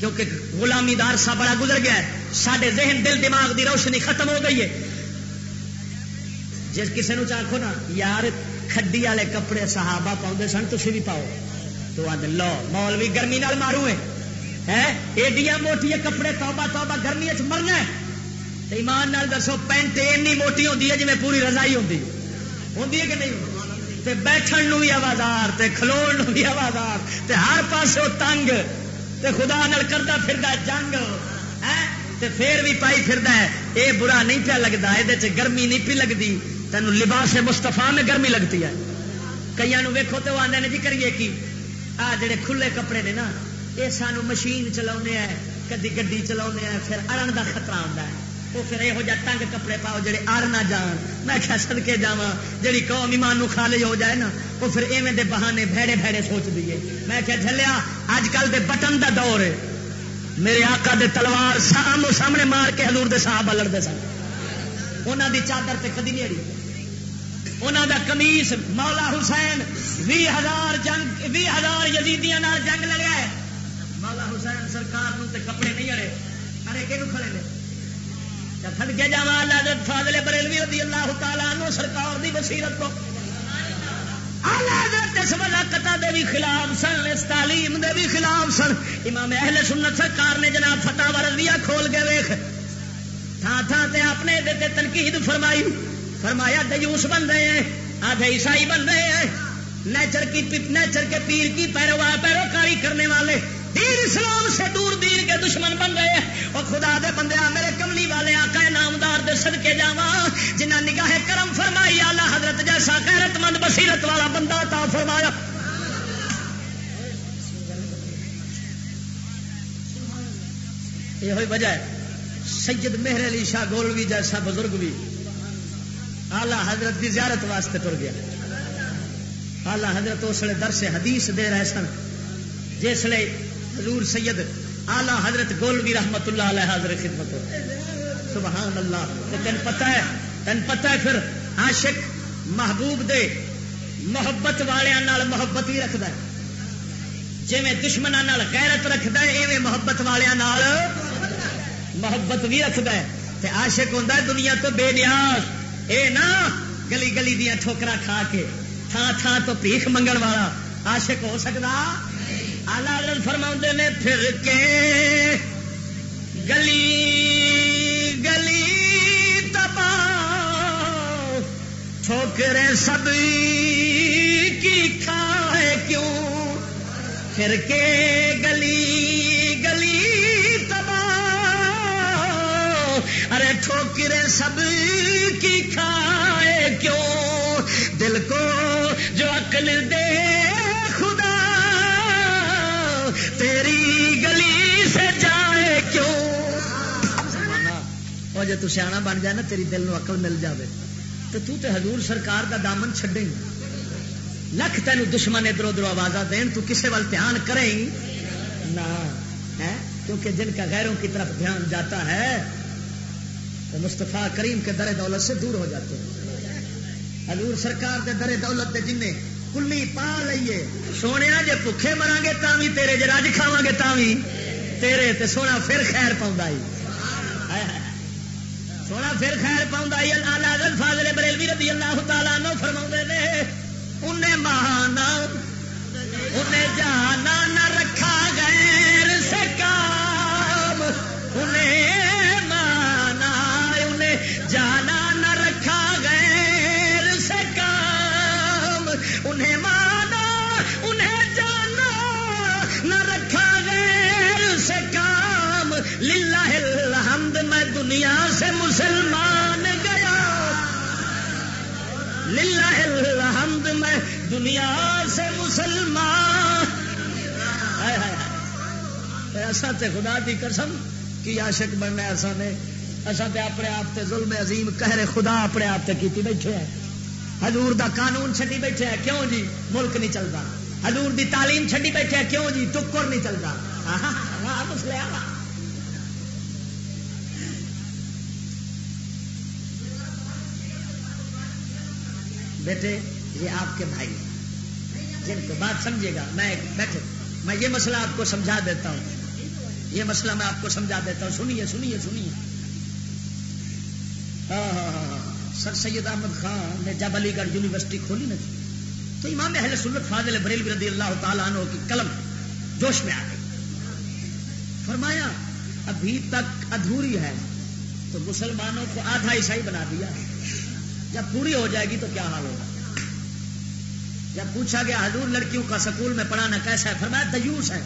کیونکہ غلامی دار سا بڑا گزر گیا ہے سارے ذہن، دل، دماغ دی روشنی ختم ہو گئی ہے۔ جس کسی نے چاہو نا، یار، کھڈی والے کپڑے صحابہ پاؤں سن تھی بھی پاؤ۔ تو آج لو مول بھی گرمی نال مارو ہے۔ ایڈیاں موٹیاں کپڑے، توبہ توبہ گرمی چ مرنا ایمان نال دسو پینٹ اینی موٹی ہوتی ہے جی پوری رضائی ہوتی ہوتی ہے کہ نہیں؟ تے بیٹھن نو بھی آوازار تے کھلوڑ نو بھی آوازار تے ہر پاسے تنگ۔ تے خدا نال کرتا پھر جنگ ہاں؟ تے پھر بھی پائی پھر اے برا نہیں پیا لگتا یہ گرمی نہیں پی لگتی تینوں لباس مستفا میں گرمی لگتی ہے۔ کئی ویکو تو آدھے نے جی کریے کی؟ آ جڑے کھلے کپڑے نے نا یہ سانو مشین چلا کدی گی چلا پھر اڑن کا خطرہ آتا ہے۔ وہ پھر یہو جہ تنگ کپڑے پاؤ جڑے اڑ نہ جان۔ میں کیا سد کے جا جی قوم ایمان خالج ہو جائے نا، وہ پھر ایویں دے بہانے بھڑے بھڑے سوچ دیے میں کیا جلیا اج کل دے بٹن دا دور ہے۔ میرے آقا دے تلوار سام سامنے مار کے حضور دے صاحب لڑتے سن۔ انہوں دی چادر تے کدی نہیں اڑی۔ انہوں دا کمیس مولا حسین بھی ہزار جنگ بھی ہزار یزیدیاں جنگ لڑیا ہے۔ مولا حسین سرکار تے کپڑے نہیں اڑے۔ ارے کہ کھڑے نے؟ تھڑ کے جا حضرت فاضل بریلوی رضی اللہ تعالیٰ عنہ سرکار دی بصیرت کو دے بھی خلاف سن، اس تعلیم دے بھی خلاف سن۔ امام اہل سنت سرکار نے جناب فتح کھول کے ویخ تے تنقید فرمائی۔ فرمایا دیوس بن رہے ہیں، آدھے عیسائی بن رہے ہیں۔ نیچر کی نیچر کے پیر کی پیروار پیروکاری کرنے والے۔ دین اسلام سے دور دین کے دشمن بن رہے ہیں۔ اور خدا دے بندے میرے کملی والے آقا نامدار دے سد کے جا جنہ نگاہ کرم فرمائی آلہ حضرت جیسا غیرت مند بصیرت والا بندہ تا فرمایا۔ یہ ہوئی وجہ ہے، سید مہر علی شاہ گولوی جیسا بزرگ بھی آلہ حضرت کی زیارت واسطے تر گیا۔ آلہ حضرت اس درس حدیث دے رہے سن، جس لیے حضور سید آلہ حضرت گولوی رحمت اللہ علیہ حضرت خدمت سبحان اللہ تین پتا ہے تین پتا ہے پھر عاشق محبوب دے محبت والوں محبت ہی رکھد جی دشمنوں غیرت رکھد ایویں محبت والوں محبت بھی رکھد ہے۔ عاشق ہوتا ہے دنیا تو بے نیاز۔ اے نا، گلی گلی دیا ٹھوکرا کھا کے تھان تھان تو پیخ منگن والا عاشق ہو سکتا آلہ فرما نے، پھر کے گلی گلی تبا ٹھوکرے سب کی کھائے کیوں؟ پھر کے گلی گلی تبا ارے ٹھوکرے سب کی کھائے کیوں؟ دل کو جو عقل دے اور تو سیاح بن جائے نا، تیری دل نو عقل مل جائے تو تو تے حضور سرکار دا دامن چھڈے۔ لکھ تین دشمن ادھر ادھر آواز دین، تو کسے وال دھیان کریں نہ کیونکہ جن کا غیروں کی طرف دھیان جاتا ہے، تو مستفا کریم کے در دولت سے دور ہو جاتے ہیں۔ حضور سرکار کے در دولت کے جن نے کلی پا لیے سونے جی بھوکھے مرا گے تا بھی تیرے جی رج کھاوا گے تا بھی تیرے تے سونا پھر خیر پاؤں سونا پھر خیر پاؤں فاضل بریلوی رضی اللہ تعالیٰ نو فرما نے، انہیں مہانا انہیں جانا نہ رکھا غیر سے کام انہیں مانا، انہیں جانا دنیا سے مسلمان گیا۔ للہ الحمد میں دنیا سے مسلمان۔ ایسا تے خدا کی قسم، کی عاشق بننا ایسا نہیں اصا پہ اپنے آپ سے ظلم عظیم کہہ خدا اپنے آپ سے کیتی بیٹھے ہیں۔ حضور دا قانون چھڈی بیٹھے ہیں۔ کیوں جی؟ ملک نہیں چلتا۔ حضور دی تعلیم چھڈی بیٹھے ہیں۔ کیوں جی؟ ٹکر نہیں چلتا۔ مسلے بیٹے یہ آپ کے بھائی۔ جن کو بات سمجھے گا میں بیٹھے میں یہ مسئلہ آپ کو سمجھا دیتا ہوں۔ یہ مسئلہ میں آپ کو سمجھا دیتا ہوں۔ سنیے سنیے سنیے۔ ہاں ہاں ہاں, ہاں۔ سر سید احمد خان نے جب علی گڑھ یونیورسٹی کھولی نا جی، تو امام اہل سنت فاضل بریل رضی اللہ تعالیٰ عنہ کی قلم جوش میں آ گئی۔ فرمایا ابھی تک ادھوری ہے تو مسلمانوں کو آدھا عیسائی بنا دیا۔ جب پوری ہو جائے گی تو کیا حال ہوگا؟ جب پوچھا گیا، حضور لڑکیوں کا سکول میں پڑھانا کیسا ہے؟ فرمایا دیوس ہے۔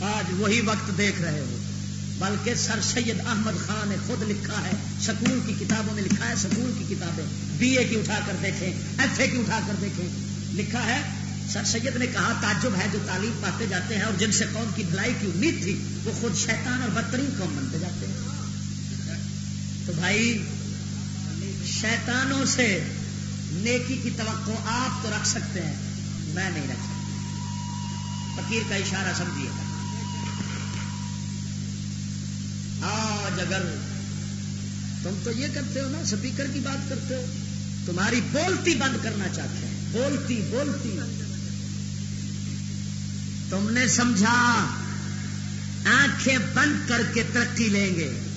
آج وہی وقت دیکھ رہے ہو۔ بلکہ سر سید احمد خان نے خود لکھا ہے، سکول کی کتابوں میں لکھا ہے، سکول کی کتابیں۔ بی اے کی اٹھا کر دیکھیں، ایف اے کی اٹھا کر دیکھیں۔ لکھا ہے، سر سید نے کہا، تعجب ہے جو تعلیم پاتے جاتے ہیں اور جن سے قوم کی بھلائی کی امید تھی، وہ خود شیطان اور بدترین قوم بنتے جاتے ہیں۔ تو بھائی شیطانوں سے نیکی کی توقع آپ تو رکھ سکتے ہیں، میں نہیں رکھ سکتا فقیر کا اشارہ سمجھیے۔ آج اگر تم تو یہ کرتے ہو نا، سپیکر کی بات کرتے ہو، تمہاری بولتی بند کرنا چاہتے ہیں۔ بولتی بولتی۔ تم نے سمجھا، آنکھیں بند کر کے ترقی لیں گے۔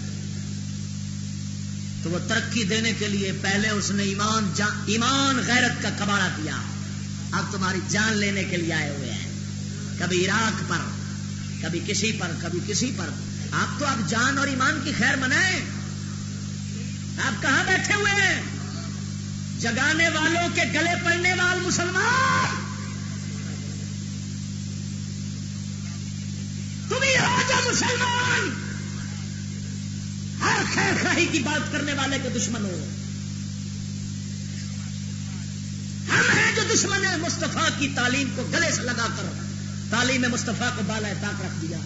تو وہ ترقی دینے کے لیے پہلے اس نے ایمان ایمان غیرت کا کباڑا دیا اب تمہاری جان لینے کے لیے آئے ہوئے ہیں۔ کبھی عراق پر، کبھی کسی پر، کبھی کسی پر۔ آپ تو اب جان اور ایمان کی خیر منائیں۔ آپ کہاں بیٹھے ہوئے ہیں؟ جگانے والوں کے گلے پڑنے وال مسلمان۔ تمہیں مسلمان۔ خیر خاہی کی بات کرنے والے کے دشمن ہو۔ ہم ہیں جو دشمن ہے مستفا کی تعلیم کو گلے سے لگا کر، تعلیم مستفا کو بالا تاک رکھ دیا۔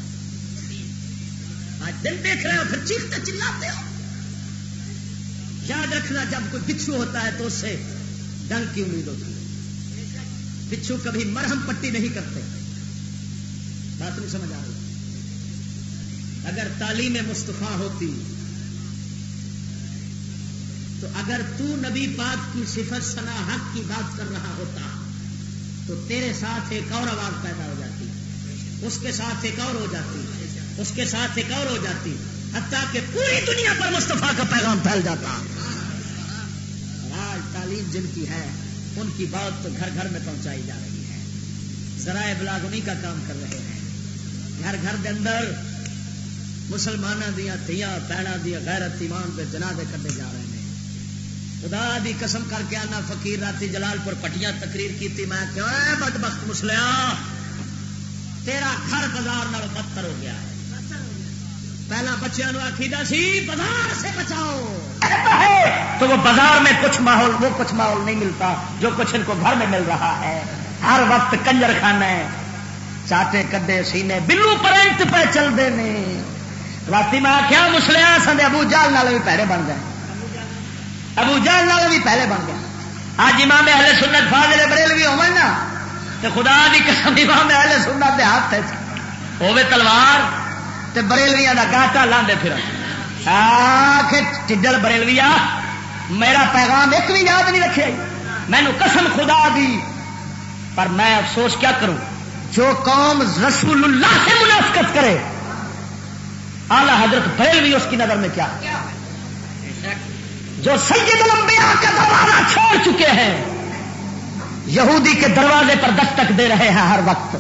آج دن دیکھ رہے ہو، پھر چیختے چلاتے ہو۔ یاد رکھنا، جب کوئی بچھو ہوتا ہے تو اس سے ڈنگ کی امید ہوتی ہے۔ بچھو کبھی مرہم پٹی نہیں کرتے۔ بات نہیں سمجھ آ رہی۔ اگر تعلیم مستفا ہوتی تو اگر تو نبی پاک کی صفت سنا حق کی بات کر رہا ہوتا تو تیرے ساتھ ایک اور آواز پیدا ہو جاتی، اس کے ساتھ ایک اور ہو جاتی، اس کے ساتھ ایک اور ہو جاتی، حتیٰ کہ پوری دنیا پر مستفا کا پیغام پھیل جاتا۔ آج تعلیم جن کی ہے، ان کی بات تو گھر گھر میں پہنچائی جا رہی ہے۔ ذرائع بلاگ انہیں کا کام کر رہے ہیں۔ گھر گھر کے اندر مسلمانوں دیا تھیا پیڑا دیا غیرت ایمان پہ جنادے کرتے جا رہے ہیں۔ خدا دی قسم کر کے آنا فقیر راتی جلال پور پٹیاں تقریر کی میں بد بخت مسلیا، تیرا گھر بازار نال بدتر ہو گیا ہے۔ پہلا بچوں آخیدہ سی، بازار سے بچاؤ۔ تو وہ بازار میں کچھ ماحول، وہ کچھ ماحول نہیں ملتا جو کچھ ان کو گھر میں مل رہا ہے۔ ہر وقت کنجر خانے چاٹے کدے سینے بلو پرنٹ پہ چلتے ہیں رات میں آخیا مسلیا، سندے ابو جال نال بھی پیرے بن گئے۔ ابو جال والے بھی پہلے بن گیا۔ آج امام اہل سنت فاضل بریل بھی نا تو خدا بھی قسم امام اہل سنت دے ہاتھ ہوے تلوار تے بریلویا کا گاٹا لاندے پھر ٹھڈل بریلویا، میرا پیغام ایک بھی یاد نہیں رکھے مینو قسم خدا دی۔ پر میں افسوس کیا کروں؟ جو قوم رسول اللہ سے منافقت کرے آلہ حضرت بریلوی اس کی نظر میں کیا؟ جو سید الانبیاء کا دروازہ چھوڑ چکے ہیں یہودی کے دروازے پر دستک دے رہے ہیں ہر وقت۔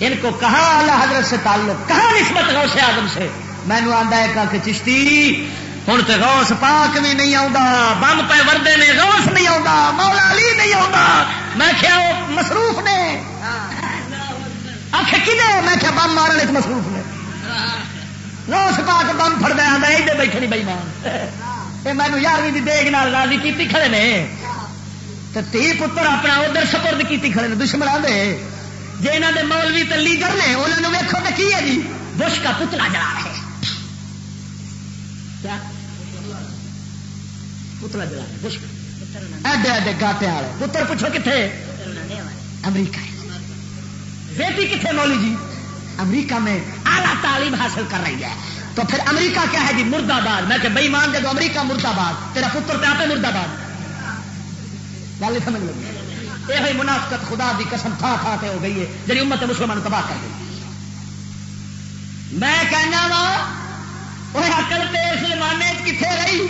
ان کو کہاں اللہ حضرت سے تعلق کہاں نسبت غوث آدم سے؟ میں نے آدھا ہے کہ چشتی ہوں تو غوث پاک بھی نہیں آتا بم پہ وردے نے غوث نہیں آتا مولا علی نہیں آتا میں کیا مصروف نے؟ آخ کی میں کیا بم مارنے مصروف نے؟ روس پاک بم فر دیا ادھر بیٹھے نہیں بئی مان یہ مینو یارویں دیگ نال راضی کی کھڑے نے تو تی پتر اپنا ادھر سپرد کی کھڑے نے دشمن دے جی یہاں دے مولوی تو لیڈر نے انہوں نے ویکو تو کی ہے جی بش کا پتلا جلا رہے پتلا جلا بش ایڈے ایڈے گاٹے والے پتر پوچھو کتنے امریکہ بیٹی کتنے مولی جی امریکہ میں اعلیٰ تعلیم حاصل کر رہی ہے۔ تو پھر امریکہ کیا ہے جی؟ مرد آباد میں کہ بئی مان دے دو امریکہ مرد آباد تیرا پتر پہ آتے مرد آباد گل سمجھ لگی؟ یہ ہوئی منافقت خدا دی قسم تھا تھا ہو گئی ہے جی امت مسلمان تباہ کر گئی میں کہنا وا وہ اکل تے اس زمانے کتنے رہی؟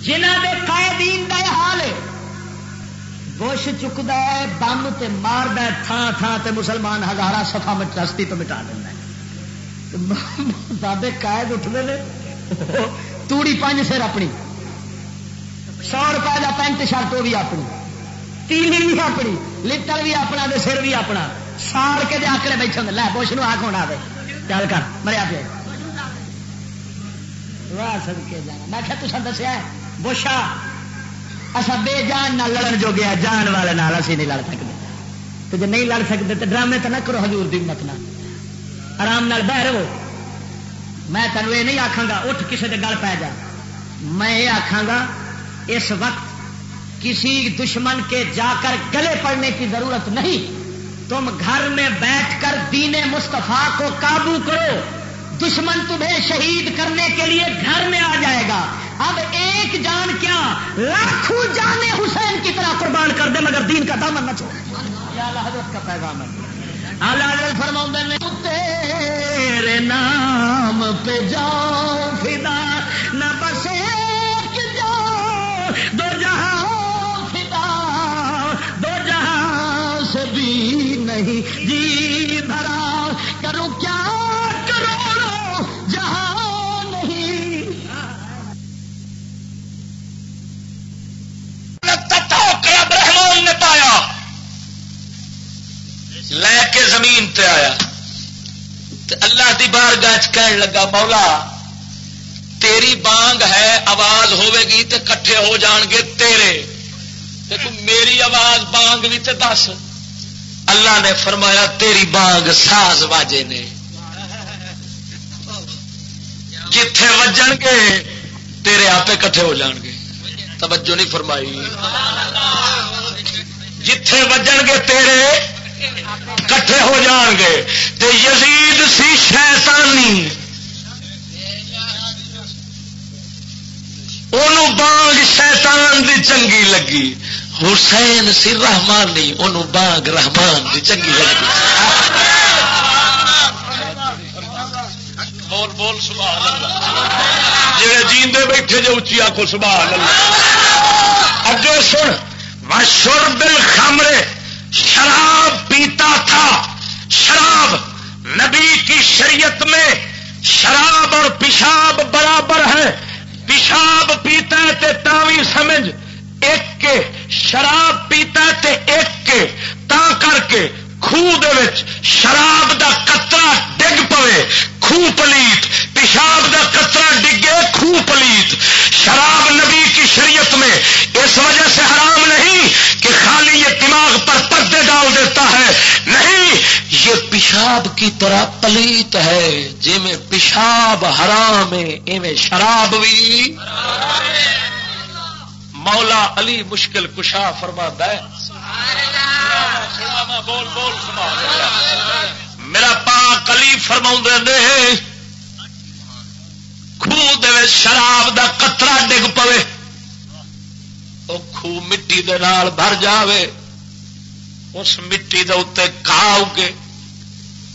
جنہ کے قائدین کا حال ہے۔ بش چکتا ہے، بم تے مار ہے تھان تھان تے مسلمان ہزارہ سفا مٹرستی تو مٹا دینا بابے قائد اٹھتے ہیں۔ توڑی پانچ سر اپنی۔ سو روپئے کا پینٹ شرٹ وہ بھی اپنی۔ تیلی بھی اپنی۔ لٹر بھی اپنا دے سر بھی اپنا۔ سار کے دے آکڑے بیٹھے ہوں لے بوش نو آگ ہونا دے چل کر، مریا پہ سد کے جانا میں کیا تصا دسیا بوشا اصا بے جان نہ لڑن جو گیا جان والے نال اسی نہیں لڑ سکتے۔ تو جی نہیں لڑ سکتے تو ڈرامے تو نہ کرو حضور دی مت نہ آرام نال بہ رہو۔ میں تینوں یہ نہیں آخا گا، اٹھ کسی کے گل پی جا۔ میں یہ آخا گا، اس وقت کسی دشمن کے جا کر گلے پڑنے کی ضرورت نہیں۔ تم گھر میں بیٹھ کر دین مصطفیٰ کو قابو کرو۔ دشمن تمہیں شہید کرنے کے لیے گھر میں آ جائے گا۔ اب ایک جان کیا؟ لاکھوں جانے حسین کی طرح قربان کر دے، مگر دین کا دامن نہ چھوڑ حضرت کا پیغام ہے۔ فرما نے، تیرے نام پہ جاؤ فدا، نہ بس ایک جاؤ دو جہاں فدا، دو جہاں سے بھی نہیں۔ رحمان نے پایا۔ لے کے زمین تے آیا۔ اللہ دی بار گاہ کہن لگا، مولا، تیری بانگ ہے، آواز ہوے گی تے کٹھے ہو جان گے تیرے۔ دیکھو میری آواز بانگ بھی تے دس۔ اللہ نے فرمایا، تیری بانگ ساز واجے نے۔ جتھے وجن گے، تیرے آپ کٹھے ہو جان گے۔ توجہ نہیں فرمائی۔ جتھے وجن گے تیرے، کٹھے ہو جان گے۔ تے یزید سی شیطانی۔ انہوں بانگ شیطان دی چنگی لگی۔ حسین سی رحمانی انہوں بانگ رحمان دی چنگی لگی۔ بول بول سبحان اللہ۔ جڑے جیندے بیٹھے جو اچھی آخو سبحان اللہ۔ اگے سن مشور دل خامرے شراب پیتا تھا۔ شراب نبی کی شریعت میں شراب اور پیشاب برابر ہے۔ پیشاب پیتا ہے تے تاوی سمجھ۔ ایک کے، شراب پیتا ہے تے ایک کے۔ تا کر کے خوہ شراب دا قطرہ ڈگ پوے خوہ پلیت پیشاب دا قطرہ ڈگے خوہ پلیت شراب نبی کی شریعت میں اس وجہ سے حرام نہیں کہ خالی یہ دماغ پر پردے ڈال دیتا ہے نہیں یہ پیشاب کی طرح پلیت ہے جی میں پیشاب حرام ہے ایویں شراب بھی مولا علی مشکل کشا فرما ہے بول بول میرا پاک علی فرما دے خوہ شراب دا قطرہ ڈگ پوے وہ خوہ مٹی دے نال بھر جاوے اس مٹی دے اتنے کھا اگے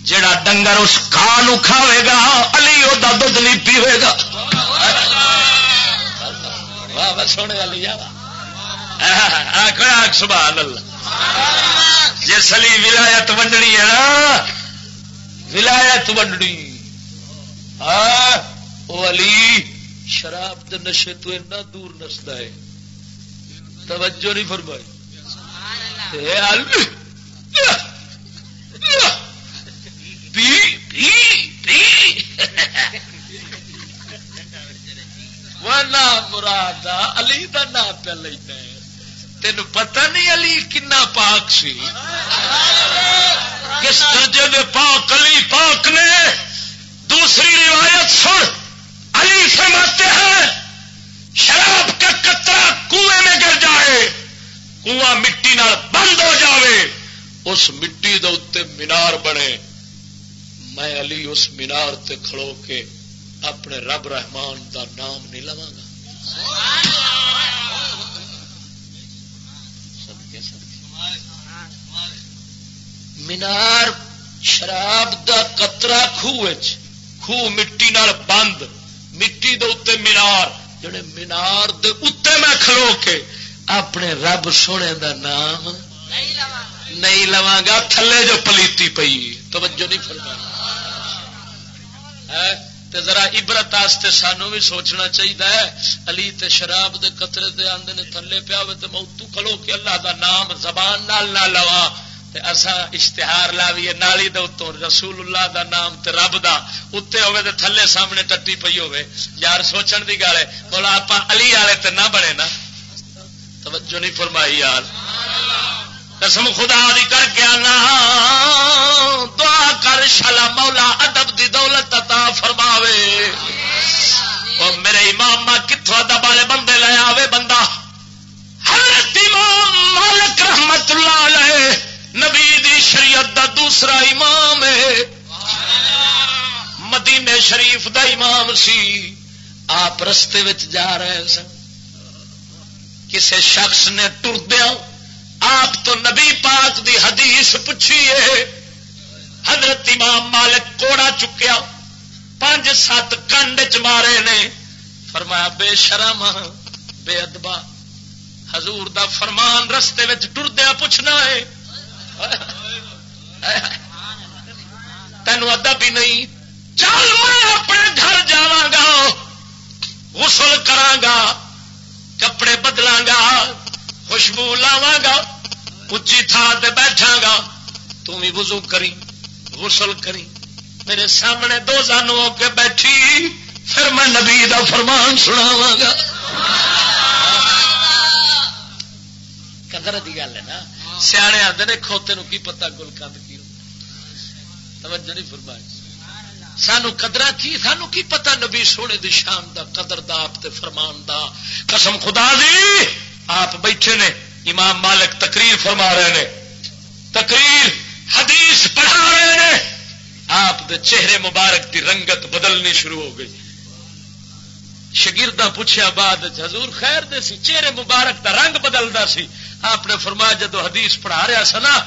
جڑا ڈنگر اس کھا کھاوے گا علی وہ دھد نہیں پیوے گا سونے والی سبحان اللہ جس علی ولایت ونڈنی ہے نا ولایت ونڈنی۔ وہ علی شراب دے نشے تو اتنا دور نستا ہے۔ توجہ نہیں فرمائی۔ مراد علی کا نام پہ لینا تین پتہ نہیں علی کنا پاک سی؟ کس درجے دے پاک علی پاک نے؟ دوسری روایت سن، علی فرماتے ہیں، شراب کا کترا کنویں میں گر جائے، کنواں مٹی نال بند ہو جاوے، اس مٹی دے اتنے مینار بنے۔ میں علی اس مینار تے کھڑو کے اپنے رب رحمان دا نام نہیں لوا گا۔ مینار شراب دا قطرہ خوہ خوہ مٹی نال بند مٹی دے اتنے مینار جڑے مینار دے اتنے میں کھلو کے اپنے رب سونے دا نام نہیں لوا گا۔ تھلے جو پلیتی پئی۔ توجہ نہیں فرما ذرا عبرت آستے سانو بھی سوچنا چاہیے علی تے شراب دے قطرے دے آندے نے تھلے پیا تو کھلو کہ اللہ دا نام زبان نال نہ لوا تے اصا اشتہار لاویے، نالی دے اتوں رسول اللہ دا نام تے رب دا اتنے ہوے تے تھلے سامنے ٹٹی پئی ہوے یار سوچن دی گل ہے بولا آپ علی والے تے نہ بنے نا۔ توجہ نہیں فرمائی یار۔ قسم خدا دی کر کے آنا۔ دعا کر شالا مولا ادب دی دولت عطا فرماوے۔ اور میرے امام کتوں ادب والے بندے لے آوے بندہ؟ حضرت امام مالک رحمت اللہ علیہ۔ نبی دی شریعت دا دوسرا امام ہے۔ مدینے شریف دا امام سی۔ آپ رستے جا رہے سن۔ کسی شخص نے ٹردیا۔ آپ تو نبی پاک دی حدیث پوچھیے حضرت امام مالک کوڑا چکیا۔ پانچ سات کنڈ چ مارے نے۔ فرمایا، بے شرم، بے ادبا۔ حضور دا فرمان رستے ٹردیا پوچھنا ہے۔ تینوں ادب ہی نہیں۔ چل میں اپنے گھر جا غسل گا، کپڑے بدلا گا، خوشبو لاوا گا اچھی تھان سے بیٹھا گا۔ تم بھی وضو کری، غسل کری۔ میرے سامنے دو سان ہو کے بیٹھی، پھر میں نبی دا فرمان سناوا گا۔ قدر کی گل ہے نا۔ سیانے آتے نے کھوتے نو کی پتا گل کند کی توجہ نہیں فرمائی۔ سانو قدر کی سانو کی پتا نبی سونے دی شان دا، قدر دا، آپ تے فرمان دا۔ قسم خدا دی، آپ بیٹھے نے، امام مالک تقریر فرما رہے نے۔ تقریر، حدیث پڑھا رہے نے۔ آپ دے چہرے مبارک دی رنگت بدلنی شروع ہو گئی۔ شگردہ پوچھا بعد حضور خیر دے سی، چہرے مبارک دا رنگ بدلتا سی۔ آپ نے فرمایا، جدو حدیث پڑھا رہا سا نا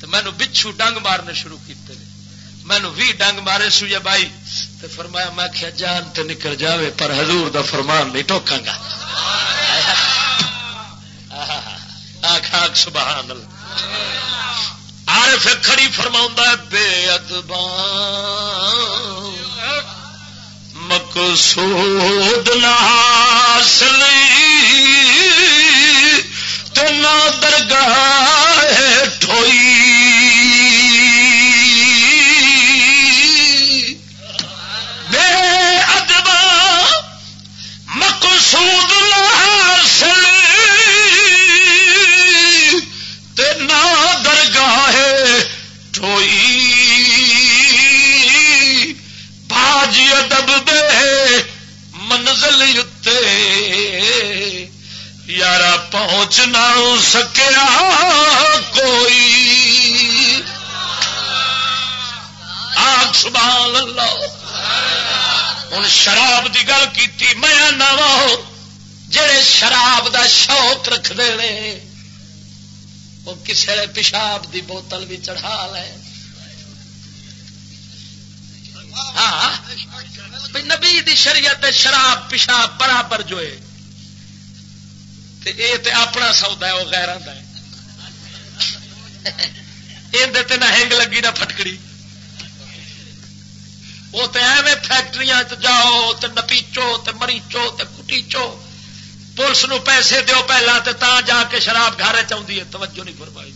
تو مینو بچھو ڈنگ مارنے شروع کیتے نے۔ مینو بھی ڈنگ مارے سو یا بائی تو فرمایا، میں کیا جان تے نکل جاوے، پر حضور دا فرمان نہیں ٹوکا گا۔ آخ آخ، سبحان اللہ۔ عارف کھڑی فرما بے ادبان مقصود نہ حاصل تنا درگاہ ٹھوئی۔ بے ادب مقصود دا شوق رکھتے ہیں وہ کسی پیشاب دی بوتل بھی چڑھا لے۔ ہاں نبی دی شریعت شراب، پیشاب برابر جو ہے۔ تے اپنا سودا ہے، وہ غیر یہ نہ ہنگ لگی نہ پھٹکڑی۔ وہ تو ایویں فیکٹری جاؤ تو نپیچو تو مریچو تو کٹیچو پولیس نو پیسے دو پہلا تو تا جا کے شراب گھر چاہیے ہے، توجہ نہیں فرمائی۔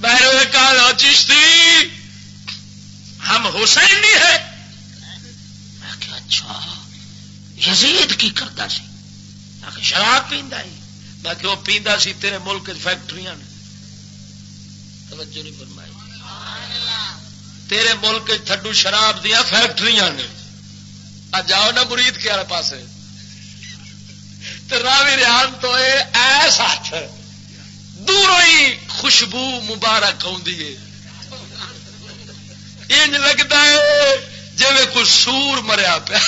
میں کہا چشتی، ہم حسین نہیں ہے اچھا یزید کی کرتا سی۔ شراب پیندا ہی میں کہ وہ پیندا سی، تیرے ملک فیکٹری نے۔ توجہ نہیں فرمائی۔ تیرے ملک تھڈو شراب دیا فیکٹری نے۔ جاؤ نا مرید کے والے پاس راوی ریان تو ایس ہاتھ۔ دوروں ہی خوشبو مبارک آدھی انج لگتا ہے جی کوئی سور مریا پیا۔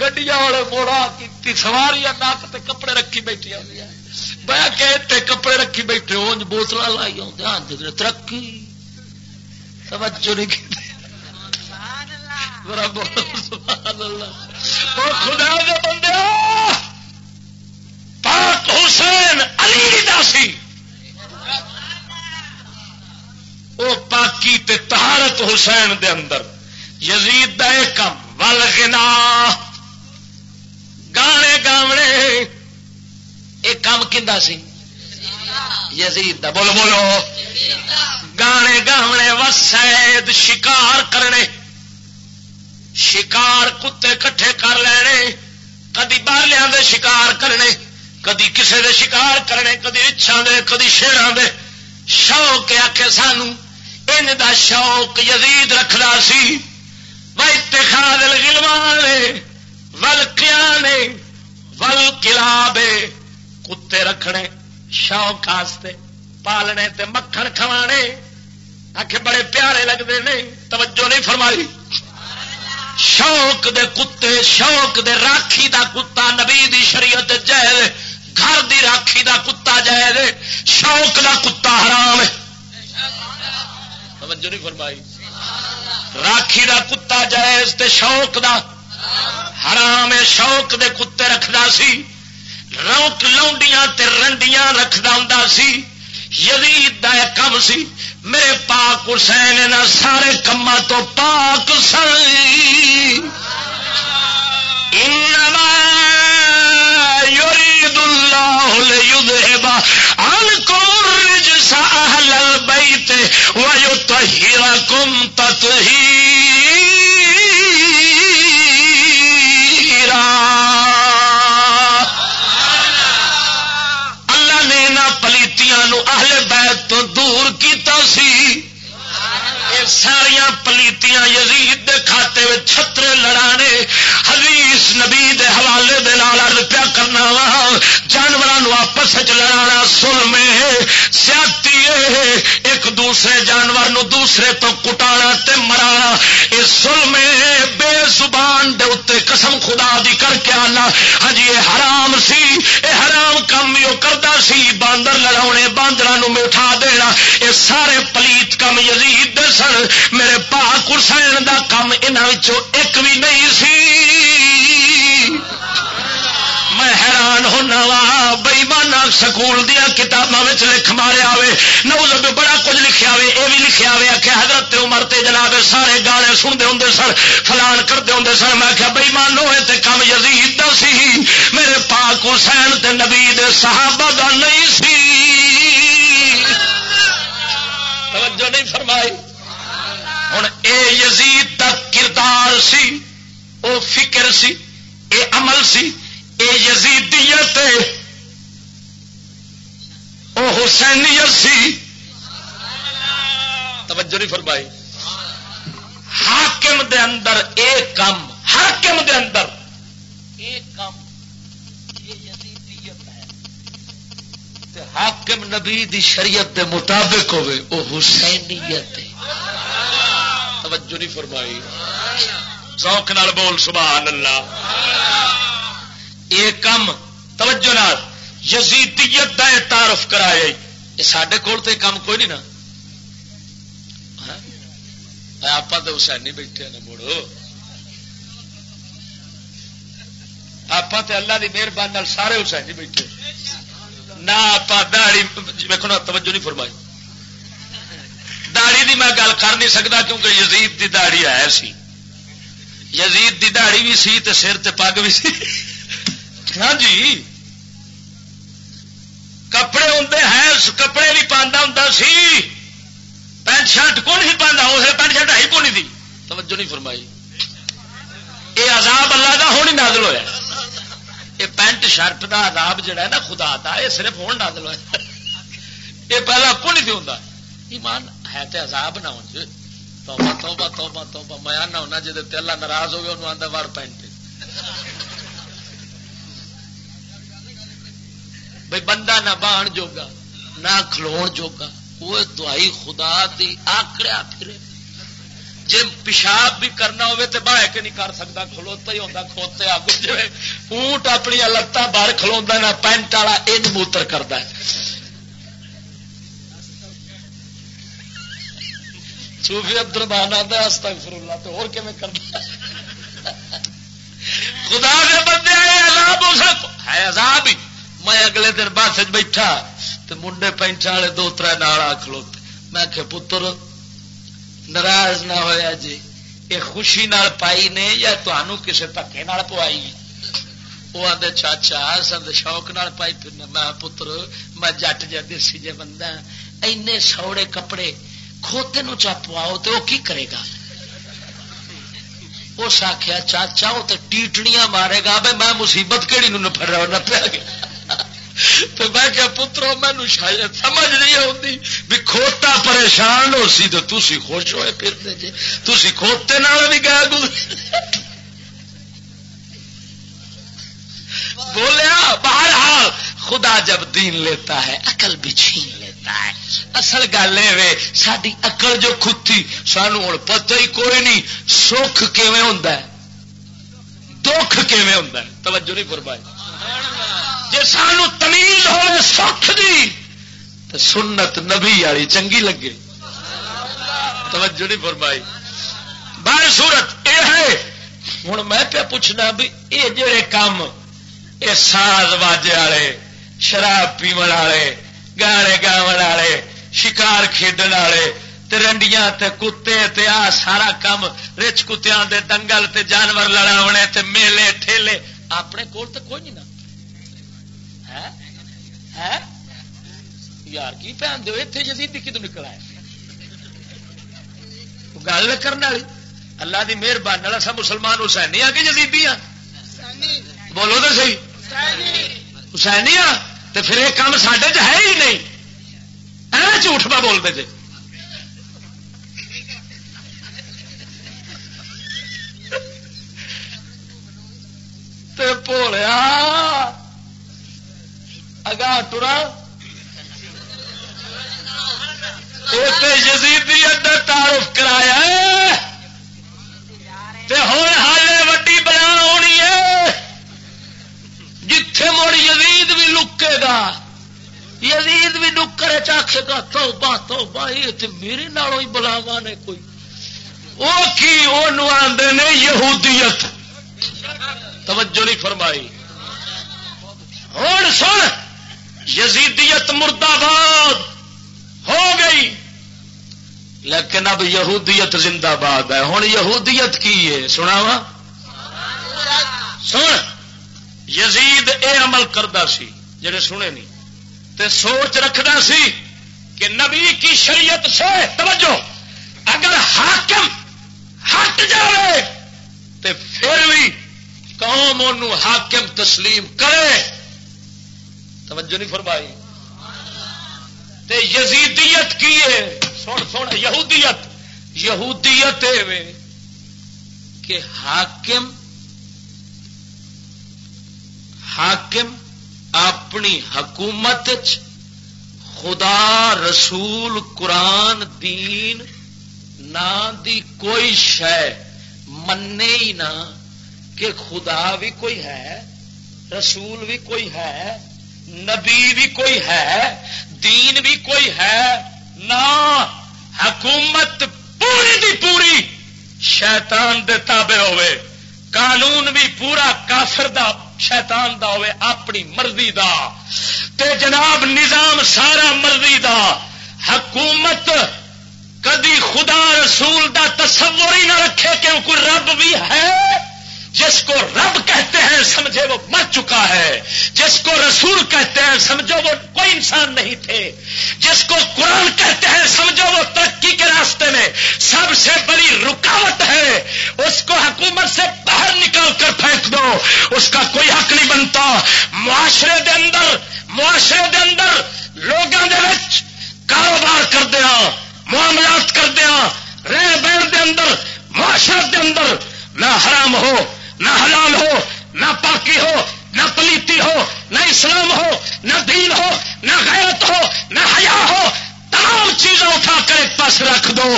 گڈیا والے موڑا کی سواری نک کپڑے رکھی بیٹھی ہوئی بہ کے کپڑے رکھی بیٹھے، اونج بوتل لائی آدھے ہاں، ترقی۔ توجہ نہیں کی خدا دے بندے، پاک حسین علی داسی۔ وہ پاکی تے تہارت حسین دے اندر۔ یزید دا ایک کم، ول گنا گانے گاونے۔ ایک کام کھا سی؟ یزید دا، بولو بولو۔ گانے گاونے وسید شکار کرنے۔ شکار کتے کٹھے کر لینے۔ کدی بالیا دے شکار کرنے، کدی کسے دے شکار کرنے، کدی اچھا دے، کدی شیران دے۔ شوق آخ سانو۔ ان دا شوق یزید رکھدا سی۔ اتخاذ الغلمان ول کیانے ول کلابے کتے رکھنے، شوق آستے، پالنے تے مکھن کھوانے۔ آخ بڑے پیارے لگتے نہیں، توجہ نہیں فرمائی۔ شوق دے کتے، شوق دے راکھی دا کتا، نبی دی شریعت جائے گھر دی راکھی دا کتا جائے شوق دا کتا حرام ہے۔ توجہ نہیں فرمائی۔ راکھی دا کتا جائز تے شوق دا حرام ہے۔ شوق دے کتے رکھدا سی۔ روک لونڈیاں تے رنڈیاں رکھدا ہوں سی۔ یزید دا کم سی۔ میرے پاک حسین نہ سارے کما تو پاک سی يريد الله ليذهب عنكم الرجس أهل البيت ويطهركم تطهيرا اہل بیت تو دور کیتا سی۔ ساریا پلیتیاں یزید دے کھاتے میں چھترے لڑانے، حدیث نبی دے حوالے دے نال پیا کرنا وا جانوروں آپس لڑانا سل سیاتی ایک دوسرے جانور نو دوسرے تو کٹانا تے مرانا اس سل بے زبان دے اتنے قسم خدا دی کر کے آنا۔ ہاں جی، یہ حرام سی، اے حرام کام بھی وہ کرتا سی، باندر لڑاؤنے باندر یہ سارے پلیت کم یزید دے سن میرے پاک حسین دا کم انہوں ایک بھی نہیں سی۔ میں حیران ہونا وا بئیمانہ سکول دیا کتابوں لکھ ماریا ہوے نو بڑا کچھ لکھا ہوے یہ بھی لکھا ہوے آخیا حضرت عمر تے جناب سارے گانے سنتے ہوں سن، فلان کرتے ہوں سن۔ میں آخیا بئیمان ہوئے تے کم یزید دا سی۔ میرے پاک حسین تے نبی دے صحابہ دا نہیں سی۔ ہوں اے یزید کا کردار سی، او فکر سی، اے عمل سی، اے یزیدیت او حسینیت سی۔ توجہ نہیں فرمائی۔ حاکم دے اندر اے کم، حاکم دے اندر۔ اے کم حاکم نبی دی شریعت دے مطابق ہوئے، او حسینیت ہے۔ توجہ نہیں فرمائی۔ سوکھ نال بول، سبحان اللہ۔ یہ کم، توجہ نال۔ یزیدیت کا تعارف کرایا۔ یہ سڈے کول تو کام کوئی نہیں نا۔ ہاں؟ آپ تو حسینی بیٹھے نا مڑو آپ اللہ کی مہربانی سارے حسینی بیٹھے۔ نہ آپ دہڑی ویکو توجہ نہیں فرمائی۔ داڑی دی میں گل کر نہیں سکتا کیونکہ یزید دی داڑی ہے سی۔ یزید دی داڑی بھی سی تے سر تے پگ بھی سی۔ ہاں جی۔ کپڑے ہوں ہے کپڑے بھی پہنتا ہوں سی۔ پینٹ شرٹ کون ہی پہنتا اس پینٹ شرٹ ہے کون تھی توجہ نہیں فرمائی۔ یہ عذاب اللہ کا ہونی نازل ہوا یہ پینٹ شرٹ کا عذاب جڑا ہے نا خدا دا، یہ صرف ہوں نازل ہوا یہ پہلا کو نہیں ہوں ایمان۔ ہے تو عذاب نہ ہو جی۔ توبہ توبہ توبہ توبہ۔ میں آنا ہونا جی اللہ ناراض ہوگا انہوں آدھا وار پینٹ بھائی بندہ نہ بان جوگا، نہ کھلو جوگا۔ وہ دوائی خدا دی آکڑیا پھرے۔ جی پیشاب بھی کرنا ہوے تو باہ کے نہیں کر سکتا، کھلوتا ہی ہوتا کھوتے آگ جی اونٹ اپنی لتان باہر کھلوا نہ، پینٹ والا ان موتر کرتا ہے۔ صوفی عبد الرحمان آتا ہے استغفر اللہ تو اور کیون کرنا؟ خدا کے بندے عذاب ہے عذاب ہی۔ میں اگلے دن بس بیٹھا تو منڈے پینٹ والے دو تر نال کھلوتے۔ میں کہ پتر، ناراض نہ ہویا جی یہ خوشی نال پائی نے یا تمہوں کسی دکے پوائی؟ وہ آدھے چاچا سند شوق نال پائی پھرنا میں پتر، میں جٹ جا دیسی جی بندہ ہاں، اینے سوڑے کپڑے کھوتے نو چا پواؤ تو وہ کی کرے گا؟ اس آخیا چاچا وہ تو ٹیٹڑیاں مارے گا بھائی میں مصیبت کہڑی نو نفر رہا نہ پیا گیا۔ تو میں کیا پترو مینو شاید سمجھ نہیں آتی بھی کھوتا پریشان ہو سی تو تھی خوش ہوئے پھرتے جی تھی کھوتے نال بھی گیا گزر بولیا، بہرحال خدا جب دین لیتا ہے، عقل بھی چھین لیتا ہے۔ اصل گل یہ ساری اقل جو کھتی، سانو ہوں پتہ ہی کوئی نہیں، سکھ کیون ہوں دکھ کیون ہوں توجہ نہیں فرمائی۔ جی سان تمیز ہو سکھ دی تو سنت نبی والی چنگی لگے۔ توجہ نہیں فرمائی۔ بار صورت یہ ہے۔ ہوں میں پہ پوچھنا بھی یہ جڑے کام یہ ساز واجے والے، شراب پیو والے، گانے گاو والے شکار کھیڈن والے رنڈیاں تے کتے تے آ سارا کام رچ کتیا دنگل تے جانور لڑاونے تے میلے ٹھیلے۔ اپنے کول تو کوئی نہیں نا۔ یار کی پہن دو اتنے جدید کتوں نکل آئے؟ گل کرنے والی۔ اللہ کی مہربانی والا سب مسلمان حسینی آ کے جدیدی ہاں؟ بولو تو سی حسینی۔ ہاں؟ تو پھر یہ کام سڈے چ ہے ہی نہیں۔ جھوٹ پہ بولتے جی۔ تھے پولیا اگا ٹرا۔ یزیدیت تعارف کرایا ہوں ہال وڈی بنا ہونی ہے۔ جتھے مڑ یزید بھی لکے گا۔ یزید بھی ڈکر چکے گا تو با تو با یہ میرے نالوں ہی بلاوا نے کوئی۔ وہ کی وہ آدھے نے، یہودیت۔ توجہ نہیں فرمائی۔ ہوں سن، یزیدیت مردہ ہو گئی۔ لیکن اب یہودیت زندہ باد ہے۔ ہوں یہودیت کی ہے؟ سنا وا سن، یزید اے عمل کرتا سی، جڑے سنے نہیں۔ تے سوچ رکھتا سی کہ نبی کی شریعت سے، توجہ، اگر حاکم ہٹ جائے تو پھر بھی قوم حاکم تسلیم کرے۔ توجہ نہیں فرمائی۔ تے یزیدیت کی ہے؟ سن سن، یہودیت۔ یہودیت کہ حاکم حاکم اپنی حکومت خدا رسول قرآن دین نہ دی کوئی شہ منے ہی نہ کہ خدا بھی کوئی ہے، رسول بھی کوئی ہے، نبی بھی کوئی ہے، دین بھی کوئی ہے، نہ حکومت پوری دی پوری شیطان دے تابع ہوئے، قانون بھی پورا کافر دا شیطان دا ہوئے، اپنی مرضی دا۔ تے جناب نظام سارا مرضی دا۔ حکومت کدی خدا رسول دا تصور ہی نہ رکھے کیوں کوئی رب بھی ہے؟ جس کو رب کہتے ہیں سمجھے وہ مر چکا ہے۔ جس کو رسول کہتے ہیں سمجھو وہ کوئی انسان نہیں تھے۔ جس کو قرآن کہتے ہیں سمجھو وہ ترقی کے راستے میں سب سے بڑی رکاوٹ ہے۔ اس کو حکومت سے باہر نکال کر پھینک دو۔ اس کا کوئی حق نہیں بنتا۔ معاشرے دے اندر، معاشرے دے اندر لوگوں دے وچ کاروبار کر دیا معاملات کر دیا رہ بہن دے اندر، معاشرت دے اندر نہ حرام ہو۔ نہ حلال ہو، نہ پاکی ہو، نہ پلیتی ہو، نہ اسلام ہو، نہ دین ہو، نہ غیرت ہو، نہ حیا ہو، تمام چیزیں اٹھا کر ایک پاس رکھ دو۔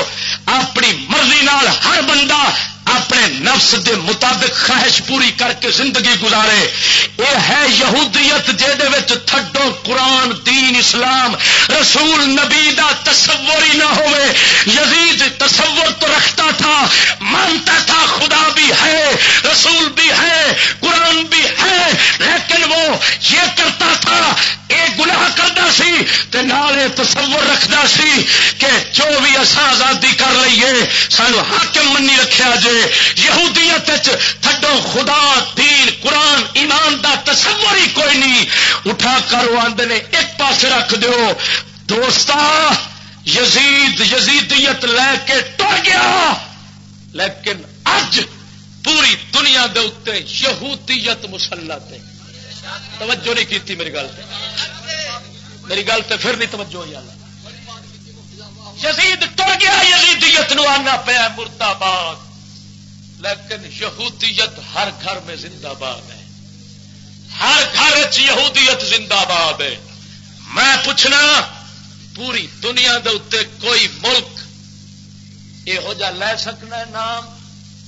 اپنی مرضی نال ہر بندہ اپنے نفس دے مطابق خواہش پوری کر کے زندگی گزارے۔ یہ ہے یہودیت جہد تھڈو قرآن، دین، اسلام، رسول، نبی دا تصور ہی نہ ہوئے۔ یزید تصور تو رکھتا تھا، مانتا تھا خدا بھی ہے، رسول بھی ہے، قرآن بھی ہے، لیکن وہ یہ کرتا تھا ایک گناہ کرتا سی، تے نال تصور رکھتا سی کہ جو بھی اصا آزادی کر لیے سانو حاکم منی رکھا جے۔ یہودیت تھڈو خدا، دین، قرآن، ایمان دا تصور ہی کوئی نہیں۔ اٹھا کر آدھے نے ایک پاس رکھ دیو۔ دوستا، یزید، یزیدیت لے کے ٹر گیا۔ لیکن اج پوری دنیا دے اتنے یہودیت مسلط ہے۔ توجہ نہیں کی میری گل میری گل تو پھر نہیں توجہ ہوئی یزید ٹر گیا، یزیدیت نو آنا پیا مرتا باد۔ لیکن یہودیت ہر گھر میں زندہ باد ہے۔ ہر گھر یہودیت زندہ باد ہے۔ میں پوچھنا، پوری دنیا دے اتنے کوئی ملک یہو جا لے سکنا ہے نام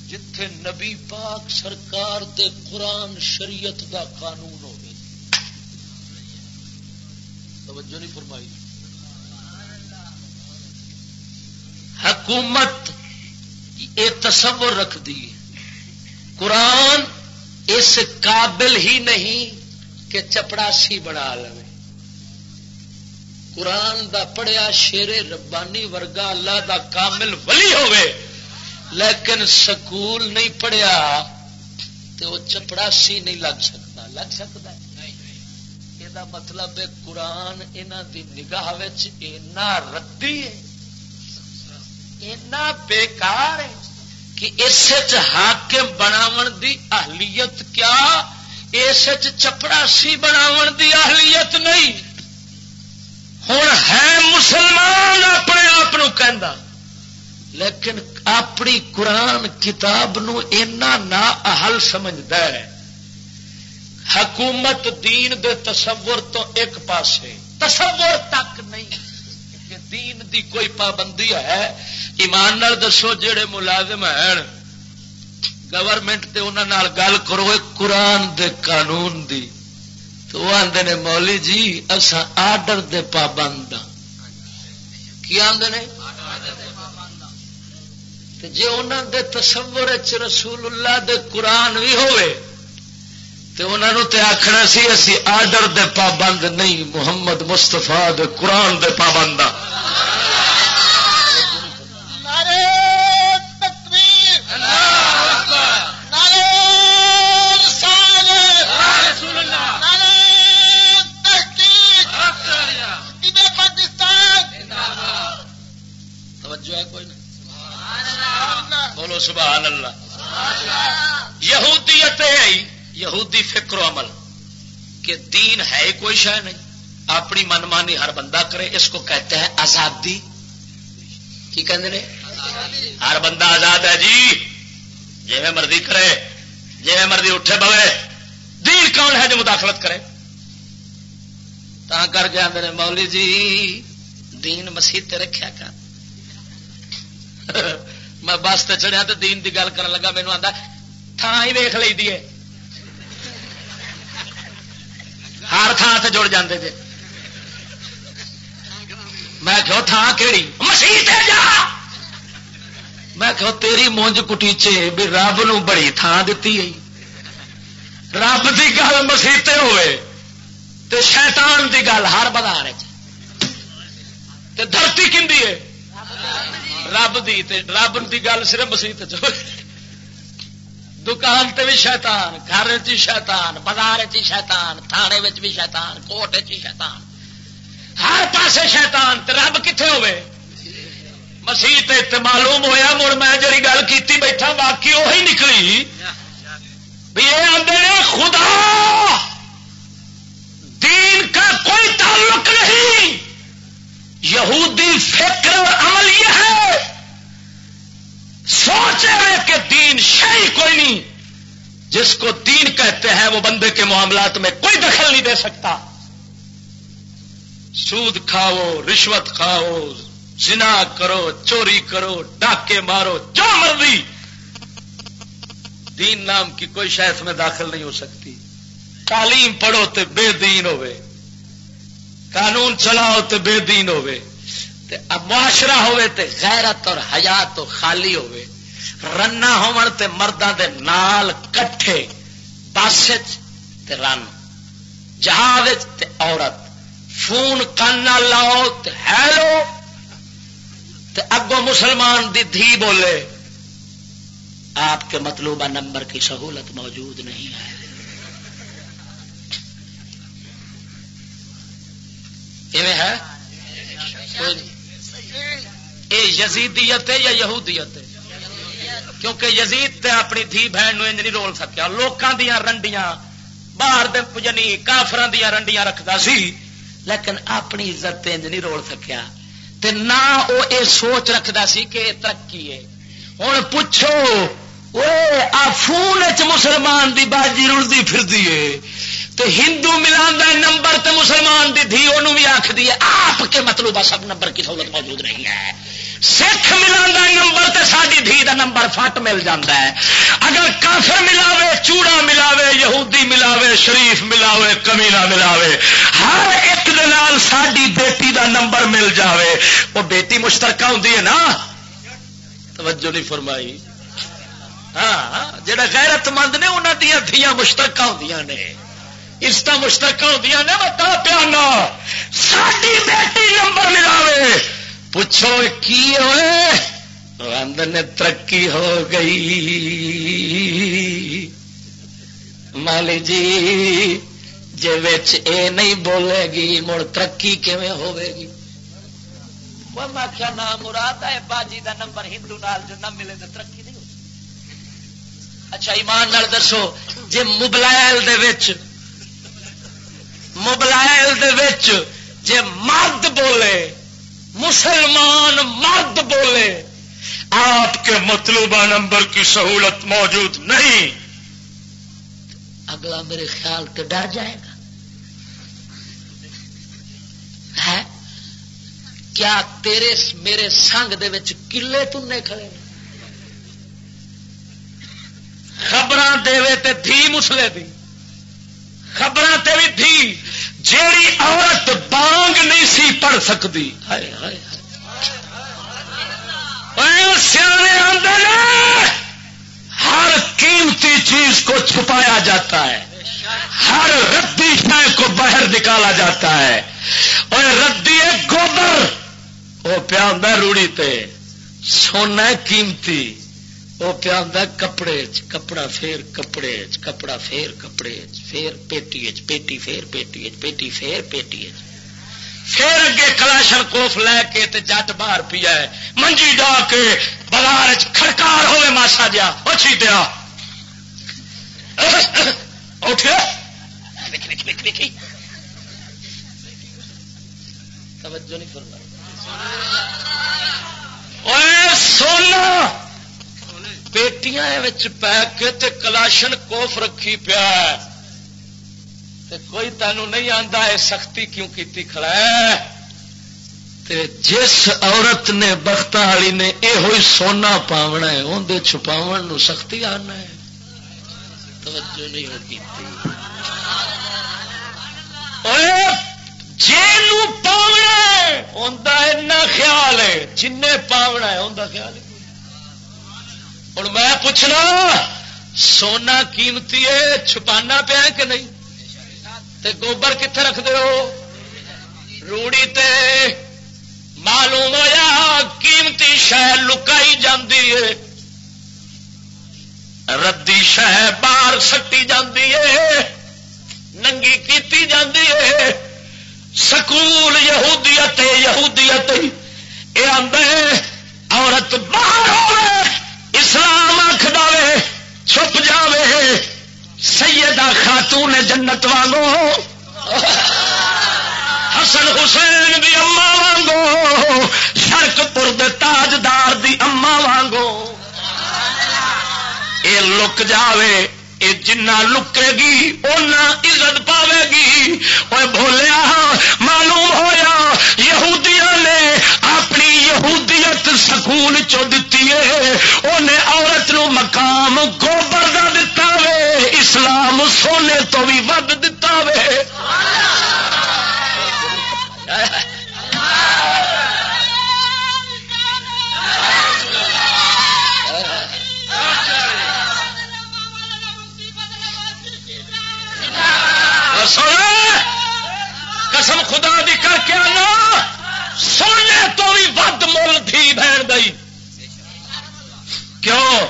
جتھے نبی پاک سرکار دے قرآن شریعت دا قانون ہو توجہ نہیں فرمائی۔ حکومت یہ تصور رکھ دی۔ قرآن اس قابل ہی نہیں کہ چپڑاسی بنا لو قرآن دا پڑھیا شیر ربانی ورگا اللہ دا کامل ولی ہوئے لیکن سکول نہیں پڑھیا تو وہ چپڑاسی نہیں لگ سکتا۔ لگ سکتا یہ مطلب قرآن یہاں دی نگاہ ردی ہے۔ اینا بیکار ہے کہ اس حاکم بناو دی اہلیت کیا؟ اس چپڑاسی بناو دی اہلیت نہیں۔ ہوں ہے مسلمان اپنے آپ کہ لیکن اپنی قرآن کتاب نو اینا نا اہل سمجھتا ہے۔ حکومت دین دے تصور تو ایک پاسے۔ تصور تک نہیں کہ دین دی کوئی پابندی ہے۔ ایمان نال دسو جڑے ملازم ہیں گورنمنٹ تے انہاں گل کرو قرآن دے قانون دی تو وہ آدھے نے مولی جی اصا آڈر دے پابند ہاں۔ کی آدھے نے جی انہوں دے تصور رسول اللہ دے قرآن بھی ہوئے تو انہوں تے آخنا سی، اسی آڈر دے پابند نہیں، محمد مستفا دے قرآن دے پابند ہاں۔ کوئی بولو سبحان اللہ. یہودیت ہے، یہودی فکر و عمل، کہ دین ہے کوئی شہ نہیں. اپنی من مانی ہر بندہ کرے، اس کو کہتے ہیں آزادی. کی کہتے ہیں ہر بندہ آزاد ہے جی. جی میں مرضی کرے جی میں مرضی اٹھے بوے دین کون ہے جو مداخلت کرے؟ تا کر کے آدھے مولی جی دین مسیح رکھا کر میں بس سے چڑھیا تو دین دی گل کر لگا مینو آتا تھان ہی ویخ لی دی ہر تھان سے جڑ جاندے جے۔ میں کہو تھان کہڑی مسیح جا! میں کہو، تیری مونج کٹیچے بھی رب نو بڑی تھان دیتی ہے رب دی گل مسیح ہوئے، تے شیطان دی گل ہر بازار دھرتی کھی ہے رب دی رب کی گل صرف مسیح دکان تے بھی شیطان، گھر چی شیطان، بازار چی شیطان، تھانے بھی شیطان، کوٹ چی شیطان۔ ہر پاسے شیطان، تے رب کتنے ہوے مسیح تے معلوم ہویا، مڑ میں جی گل کی بیٹھا باقی وہی نکلی۔ بھی یہ آدھے خدا! دین کا کوئی تعلق نہیں۔ یہودی فکر اور عمل یہ ہے، سوچے کہ دین شہی کوئی نہیں۔ جس کو دین کہتے ہیں، وہ بندے کے معاملات میں کوئی دخل نہیں دے سکتا۔ سود کھاؤ، رشوت کھاؤ جنا کرو، چوری کرو، ڈاکے مارو، جو مرضی۔ دین نام کی کوئی شاید میں داخل نہیں ہو سکتی۔ تعلیم پڑھو تو بے دین ہوئے۔ قانون چلاؤ تو بے دین ہوئے، تے معاشرہ ہوئے تے غیرت اور حیات تو خالی ہوئے۔ رنا ہون تے مردہ دے نال کٹھے، بس تے رن، جہاز تے عورت۔ فون کن لاؤ تے ہیلو۔ تے اگو مسلمان دی دھی بولے، آپ کے مطلوبہ نمبر کی سہولت موجود نہیں ہے؟ ہے یزیدیت ہے یا یہودیت ہے؟ کیونکہ یزید تے اپنی دھی بہن انج نہیں رول سکیا۔ لوکاں دیا رنڈیاں، باہر دے یعنی کافران دیا رنڈیاں رکھتا سی، لیکن اپنی عزت انج نہیں رول سکیا۔ تے نہ وہ اے سوچ رکھتا سی کہ ترقی ہے۔ ہوں پوچھو فون مسلمان دی باجی رلتی پھرتی ہے۔ تو ہندو ملا نمبر تو مسلمان دی دھی انہوں بھی آخ دی آپ کے مطلب سب نمبر کی سہولت موجود نہیں ہے۔ سکھ ملا نمبر تو ساری دھی دا نمبر فٹ مل جاتا ہے۔ اگر کافر ملاوے، چوڑا ملاوے، یہودی ملاوے، شریف ملاوے، کمیلا ملاوے، ہر ایک دال ساری بیٹی دا نمبر مل جاوے۔ وہ بیٹی مشترکہ ہوں نا؟ توجہ نہیں فرمائی۔ ہاں, ہاں، جڑا غیرت مند نے انہوں دیا دیا مشترکہ ہوں نے۔ عزت مشترکہ ہوں نے بتا پیانا ساری بیٹی نمبر ملاوے۔ پوچھو کی ہوئے رند نے ترقی ہو گئی۔ مالی جی جی اے نہیں بولے گی، مڑ ترقی کیویں ہوے گی؟ میں کیا نام مراد ہے باجی دا نمبر ہندو نال جو نہ ملے تو ترقی نہیں ہو اچھا ایمان نال دسو جی موبائل موبائل جی مرد بولے، مسلمان مرد بولے، آپ کے مطلوبہ نمبر کی سہولت موجود نہیں۔ اگلا میرے خیال کے ڈر جائے گا۔ ہے؟ کیا تیرے میرے سنگ دے کلے تنے کھڑے؟ خبر دے تھی مسلے دی۔ خبر بھی تھی جیڑی عورت بانگ نہیں سی پڑھ سکتی۔ سیانے آدھے ہر قیمتی چیز کو چھپایا جاتا ہے۔ ہر ردی شہ کو باہر نکالا جاتا ہے۔ اور ردی گوبر وہ پیا روڑی تے۔ سونا قیمتی وہ پیا کپڑے کپڑا پھر کپڑے کپڑا پھر کپڑے پھر پیٹی پیٹی پھر پیٹی پیٹی پھر پیٹی پھر اگے کلاشن کوف لے کے تے جٹ باہر پیا ہے منجی جا کے بازار کھڑکار ہوئے ماسا جا اچھی دیا توجہ نہیں فرما سونا پیٹیاں پیک کے تے کلاشن کوف رکھی پیا تے کوئی تینوں نہیں آتا ہے سختی کیوں کیتی کھڑا ہے؟ تے جس عورت نے بخت والی نے یہ ہوئی سونا پاونا ہے اندر چھپاو سختی آنا ہے۔ توجہ نہیں ہوگی جی پاونا خیال ہے جن پاونا ہے اندر خیال ہے۔ ہوں میں پوچھنا، سونا قیمتی ہے، چھپانا پیا کہ نہیں؟ تے گوبر کتنے رکھتے ہو؟ روڑی تے معلوم ہوا قیمتی شہ لکائی جاندی ہے۔ ردی شہ باہر سٹی جاندی ہے۔ ننگی کیتی جاندی ہے۔ سکول یہودیت یہودیت یہ آدھے عورت باہر ہوئے اسلام آخ دے چھپ جاوے۔ سیدہ خاتون جنت وانگو، حسن حسین دی اما وانگو شرک پور تاجدار دی اما وانگو۔ اے لک جاوے، اے جنا لکے گی اُنہ عزت پاوے گی۔ وہ بولیا معلوم ہویا، یہودیاں نے اپنی یہودیت سکول چو دیتی ہے؟ انہیں عورت نو مقام گوبر کا دتا اسلام سونے تو بھی ود دتا وے۔ قسم خدا دی کر کے آنا، سونے تو بھی ود مل تھی بہن گئی کیوں؟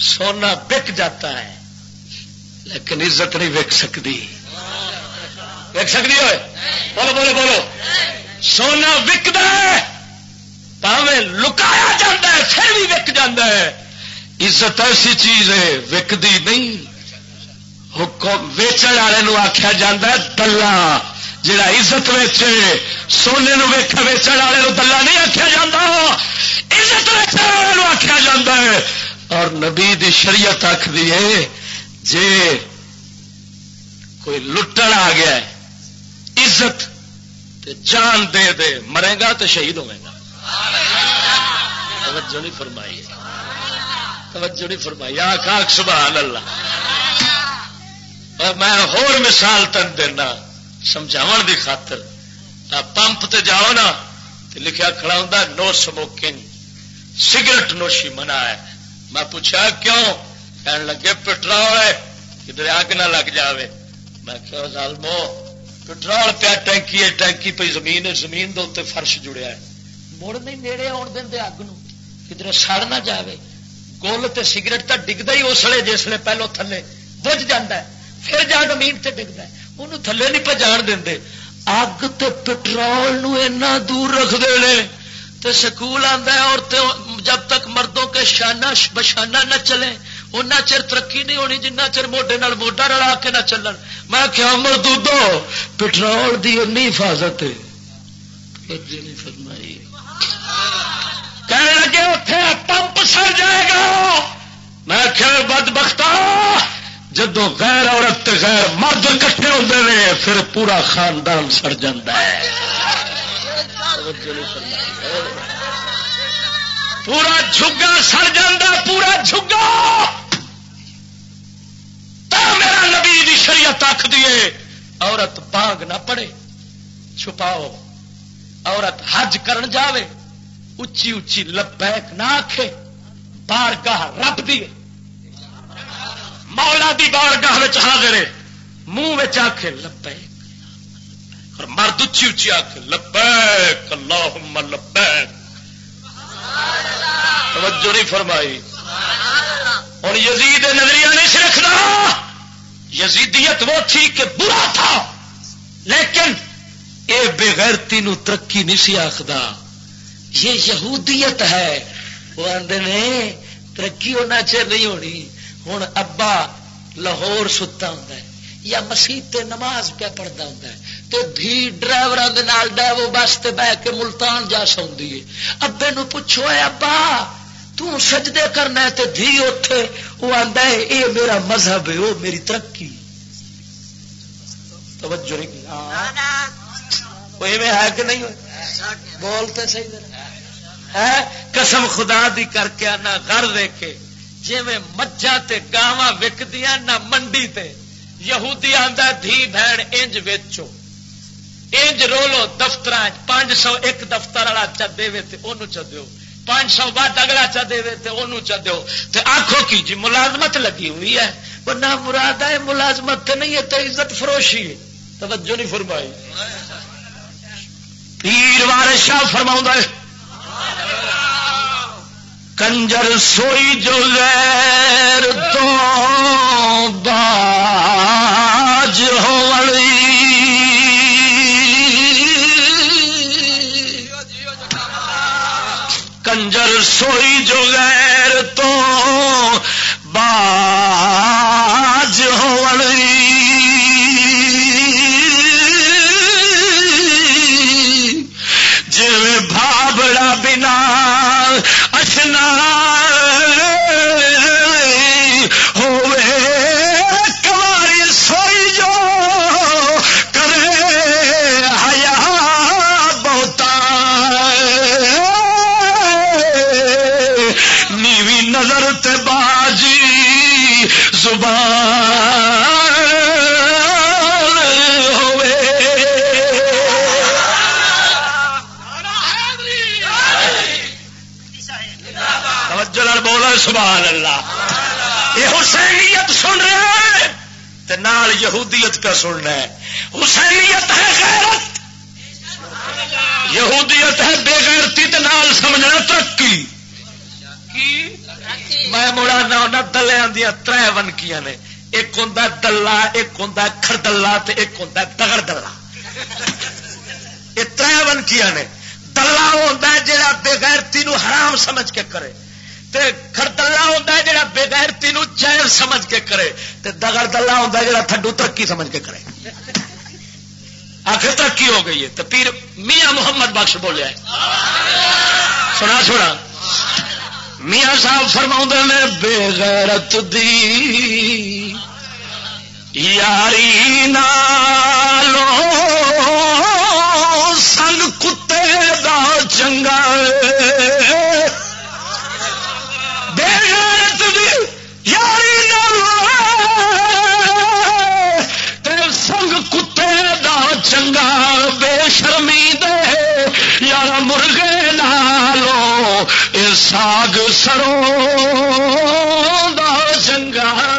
سونا بک جاتا ہے۔ لیکن عزت نہیں وک سکتی۔ وک سکتی ہوئے؟ بولو بولو بولو۔ سونا وکد پاوے لکایا جا پھر بھی وک جا عزت ایسی چیز ہے، وکتی نہیں۔ حکم ویچن والے آخیا جا دلہ۔ جڑا عزت ویچے، سونے ویچن والے دلہ نہیں آخیا جا عزت ویچن والے آخیا جا اور نبی دی شریعت آخ ہے جے کوئی لٹن آ گیا ہے، عزت تے جان دے دے، مرے گا تو شہید ہوئے گا۔ توجہ نہیں فرمائی۔ توجہ نہیں فرمائی۔ آخ آخ سبحان اللہ۔ اور میں ہور مثال تن دینا سمجھاو دی خاطر۔ پمپ تے جاؤ نا، تے لکھا کھڑا ہوں نو سموکنگ۔ سگریٹ نوشی منع ہے۔ میں پوچھا، کیوں؟ کہنے لگے پٹرول ہے کدھر اگ نہ لگ جاوے میں کیا ظالمو پٹرول پیا ٹینکی ہے ٹینکی پہ زمین ہے زمین دے اتنے فرش جڑیا ہے مڑ نہیں نیڑے آن دیں اگ نو کدھر سڑ نہ جاوے گول تے سگریٹ تو ڈگتا ہی اسلے جسے پہلو تھلے بج جاتا ہے پھر جا زمین سے ڈگتا ہے انہوں تھلے نہیں پہچان دیں اگ تو پٹرول اینا دور رکھتے ہیں تو سکول آتا ہے اور جب تک مردوں کے شانہ بشانہ نہ چلے ان چر ترقی نہیں ہونی جنہ چر موڈے موڈا رلا کے نہ چلن۔ میں کیا مردو پٹرول کی این حفاظت کہنے لگے اتے پمپ سر جائے گا۔ میں کیا بد بختا جدو غیر عورت غیر مرد کٹھے ہوتے ہیں پھر پورا خاندان سڑ ہے۔ پورا جھگا سڑ جا پورا جھگا۔ میرا نبی دی شریعت آخ دیے عورت باغ نہ پڑے، چھپاؤ۔ عورت حج کرن جاوے، اچھی اچھی لبیک نہ آخے بار گاہ رب دیے مولا دی بار گاہ حاضر منہ آخ لبیک۔ اور مرد اچھی اچھی آخ لبیک، اللہم لبیک۔ توجہ نہیں فرمائی۔ اور یزید نظریہ نہیں سے رکھنا۔ یزیدیت وہ تھی کہ برا تھا۔ لیکن اے بغیرتی نو ترقی نہیں سی آخر یہ یہودیت ہے۔ وہ آدھے ترقی ہونا چاہیے نہیں ہونی۔ ہوں ابا لاہور ستا ہوں یا مسیح تے نماز پہ پڑھتا ہوں تو دھی ڈرائیور ڈرائیو بس سے بہ کے ملتان جا سکتی ہے۔ ابے نو پوچھو اے ابا، تو سجدے کرنا ہے تو دھی اٹھے وہ آتا ہے، اے میرا مذہب ہے وہ میری ترقی۔ توجہ نہیں۔ وہ ہے کہ نہیں؟ بولتے صحیح ہے؟ قسم خدا دی کر کے آنا گھر دے کے جی مجھا گاواں وکدیا نہ منڈی تے۔ یہودی آتا دھی بہن انج ویچو۔ انج رولو دفتر پانچ سو ایک دفتر والا چا دے چ دو پانچ سو بعد اگلا چا دے انہوں چا دو آخو کی جی ملازمت لگی ہوئی ہے۔ وہ نہ مراد ہے، ملازمت نہیں ہے تو عزت فروشی ہے۔ توجہ نہیں فرمائی۔ پیر وار شاہ فرما ہے۔ کنجر سوئی جو غیر تو باج سوئی یہودیت کا سننا ہے۔ حسینیت ہے غیرت۔ یہودیت ہے بے غیرتی نال سمجھنا ترقی۔ میں مڑا نہ دلیا دیا تر ونکیاں نے۔ ایک ہوں دلہ ایک ہوں خردلا ایک ہوں دگڑ دلہ یہ تر ونکیاں نے۔ دلہ ہوتا ہے جہاں بےغیرتی حرام سمجھ کے کرے۔ خردلا ہوتا ہے جہاں بےغیرتی چین سمجھ کے کرے دگڑ دلہ ہوتا ہے جہاں تھڈو ترقی سمجھ کے کرے۔ آخر ترقی ہو گئی ہے تو پیر میاں محمد بخش بولیا سنا سنا۔ میاں صاحب فرما نے بے غیرت دی یاری نالو سن کتے دا چنگا غیرت دی یاری سنگ کتے دا چنگا بے شرمی دے۔ یار مرغے نالو ساگ سروں دا چنگا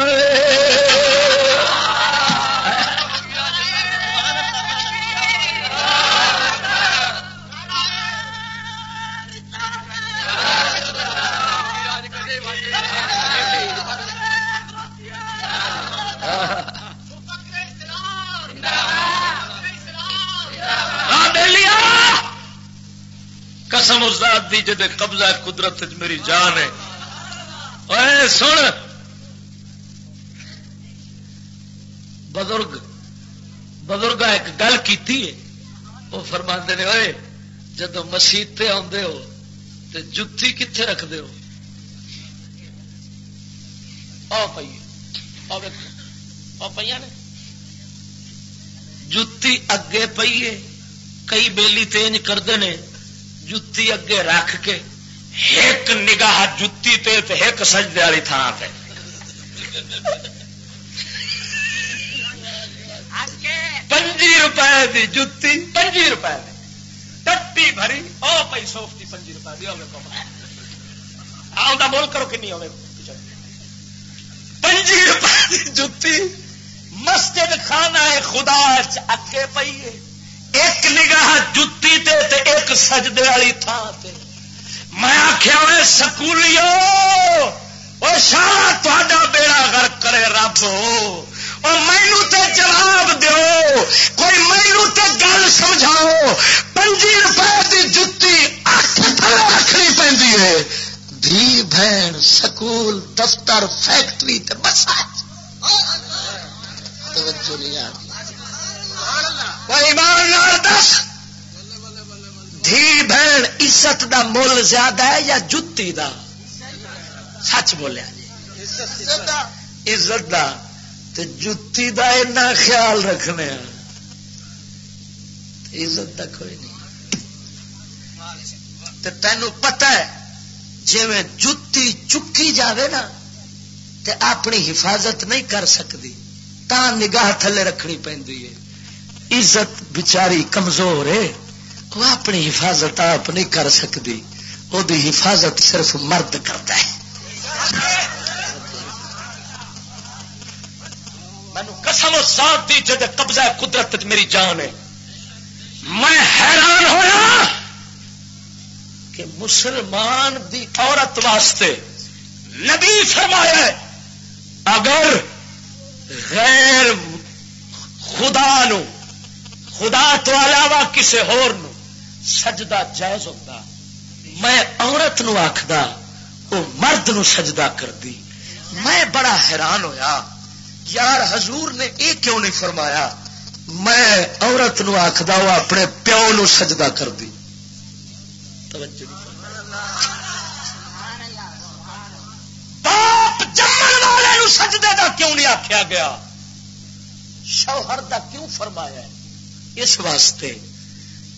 قسم ذات دی جدے قبضہ قدرت میری جان ہے۔ اے سن۔ بزرگ بزرگ ایک گل کی وہ فرما نے ہوئے جب مسیح آدھے ہو تو جتی کتنے رکھتے ہو؟ آ پی نے۔ جتی اگے پیے کئی بیلی تینج کرتے ہیں جتی اگے رکھ کے ایک نگاہ جتی تے ایک سجدے والی تھان پہ پنجی روپئے دی جتی، پنجی روپئے دی۔ ٹٹی بھری، او پی سوفتی پنجی روپئے دی آؤں بول کرو کنی ہوگی پنجی روپئے دی جتی، مسجد خانہ خدا اگے پی ہے ایک نگاہ جتی تے تے ایک سجدے والی تھان تے۔ میں آخیا ہوئے سکولیو وہ شاہ تا بیڑا غرق کرے رب۔ اور مینو تے جواب دیو، کوئی مینو تے گل سمجھاؤ۔ پنجی روپے کی جتی اٹھ تھلے رکھنی پی ہے۔ دھی بہن سکول، دفتر، فیکٹری تے بس۔ توجہ نہیں آتی۔ دس، دھی بہن عزت دا مل زیادہ ہے یا جتی دا؟ سچ بولیا جی۔ عزت دا۔ جتی دا اینا خیال رکھنے ہاں۔ عزت دا کوئی نہیں۔ تینوں پتا ہے جی میں جتی چکی جاوے نا، تے اپنی حفاظت نہیں کر سکتی تا نگاہ تھلے رکھنی پہ عزت بچاری کمزور ہے، وہ اپنی حفاظت آپ نہیں کر سکتی، وہ حفاظت صرف مرد کرتا ہے۔ قسم و ساتھ دی جد قبضہ قدرت میری جان ہے۔ میں حیران ہوا کہ مسلمان دی عورت واسطے نبی فرمایا اگر غیر خدا نو خدا تو علاوہ کسی ہور نو سجدہ جائز ہوتا۔ میں عورت نو آخد وہ مرد نو سجدہ کر دی میں بڑا حیران ہویا۔ یار حضور نے یہ کیوں نہیں فرمایا؟ میں عورت نو آخد وہ اپنے پیو نو سجدہ کر دی باپ جمن والے سجدے دا کیوں نہیں آخیا گیا؟ شوہر دا کیوں فرمایا ہے؟ اس واسطے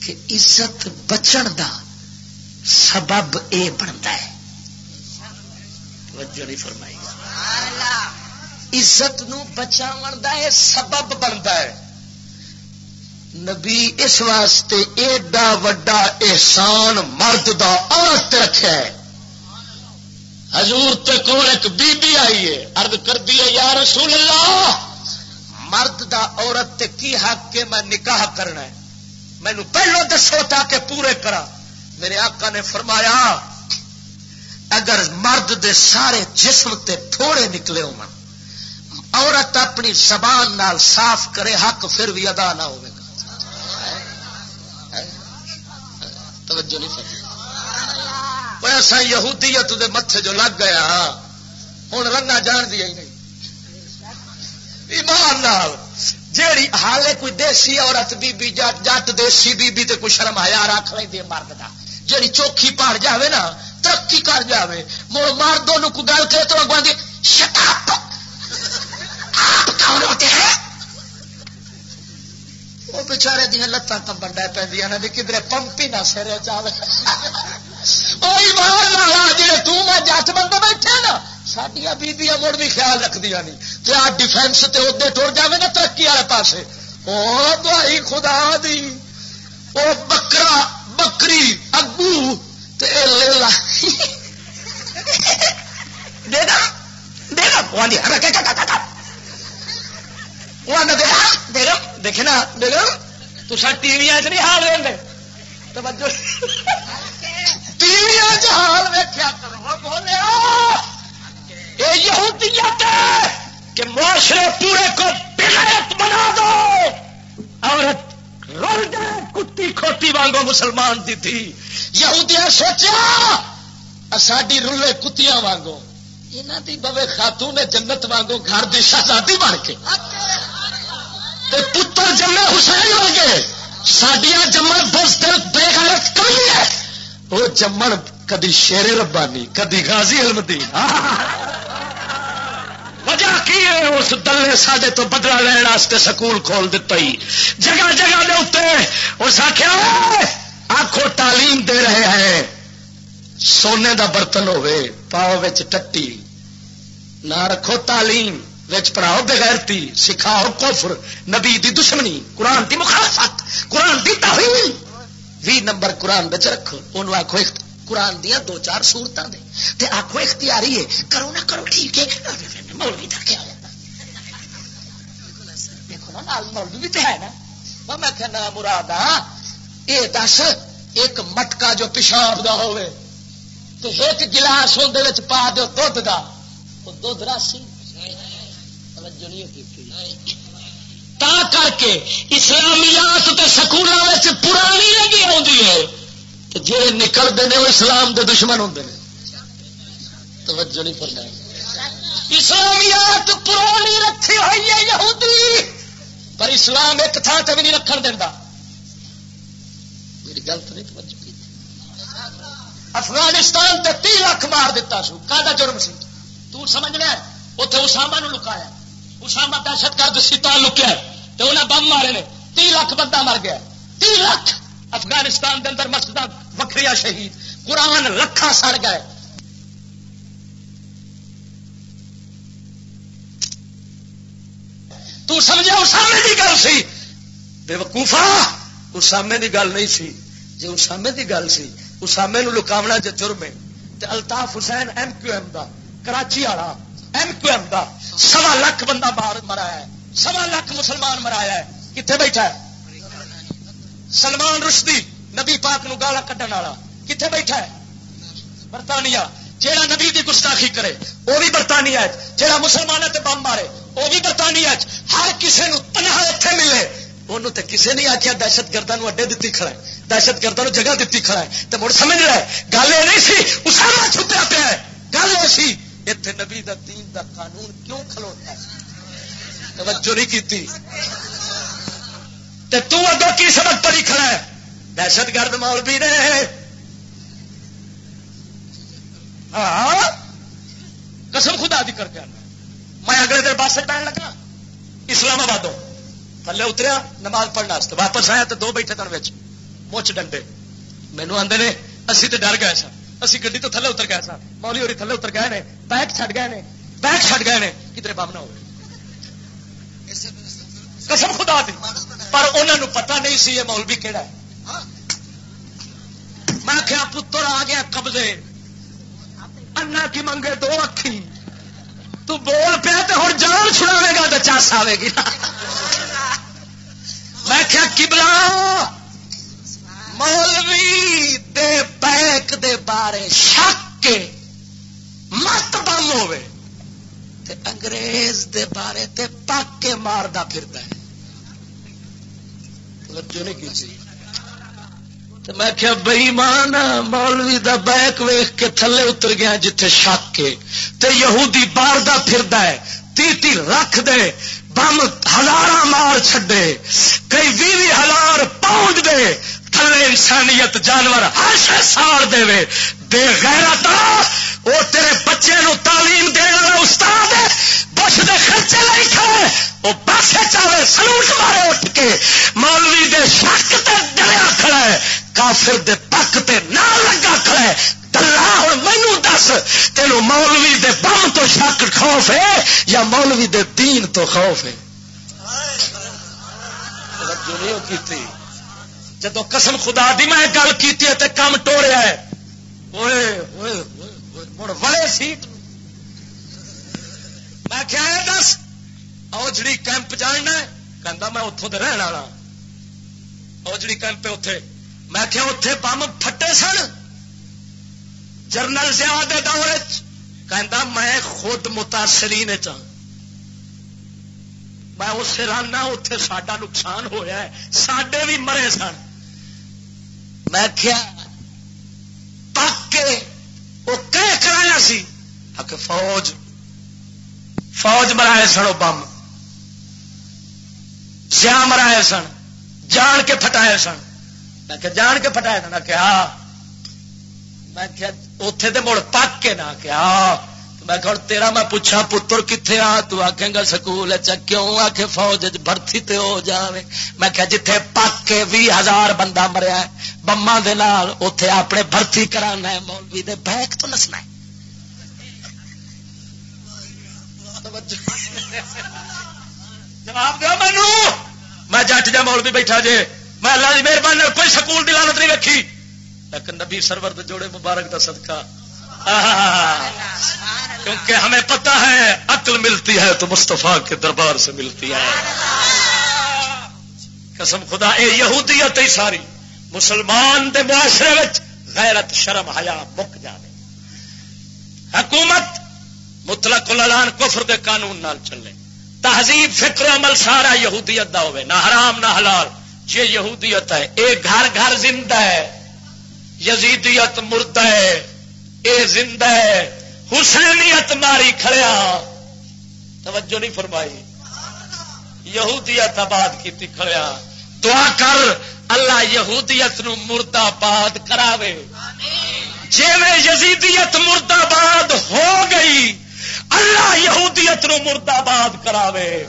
کہ عزت بچن دا سبب اے بنتا ہے۔ توجہ نہیں فرمائی۔ عزت نو بچاو دا ہے سبب بنتا ہے۔ نبی اس واسطے ایڈا وڈا احسان مرد دا عورت رکھا ہے۔ حضور تے کون ایک بی بی آئی ہے ارد کر دی یا رسول اللہ! مرد دا عورت تے کی حق کے میں نکاح کرنا ہے۔ مینو پہلو دسو تاکہ پورے کرا میرے آقا نے فرمایا، اگر مرد دے سارے جسم تے تھوڑے نکلے ہو عورت اپنی زبان نال صاف کرے، حق پھر بھی ادا نہ ہوگا توجہ نہیں سکتی ایسا یہودیت دے متے جو لگ گیا، ہوں رنگا جان دیا ہی نہیں۔ ایمان نال۔ جیڑی حالے کوئی دیسی عورت بی بی جٹ جٹ دیسی بی بی تے کوئی شرم آیا رکھ لیں مرد دا۔ جیڑی چوکھی پڑ جاوے نا، ترقی کر جاوے۔ مڑ مردوں کو گل کرے تو اگوان دی شٹاپ آپ کون ہوتے ہیں؟ وہ بچارے دیا لتان کمبن ڈے پہ کدھر پمپی نہ سر چاہے جی تج بندے بیٹھے نا سڈیا بیبیاں مڑ بھی خیال رکھ دیا نہیں تو آ ڈیفینس تے ادے ٹر جائے نا ترقی والے پاس وہ دوائی خدا دی وہ بکرا بکری اگو دے گا دے گا دیکھے نا تو ٹی وی نہیں حال رہے ٹی وی حال ویکیا کرو بولیا یہودیت ہے کہ معاشرے پورے کو بغیرت بنا دو۔ عورت رول جائے کتی کھوتی وانگو مسلمان دی تھی۔ یہودیاں سوچا ساڈی رلے کتیاں وانگو یہاں دی بوے خاتون جنت وانگو گھر دی شہزادی بن کے۔ پتر جمے حسین ہو گئے سڈیا جمن بس دل بے غیرت کمی ہے۔ وہ جمن کدی شیر ربانی، کدی غازی المدین۔ وجہ کی ہے اس دل نے سڈے تو بدلا لین واسطے سکول کھول دیتا ہی؟ جگہ جگہ دے اتنے اس آخیا آخو تعلیم دے رہے ہیں۔ سونے دا برتن ہوے پاؤ ٹٹی۔ نہ رکھو تعلیم پڑھاؤ بغیرتی۔ سکھاؤ کفر۔ نبی دی دشمنی، قرآن دی مخالفت، قرآن دی توہین بھی نمبر قرآن بچ رکھو۔ انہوں آخو قرآن دیا دو چار سورتوں دے۔ تے آخو اختیاری ہے، کرو نہ کرو، ٹھیک ہے۔ مولوی تھا کیا دیکھو نا مولوی بھی تو ہے نا۔ میں کہنا مراد یہ دس، ایک مٹکا جو پیشاب کا ہوے تو ایک گلاس اندر پا دو دھد کا وہ دھد راسی تا کر کے اسلامیات تے سکولوں پرانی لگی آتی ہے۔ جی نکلتے ہیں، وہ اسلام دے دشمن ہوں توجہ نہیں پڑنا اسلامیات پرانی رکھی ہوئی ہے، یہودی۔ پر اسلام ایک تھان سے بھی نہیں رکھ دینا میری گل تو نہیں توجہ کی۔ افغانستان تے تی لاکھ مار دیتا سو۔ کا جرم سی؟ تو سمجھ لیا اتنے اسامہ نو لکایا۔ اسامہ دہشت گرد سیتا لکیا تو انہیں بم مارے نے۔ تی لاکھ بندہ مر گیا تی لاکھ۔ افغانستان کے اندر مسجد وکری شہید۔ قرآن لکھا سڑ گئے۔ تو سمجھا اسامے کی گل سی؟ بے وقوفا اسامے کی گل نہیں سی۔ جی اسامے کی گل سی اسامے لکاونا جو جرم ہے Altaf Hussain M Q M کا کراچی والا ایم کیو ایم کا سوا لاکھ بندہ باہر مرایا ہے۔ سوا لاکھ مسلمان مرایا ہے۔ کتنے بیٹھا ہے؟ سلمان رشدی نبی پاک نو گالا کھڈن والا. کتنے بیٹھا ہے؟ برطانیہ. جہاں نبی کی گستاخی کرے وہ بھی برطانیہ جہاں مسلمان تے بم مارے وہ بھی برطانیہ ہر کسی تنہا اتنے ملے. انہوں تے کسی نے آخیا دہشت گردوں اڈے دیتی کھڑا ہے. دہشت گردوں جگہ دیتی کھڑا ہے. تو مڑ سمجھ رہا ہے، گل یہ نہیں سی، اسامہ چھپیا پیا ہے. گل یہ سی اتنے نبی دا دین دا قانون کیوں کھلوتا ہے؟ توجہ نہیں کی تو اگو کی سبق پڑی کھڑا ہے؟ دہشت گرد مولوی نے۔ ہاں قسم خدا دی کر کے میں اگلے دن بس پہن لگا۔ اسلام آباد تھلے اتریا، نماز پڑھنے واپس آیا تو دو بیٹھے تن مچ ڈنڈے۔ مینو آدھے نے، اسی تو ڈر گئے سن۔ اسی گڈی تو تھلے اتر گئے سن۔ مولی ہوری تھلے اتر گئے نے۔ بیگ چھڈ گئے نے۔ بیگ چھڈ گئے نے۔ کدھر بم نہ ہو قسم خدا دی۔ پر انہوں پتا نہیں سی یہ مولوی کہڑا ہے۔ میں کیا پتر آ گیا قبضے۔ انا کی منگے دو اکھی۔ تو بول پیا تو ہوں جان چھڑاوے گا تو چس آئے گی۔ میں کیا کبلا مولوی دے بیک دے بارے شک کے مت بم تے انگریز دے بارے تے پک کے ماردا پھردا ہے۔ توجہ نہیں کی میں کیا بئی مان مولوی دا بیک ویخ کے تھلے اتر گیا جتھے شک کے۔ تے یہودی بار دا پھردا ہے، تی تی رکھ دے، بم ہزار مار چھڈے۔ کئی بھی ہزار پہنچ دے، تھلے انسانیت جانور ہر ساڑ دے۔ وے دے غیرت وہ تیرے بچے نو تعلیم دے والا استاد بش دے خرچے لائی کھڑے وہ پاسے چاہے سلوٹ مارے اٹھ کے۔ مولوی دے شک تے ڈریا کھڑا ہے، کافر دے پک تے نہ لگا کھڑا ہے۔ دلہ ہوں مینو دس، تینو مولوی دے بم تو شک خوف ہے یا مولوی دے دین تو خوف ہے؟ جدو قسم خدا دی میں گل کی کام ٹوڑیا ہے۔ مڑ بڑے سیٹ۔ میں کیا ہے دس اوجڑی کیمپ جاننا کہہ میں اتوں تو رہن والا ہاں. اوجڑی کیمپ اتے میں کیا اتے بم پھٹے سن جرنل زیاد دور کہ میں خود متاثرین چاہ ہاں۔ میں اس رانا اتے ساڈا نقصان ہوا ہے۔ سڈے بھی مرے سن۔ میں کیا پک کے وہ کہ کرایا سی۔ فوج فوج مرائے سن بم سیا مرائے سن، جان کے پھٹائے سن۔ میں کہ جان کے پھٹائے سن؟ کیا میں کیا اتے تو مڑ پک کے نہ کیا میں کہ تیرا میں پوچھا، پتر کتنے آ؟ تو آخے گا، سکول کیوں آ کے فوج برتی تے ہو جاوے؟ میں کہ جتھے پک کے بھی ہزار بندہ مریا ہے بما اتے اپنے برتی کرانا ہے، مولوی دے بیک تو نسنا ہے۔ جواب دو مینو۔ میں جٹ جا مول بھی بیٹھا جے۔ میں اللہ کی مہربانی کوئی سکول کی لانت نہیں رکھی لیکن نبی سرور جوڑے مبارک کا صدقہ۔ کیونکہ ہمیں پتا ہے، عقل ملتی ہے تو مستفا کے دربار سے ملتی ہے۔ قسم خدا، اے یہودیت ہی ساری۔ مسلمان دے معاشرے غیرت، شرم، حیا، مک جائے حکومت مطلق الان کفر دے قانون نال چلے۔ تہذیب فکر عمل سارا یہودیت دا ہوئے نہ حرام نہ حلال۔ یہ یہودیت ہے اے گھر گھر زندہ ہے یزیدیت مردہ ہے اے زندہ ہے حسینیت ماری کھڑیا۔ توجہ نہیں فرمائی۔ یہودیت آباد کی کھڑیا۔ دعا کر اللہ یہودیت نو مردہ باد کراوے۔ جی یزیدیت مردہ باد ہو گئی اللہ یہودیت نو مردہ کراوے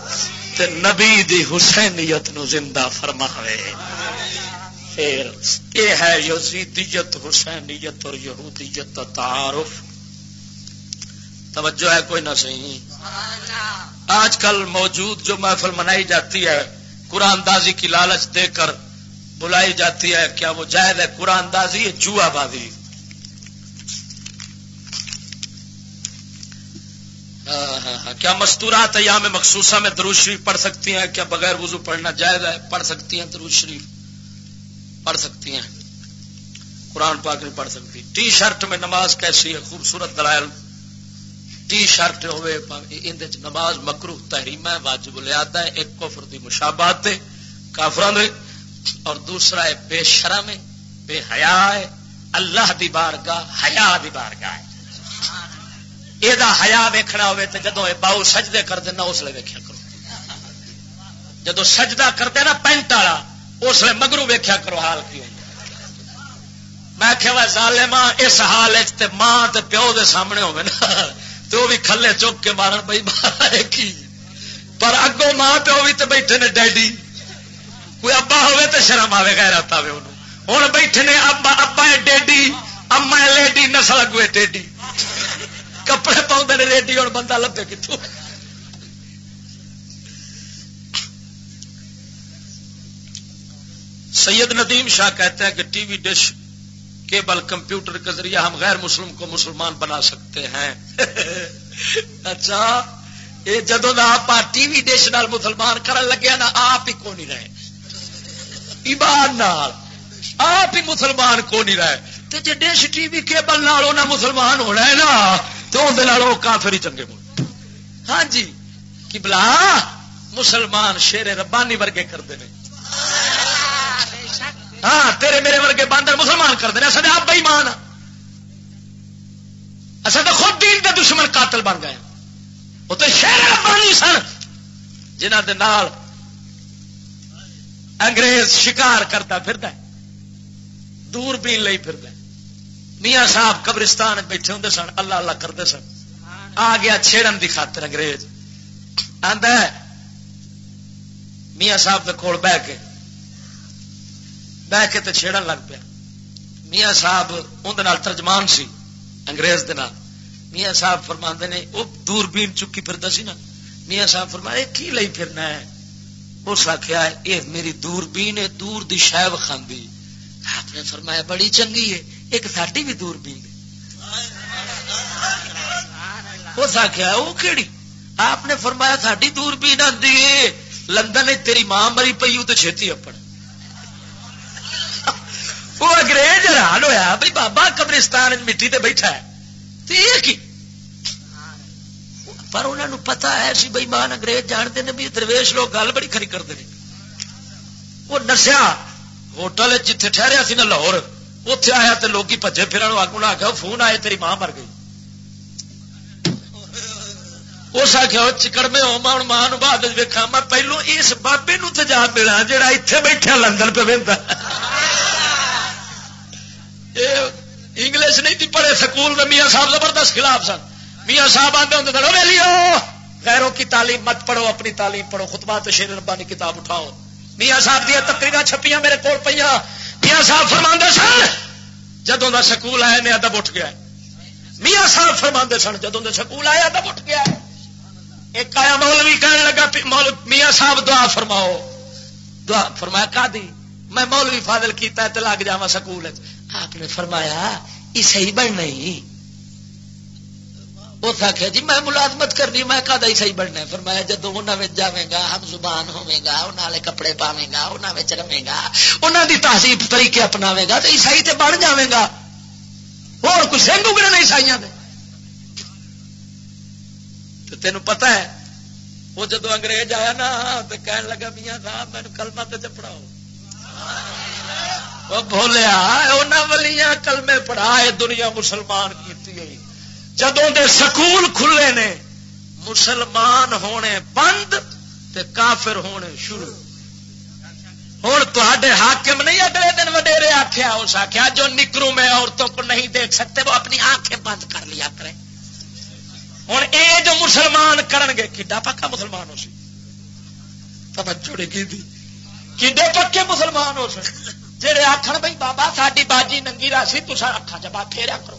تے نبی دی حسینیت نو زندہ فرماوے۔ پھر یہ ہے یزیدیت، حسینیت اور یہودیت تعارف۔ توجہ ہے کوئی نہ صحیح آج کل موجود جو محفل منائی جاتی ہے، قرآن دازی کی لالچ دے کر بلائی جاتی ہے، کیا وہ جائز ہے؟ قرآن دازی جوا بازی۔ ہاں، ہاں، ہاں۔ کیا مستورات ایام مخصوصہ میں درود شریف پڑھ سکتی ہیں کیا بغیر وضو پڑھنا جائز ہے؟ پڑھ سکتی ہیں درود شریف۔ پڑھ سکتی ہیں۔ قرآن پاک نہیں پڑھ سکتی۔ ٹی شرٹ میں نماز کیسی ہے؟ خوبصورت دلائل۔ ٹی شرٹ ہوئے نماز مکرو تحریم ہے واجب ہے ایک کفر دی مشابات ہے کافران اور دوسرا ہے بے شرم ہے بے حیا ہے اللہ دی بارگاہ حیا دی بارگاہ ہے۔ یہ ہیا ویکنا ہوے تو جدو باؤ سجدے کر دینا، اس لیے ویکیا کرو۔ جدو سجدہ کرتے نا پینٹ والا، اس لیے مگرو ویکیا کرو حال کی میں کہ وہ ظالما اس حال تے ماں تے پیو دے سامنے ہوگی نا۔ تو بھی کھلے چک کے مارن بھائی مارے کی؟ پر اگوں ماں پیو بھی تو بیٹھے نے ڈیڈی۔ کوئی ابا ہوے تو شرم آئے گا رات آئے ہوں بیٹھے نے ابا ابا ڈیڈی، اما لیڈی، نسل اگوے ٹیڈی کپڑے پاؤں نے ریڈی، ہوں بندہ لبے کتوں سید ندیم شاہ کہتے ہیں کہ T V dish, cable, computer کے ذریعے ہم غیر مسلم کو مسلمان بنا سکتے ہیں۔ اچھا یہ جدو آپ ٹی وی ڈش نال مسلمان کرن لگے نا، آپ ہی کو نہیں رہے؟ ایمان نال، آپ ہی مسلمان کو نہیں رہے؟ تو جی ڈش ٹی وی، کیبل نال مسلمان ہونا ہے نا تو اندر کافر ہی چنگے بول ہاں جی کی بلا مسلمان شیر ربانی ورگے کرتے ہیں ہاں تیرے میرے ورگے باندر مسلمان کرتے ہیں اصل آپ بھائی مان اصل تو خود دین کے دشمن قاتل بن گئے۔ وہ تو شہر ربانی سن جنہ دے نال انگریز شکار کرتا پھرتا دور بھی لئی پھرتا میاں صاحب قبرستان بیٹھے ہوں سن، اللہ اللہ کرتے سن۔ آ گیا چھیڑن دی خاطر انگریز۔ آدھا میاں صاحب کے کول بہ کے بہ کے تو چھیڑن لگ پیا۔ میاں صاحب اندر ترجمان سی، انگریز دے نال۔ میاں صاحب فرما نے وہ دور بین چکی پھرتا سی نا۔ میاں صاحب فرما کی لئی پھرنا ہے؟ اس آخیا یہ میری دور بین ہے دور دی شاید خاندی آپ نے فرمایا، بڑی چنگی ہے۔ ایک ساڈی بھی دور بین اس آخیا وہ کہڑی آپ نے فرمایا ساڈی دور بین آدھی لندن تیری ماں مری پی تو چھتی اپن وہ انگریز حیران ہویا بھائی بابا قبرستان مٹی تے بیٹھا ہے۔ کی؟ پر انہوں نے پتا ہے سی بھائی مان انگریز جانتے ہیں بھی درویش لوگ گل بڑی کھری کرتے ہیں وہ نسیا، ہوٹل جتھے ٹھہریا سی نا لاہور اتے آیا تو لوگ بجے پھر اگ نہ آخیا فون آئے تیری ماں مر گئی اس آخیا چکڑ میں ہو ماں ماں بعد ویکا میں پہلو اس بابے نو تو جا ملا جا اتنے بیٹھا لندن پہ بہت انگلش نہیں تھی پڑھے سکول میں میاں صاحب زبردست خلاف سن میاں صاحب آتے ہوں تو ویلیو غیروں کی تعلیم مت پڑھو اپنی تعلیم پڑھو خطبات شیر ربانی کتاب اٹھاؤ میاں صاحب دیا تقریر چھپیاں میرے کول پہ میاں صاحب فرما سن، جدوں کا سکول آیا نے ادب اٹھ گیا۔ میاں صاحب فرما سن، جدوں کا سکول آیا ادب اٹھ گیا۔ ایک آیا مولوی کہنے لگا میاں صاحب دعا فرماؤ۔ دعا فرمایا، کا دی؟ میں مولوی فاضل کیتا ہے تو لگ جا سکول آپ نے فرمایا یہ صحیح بن نہیں اس آخیا جی میں ملازمت کرنی میں کدا ہی صحیح بننا فرمایا جدو انہوں جائے گا ہم زبان ہوے گا انہوں کپڑے پاوے گا انہوں رہے گا انہوں دی تہذیب طریقے اپنا گا تو عیسائی تے بن جائے گا۔ اور کچھ سنگ اگڑے نہیں عیسائی تو تین پتا ہے وہ جدو انگریز آیا نا تو کہنے لگا میاں صاحب مینو کلمہ تے چپڑاؤ بولیا انہوں ولیاں کلمے پڑھا دنیا مسلمان کی جدوں دے سکول کھلے نے، مسلمان ہونے بند تے کافر ہونے شروع۔ ہوں تے حاکم نہیں اگلے دن وڈیرے آخیا اس آخیا جو نکرو میں عورتوں کو نہیں دیکھ سکتے، وہ اپنی آنکھیں بند کر لیا کرے ہوں یہ جو مسلمان کرن گے، کڈا پکا مسلمان ہو سی؟ توجہ کی کڈے پکے مسلمان ہو سکتے جہے آخر بھائی بابا ساری باجی ننگی راسی تصا اکھا چبا پھیرا کرو۔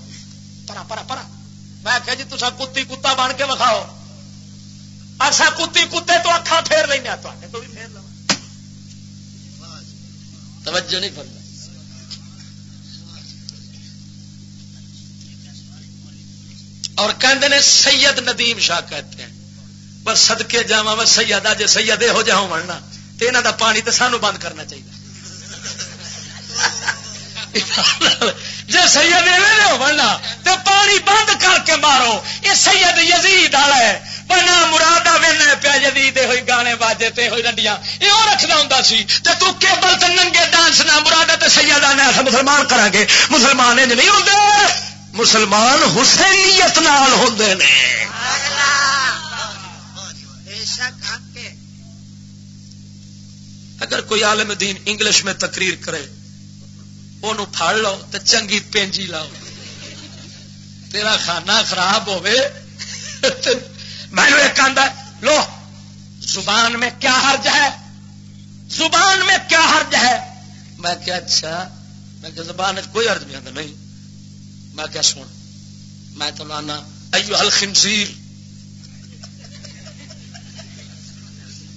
پرا پرا پرا۔ میں کہ جی تصا کتی کتا بن کے وکھاؤ۔ اصا کتی کتے تو اکھا پھیر لینا تو بھی پھیر لو توجہ نہیں پڑتا اور کہتے ہیں سید ندیم شاہ کہتے ہیں۔ بس سدکے جا میں سید آ سید یہ جا ہونا تو یہاں کا پانی تو سانو بند کرنا چاہیے جی سید بننا تو پانی بند کر کے مارو۔ یہ سید یزید والا ہے۔ بنا مرادہ وینا پیا جدید ہوئی گانے باجے تے ہوئی رنڈیاں۔ یہ رکھنا ہوں سی۔ تو تو کیبل تے ننگے ڈانس نہ مرادہ تے سید آنے ایسا مسلمان کرا گے۔ مسلمان انج نہیں ہوتے مسلمان حسینیت نال ہوندے نے۔ اگر کوئی عالم دین انگلش میں تقریر کرے وہ پھڑ لو تو چنگی پینجی لاؤ تیرا کھانا خراب ہوے میں ایک آدھا لو زبان میں کیا حرج ہے زبان میں کیا حرج ہے میں کیا اچھا میں کہ زبان کوئی حرج نہیں آتا نہیں میں کیا سن میں تو لانا ایو الخنزیر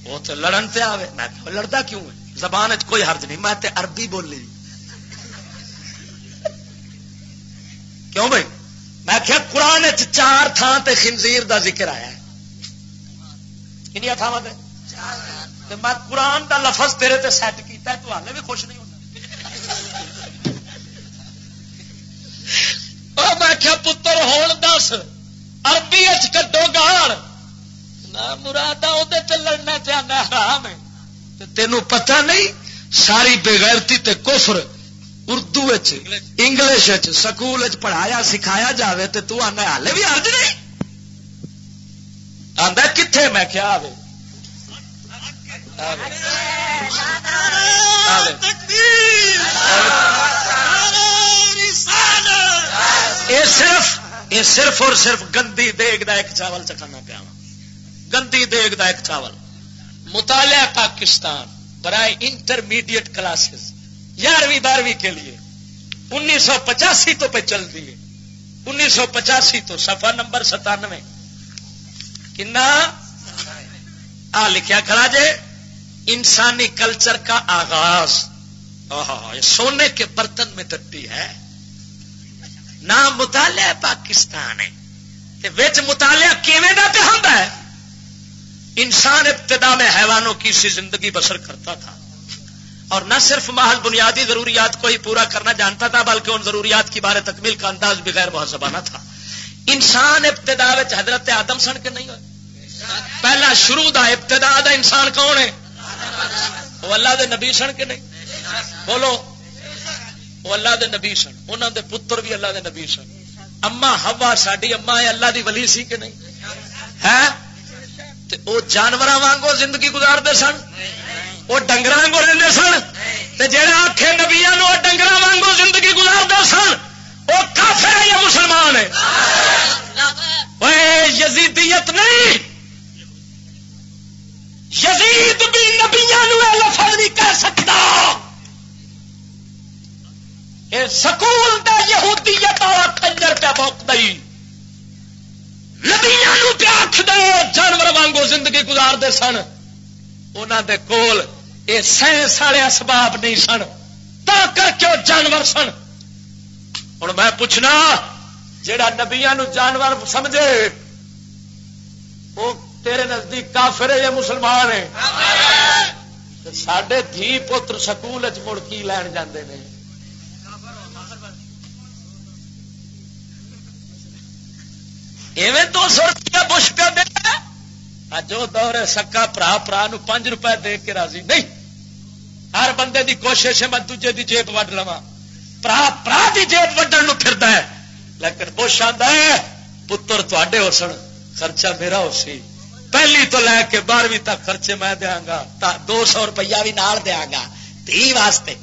وہ تو لڑن تے آوے میں لڑتا کیوں ہے زبان کوئی حرج نہیں میں تے عربی بولی کیوں بھائی؟ میں کیا قرآن چار تھان تے خنزیر دا ذکر آیا ہے۔ کنیا تھاواں میں قرآن دا لفظ تیرے تے سیٹ کیتا ہے، تو ہالے بھی خوش نہیں ہونا۔ میں کیا پتر، ہون دس اربی کٹو گال نہ مراد لڑنا چاہنا حرام ہے۔ تینوں پتہ نہیں، ساری بےغیرتی تے کفر اردو انگلش سکول پڑھایا، سکھایا جاوے تے تو آنا ہالے بھی آج نہیں؟ آدھا کتنے میں کیا آئے یہ صرف یہ صرف اور صرف گندی دیگ دا ایک چاول چکھانا پیا گندی دیگ دا ایک چاول۔ مطالعہ پاکستان، برائے انٹرمیڈیٹ کلاسز گیارہویں بارہویں کے لیے۔ انیس سو پچاسی تو پہ چل رہی ہے انیس سو پچاسی تو سفا نمبر ستانوے۔ کنا؟ آ لکھا کھڑا جے۔ انسانی کلچر کا آغاز۔ سونے کے برتن میں ٹٹی ہے۔ نام مطالعہ پاکستان ہے۔ مطالعہ کیویں کا پہ ہوتا ہے؟ انسان ابتدا میں حیوانوں کی سی زندگی بسر کرتا تھا۔ اور نہ صرف محل بنیادی ضروریات کو ہی پورا کرنا جانتا تھا، بلکہ ان ضروریات کی بارے تکمیل کا انداز بھی غیر بہت تھا۔ انسان ابتدا حضرت آدم سن کے نہیں ہوئے؟ پہلا شروع دا ابتدا دا انسان کون ہے؟ وہ اللہ دے نبی سن کے نہیں؟ بولو۔ وہ اللہ دے نبی سن۔ انہوں دے پتر بھی اللہ دے نبی سن۔ اما ہوا ساری اما ہے، اللہ دی ولی سی کہ نہیں؟ ہے وہ جانور وانگو زندگی گزارتے سن؟ وہ ڈنگر وانگو رہتے سن جہاں آخے نبیا ڈنگر وانگو زندگی گزارتے سن، وہ کافر ہے یا مسلمان ہے؟ یزیدیت نہیں۔ یزید بھی نبیا لفظ نہیں کہہ سکتا۔ سکول دا یہودیت والا کنجر پہ بوک دئی۔ نبیا پیاکھ دو جانور وانگو زندگی گزارتے سن۔ انہوں دے کول یہ سائنس والے اسباب نہیں سن، تا کر کے جانور سن۔ ہوں میں پوچھنا جہا نبیا جانور سمجھے، وہ تیرے نزدیک کافر ہے یا مسلمان ہے؟ سڈے دھی پتر سکول مڑ کی لین جاندے نے؟ ایویں دو سو روپیہ بش پہ دے جو دور سکا برا برا پانچ روپے دے کے راضی۔ نہیں ہر بندے دی کوشش ہے، میں دوجے دی جیب وڈ لوا برا برا دی جیب وڈن پھر ہے۔ لیکن بش آتا ہے، پتر تے ہو سن، خرچہ میرا ہو سی۔ پہلی تو لے کے بارہویں تک خرچے میں دیا گا دو سو روپیہ بھی نال دیا گا۔ تھی واسطے۔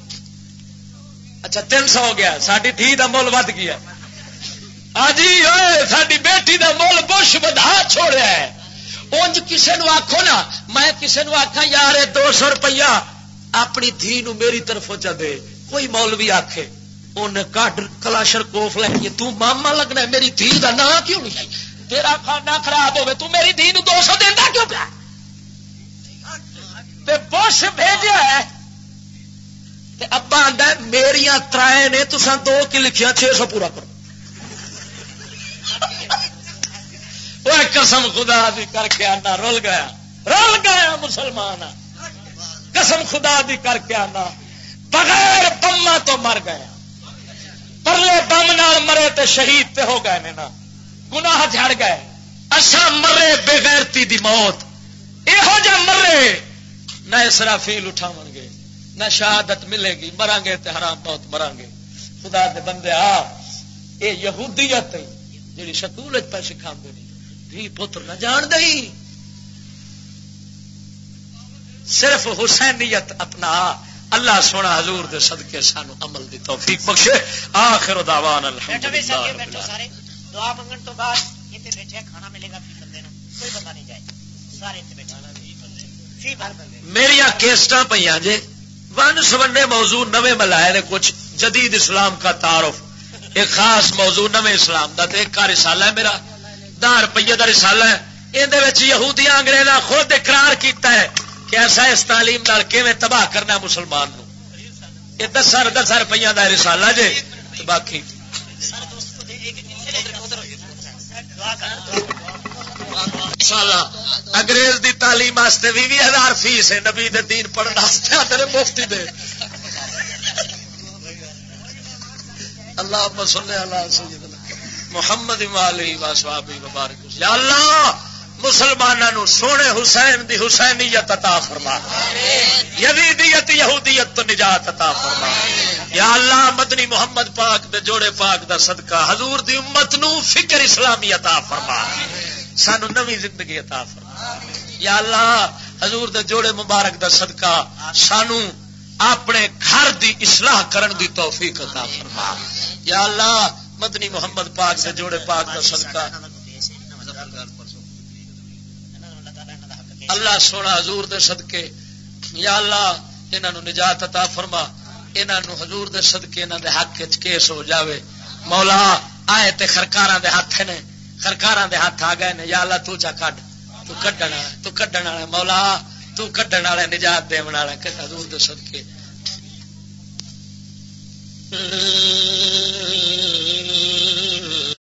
اچھا تین سو ہو گیا۔ ساری دھی کا مل ود گیا جی ساری بیٹی کا مل بش بدا چھوڑیا ہے۔ انج کسی نو آخو نا، میں کسی نو آخا یار دو سو روپیہ اپنی دھی نو میری طرف چ دے۔ کوئی مول بھی آخے ان کٹ کلاشر کوف لینی تو ماما لگنا میری دھی کا نام کیوں نہیں؟ تیرا کھانا خراب ہوے تو میری دھی نو دو سو دینا کیوں پیا؟ بش بھیجا ہے۔ ابا آدھا میری ترائے نے تو دو کی لکھیا چھ سو پورا کرو۔ وہ قسم خدا دی کر کے آنا رول گیا۔ رول گیا مسلمان آ قسم خدا دی کر کے آنا۔ بغیر بما تو مر گیا پرلے بم نال مرے تے شہید تے ہو گئے نا۔ گناہ جھڑ گئے۔ اصا مرے بغیرتی دی موت۔ یہو جہ مرے۔ نہ اسرافیل اٹھاو گے، نہ شہادت ملے گی۔ مران گے تے حرام بہت مران گے۔ خدا دے بندے آ یہ یہودیت جی سکول پہ سکھا دھی پتر نہ جان دئی صرف حسینیت اپنا. اللہ سونا حضور دے صدقے سانو عمل دی توفیق بخشے. آخر دعوان دعا منگن تو بعد یہ بیٹھے کھانا ملے گا فی بندے کوئی بندہ نہیں جائے. سارے میری کیسٹ پہ جی ون سبنڈے موضوع نویں ملائے نے کچھ جدید اسلام کا تعارف. ایک خاص موضوع نو اسلام کا ایک کا رسالہ ہے میرا۔ دہ روپیے کا رسالہ ہے۔ یہ یہودیاں انگریزا خود اقرار کیتا ہے۔ کہ ایسا اس تعلیم میں تباہ کرنا مسلمان نو؟ یہ دس دس روپیہ کا رسالہ جے باقی۔ انگریز دی تعلیم واسطے بھی ہزار فیس ہے، نبی دین پڑھنے مفتی دے۔ اللہ محمد مالی واسوابی مبارک یا اللہ! مسلمانوں سونے حسین دی حسینیت عطا فرما۔ یزیدیت، یہودیت تو نجات عطا فرما۔ یا اللہ، مدنی محمد پاک دے جوڑے پاک دا صدقہ حضور دی امت نو فکر اسلامی عطا فرما۔ سانو نوی زندگی عطا فرما۔ یا اللہ، حضور دے جوڑے مبارک دا صدقہ سانو اپنے گھر دی اصلاح کرن دی توفیق عطا فرما۔ یا اللہ، مدنی محمد پاک سے جوڑے پاک کا صدقہ اللہ سونا حضور دے صدقے، یا اللہ انہوں نجات عطا فرما انہوں حضور دے صدقے انہوں دے حق کیس ہو جاوے۔ مولا، آئے تے خرکاراں دے ہاتھ نے، خرکاراں دے ہاتھ آ گئے نے، یا اللہ تو چا کڈ، تو کڈن تو کڈن والا مولا، تو کڈن والا نجات دے والا کہ حضور دے صدقے۔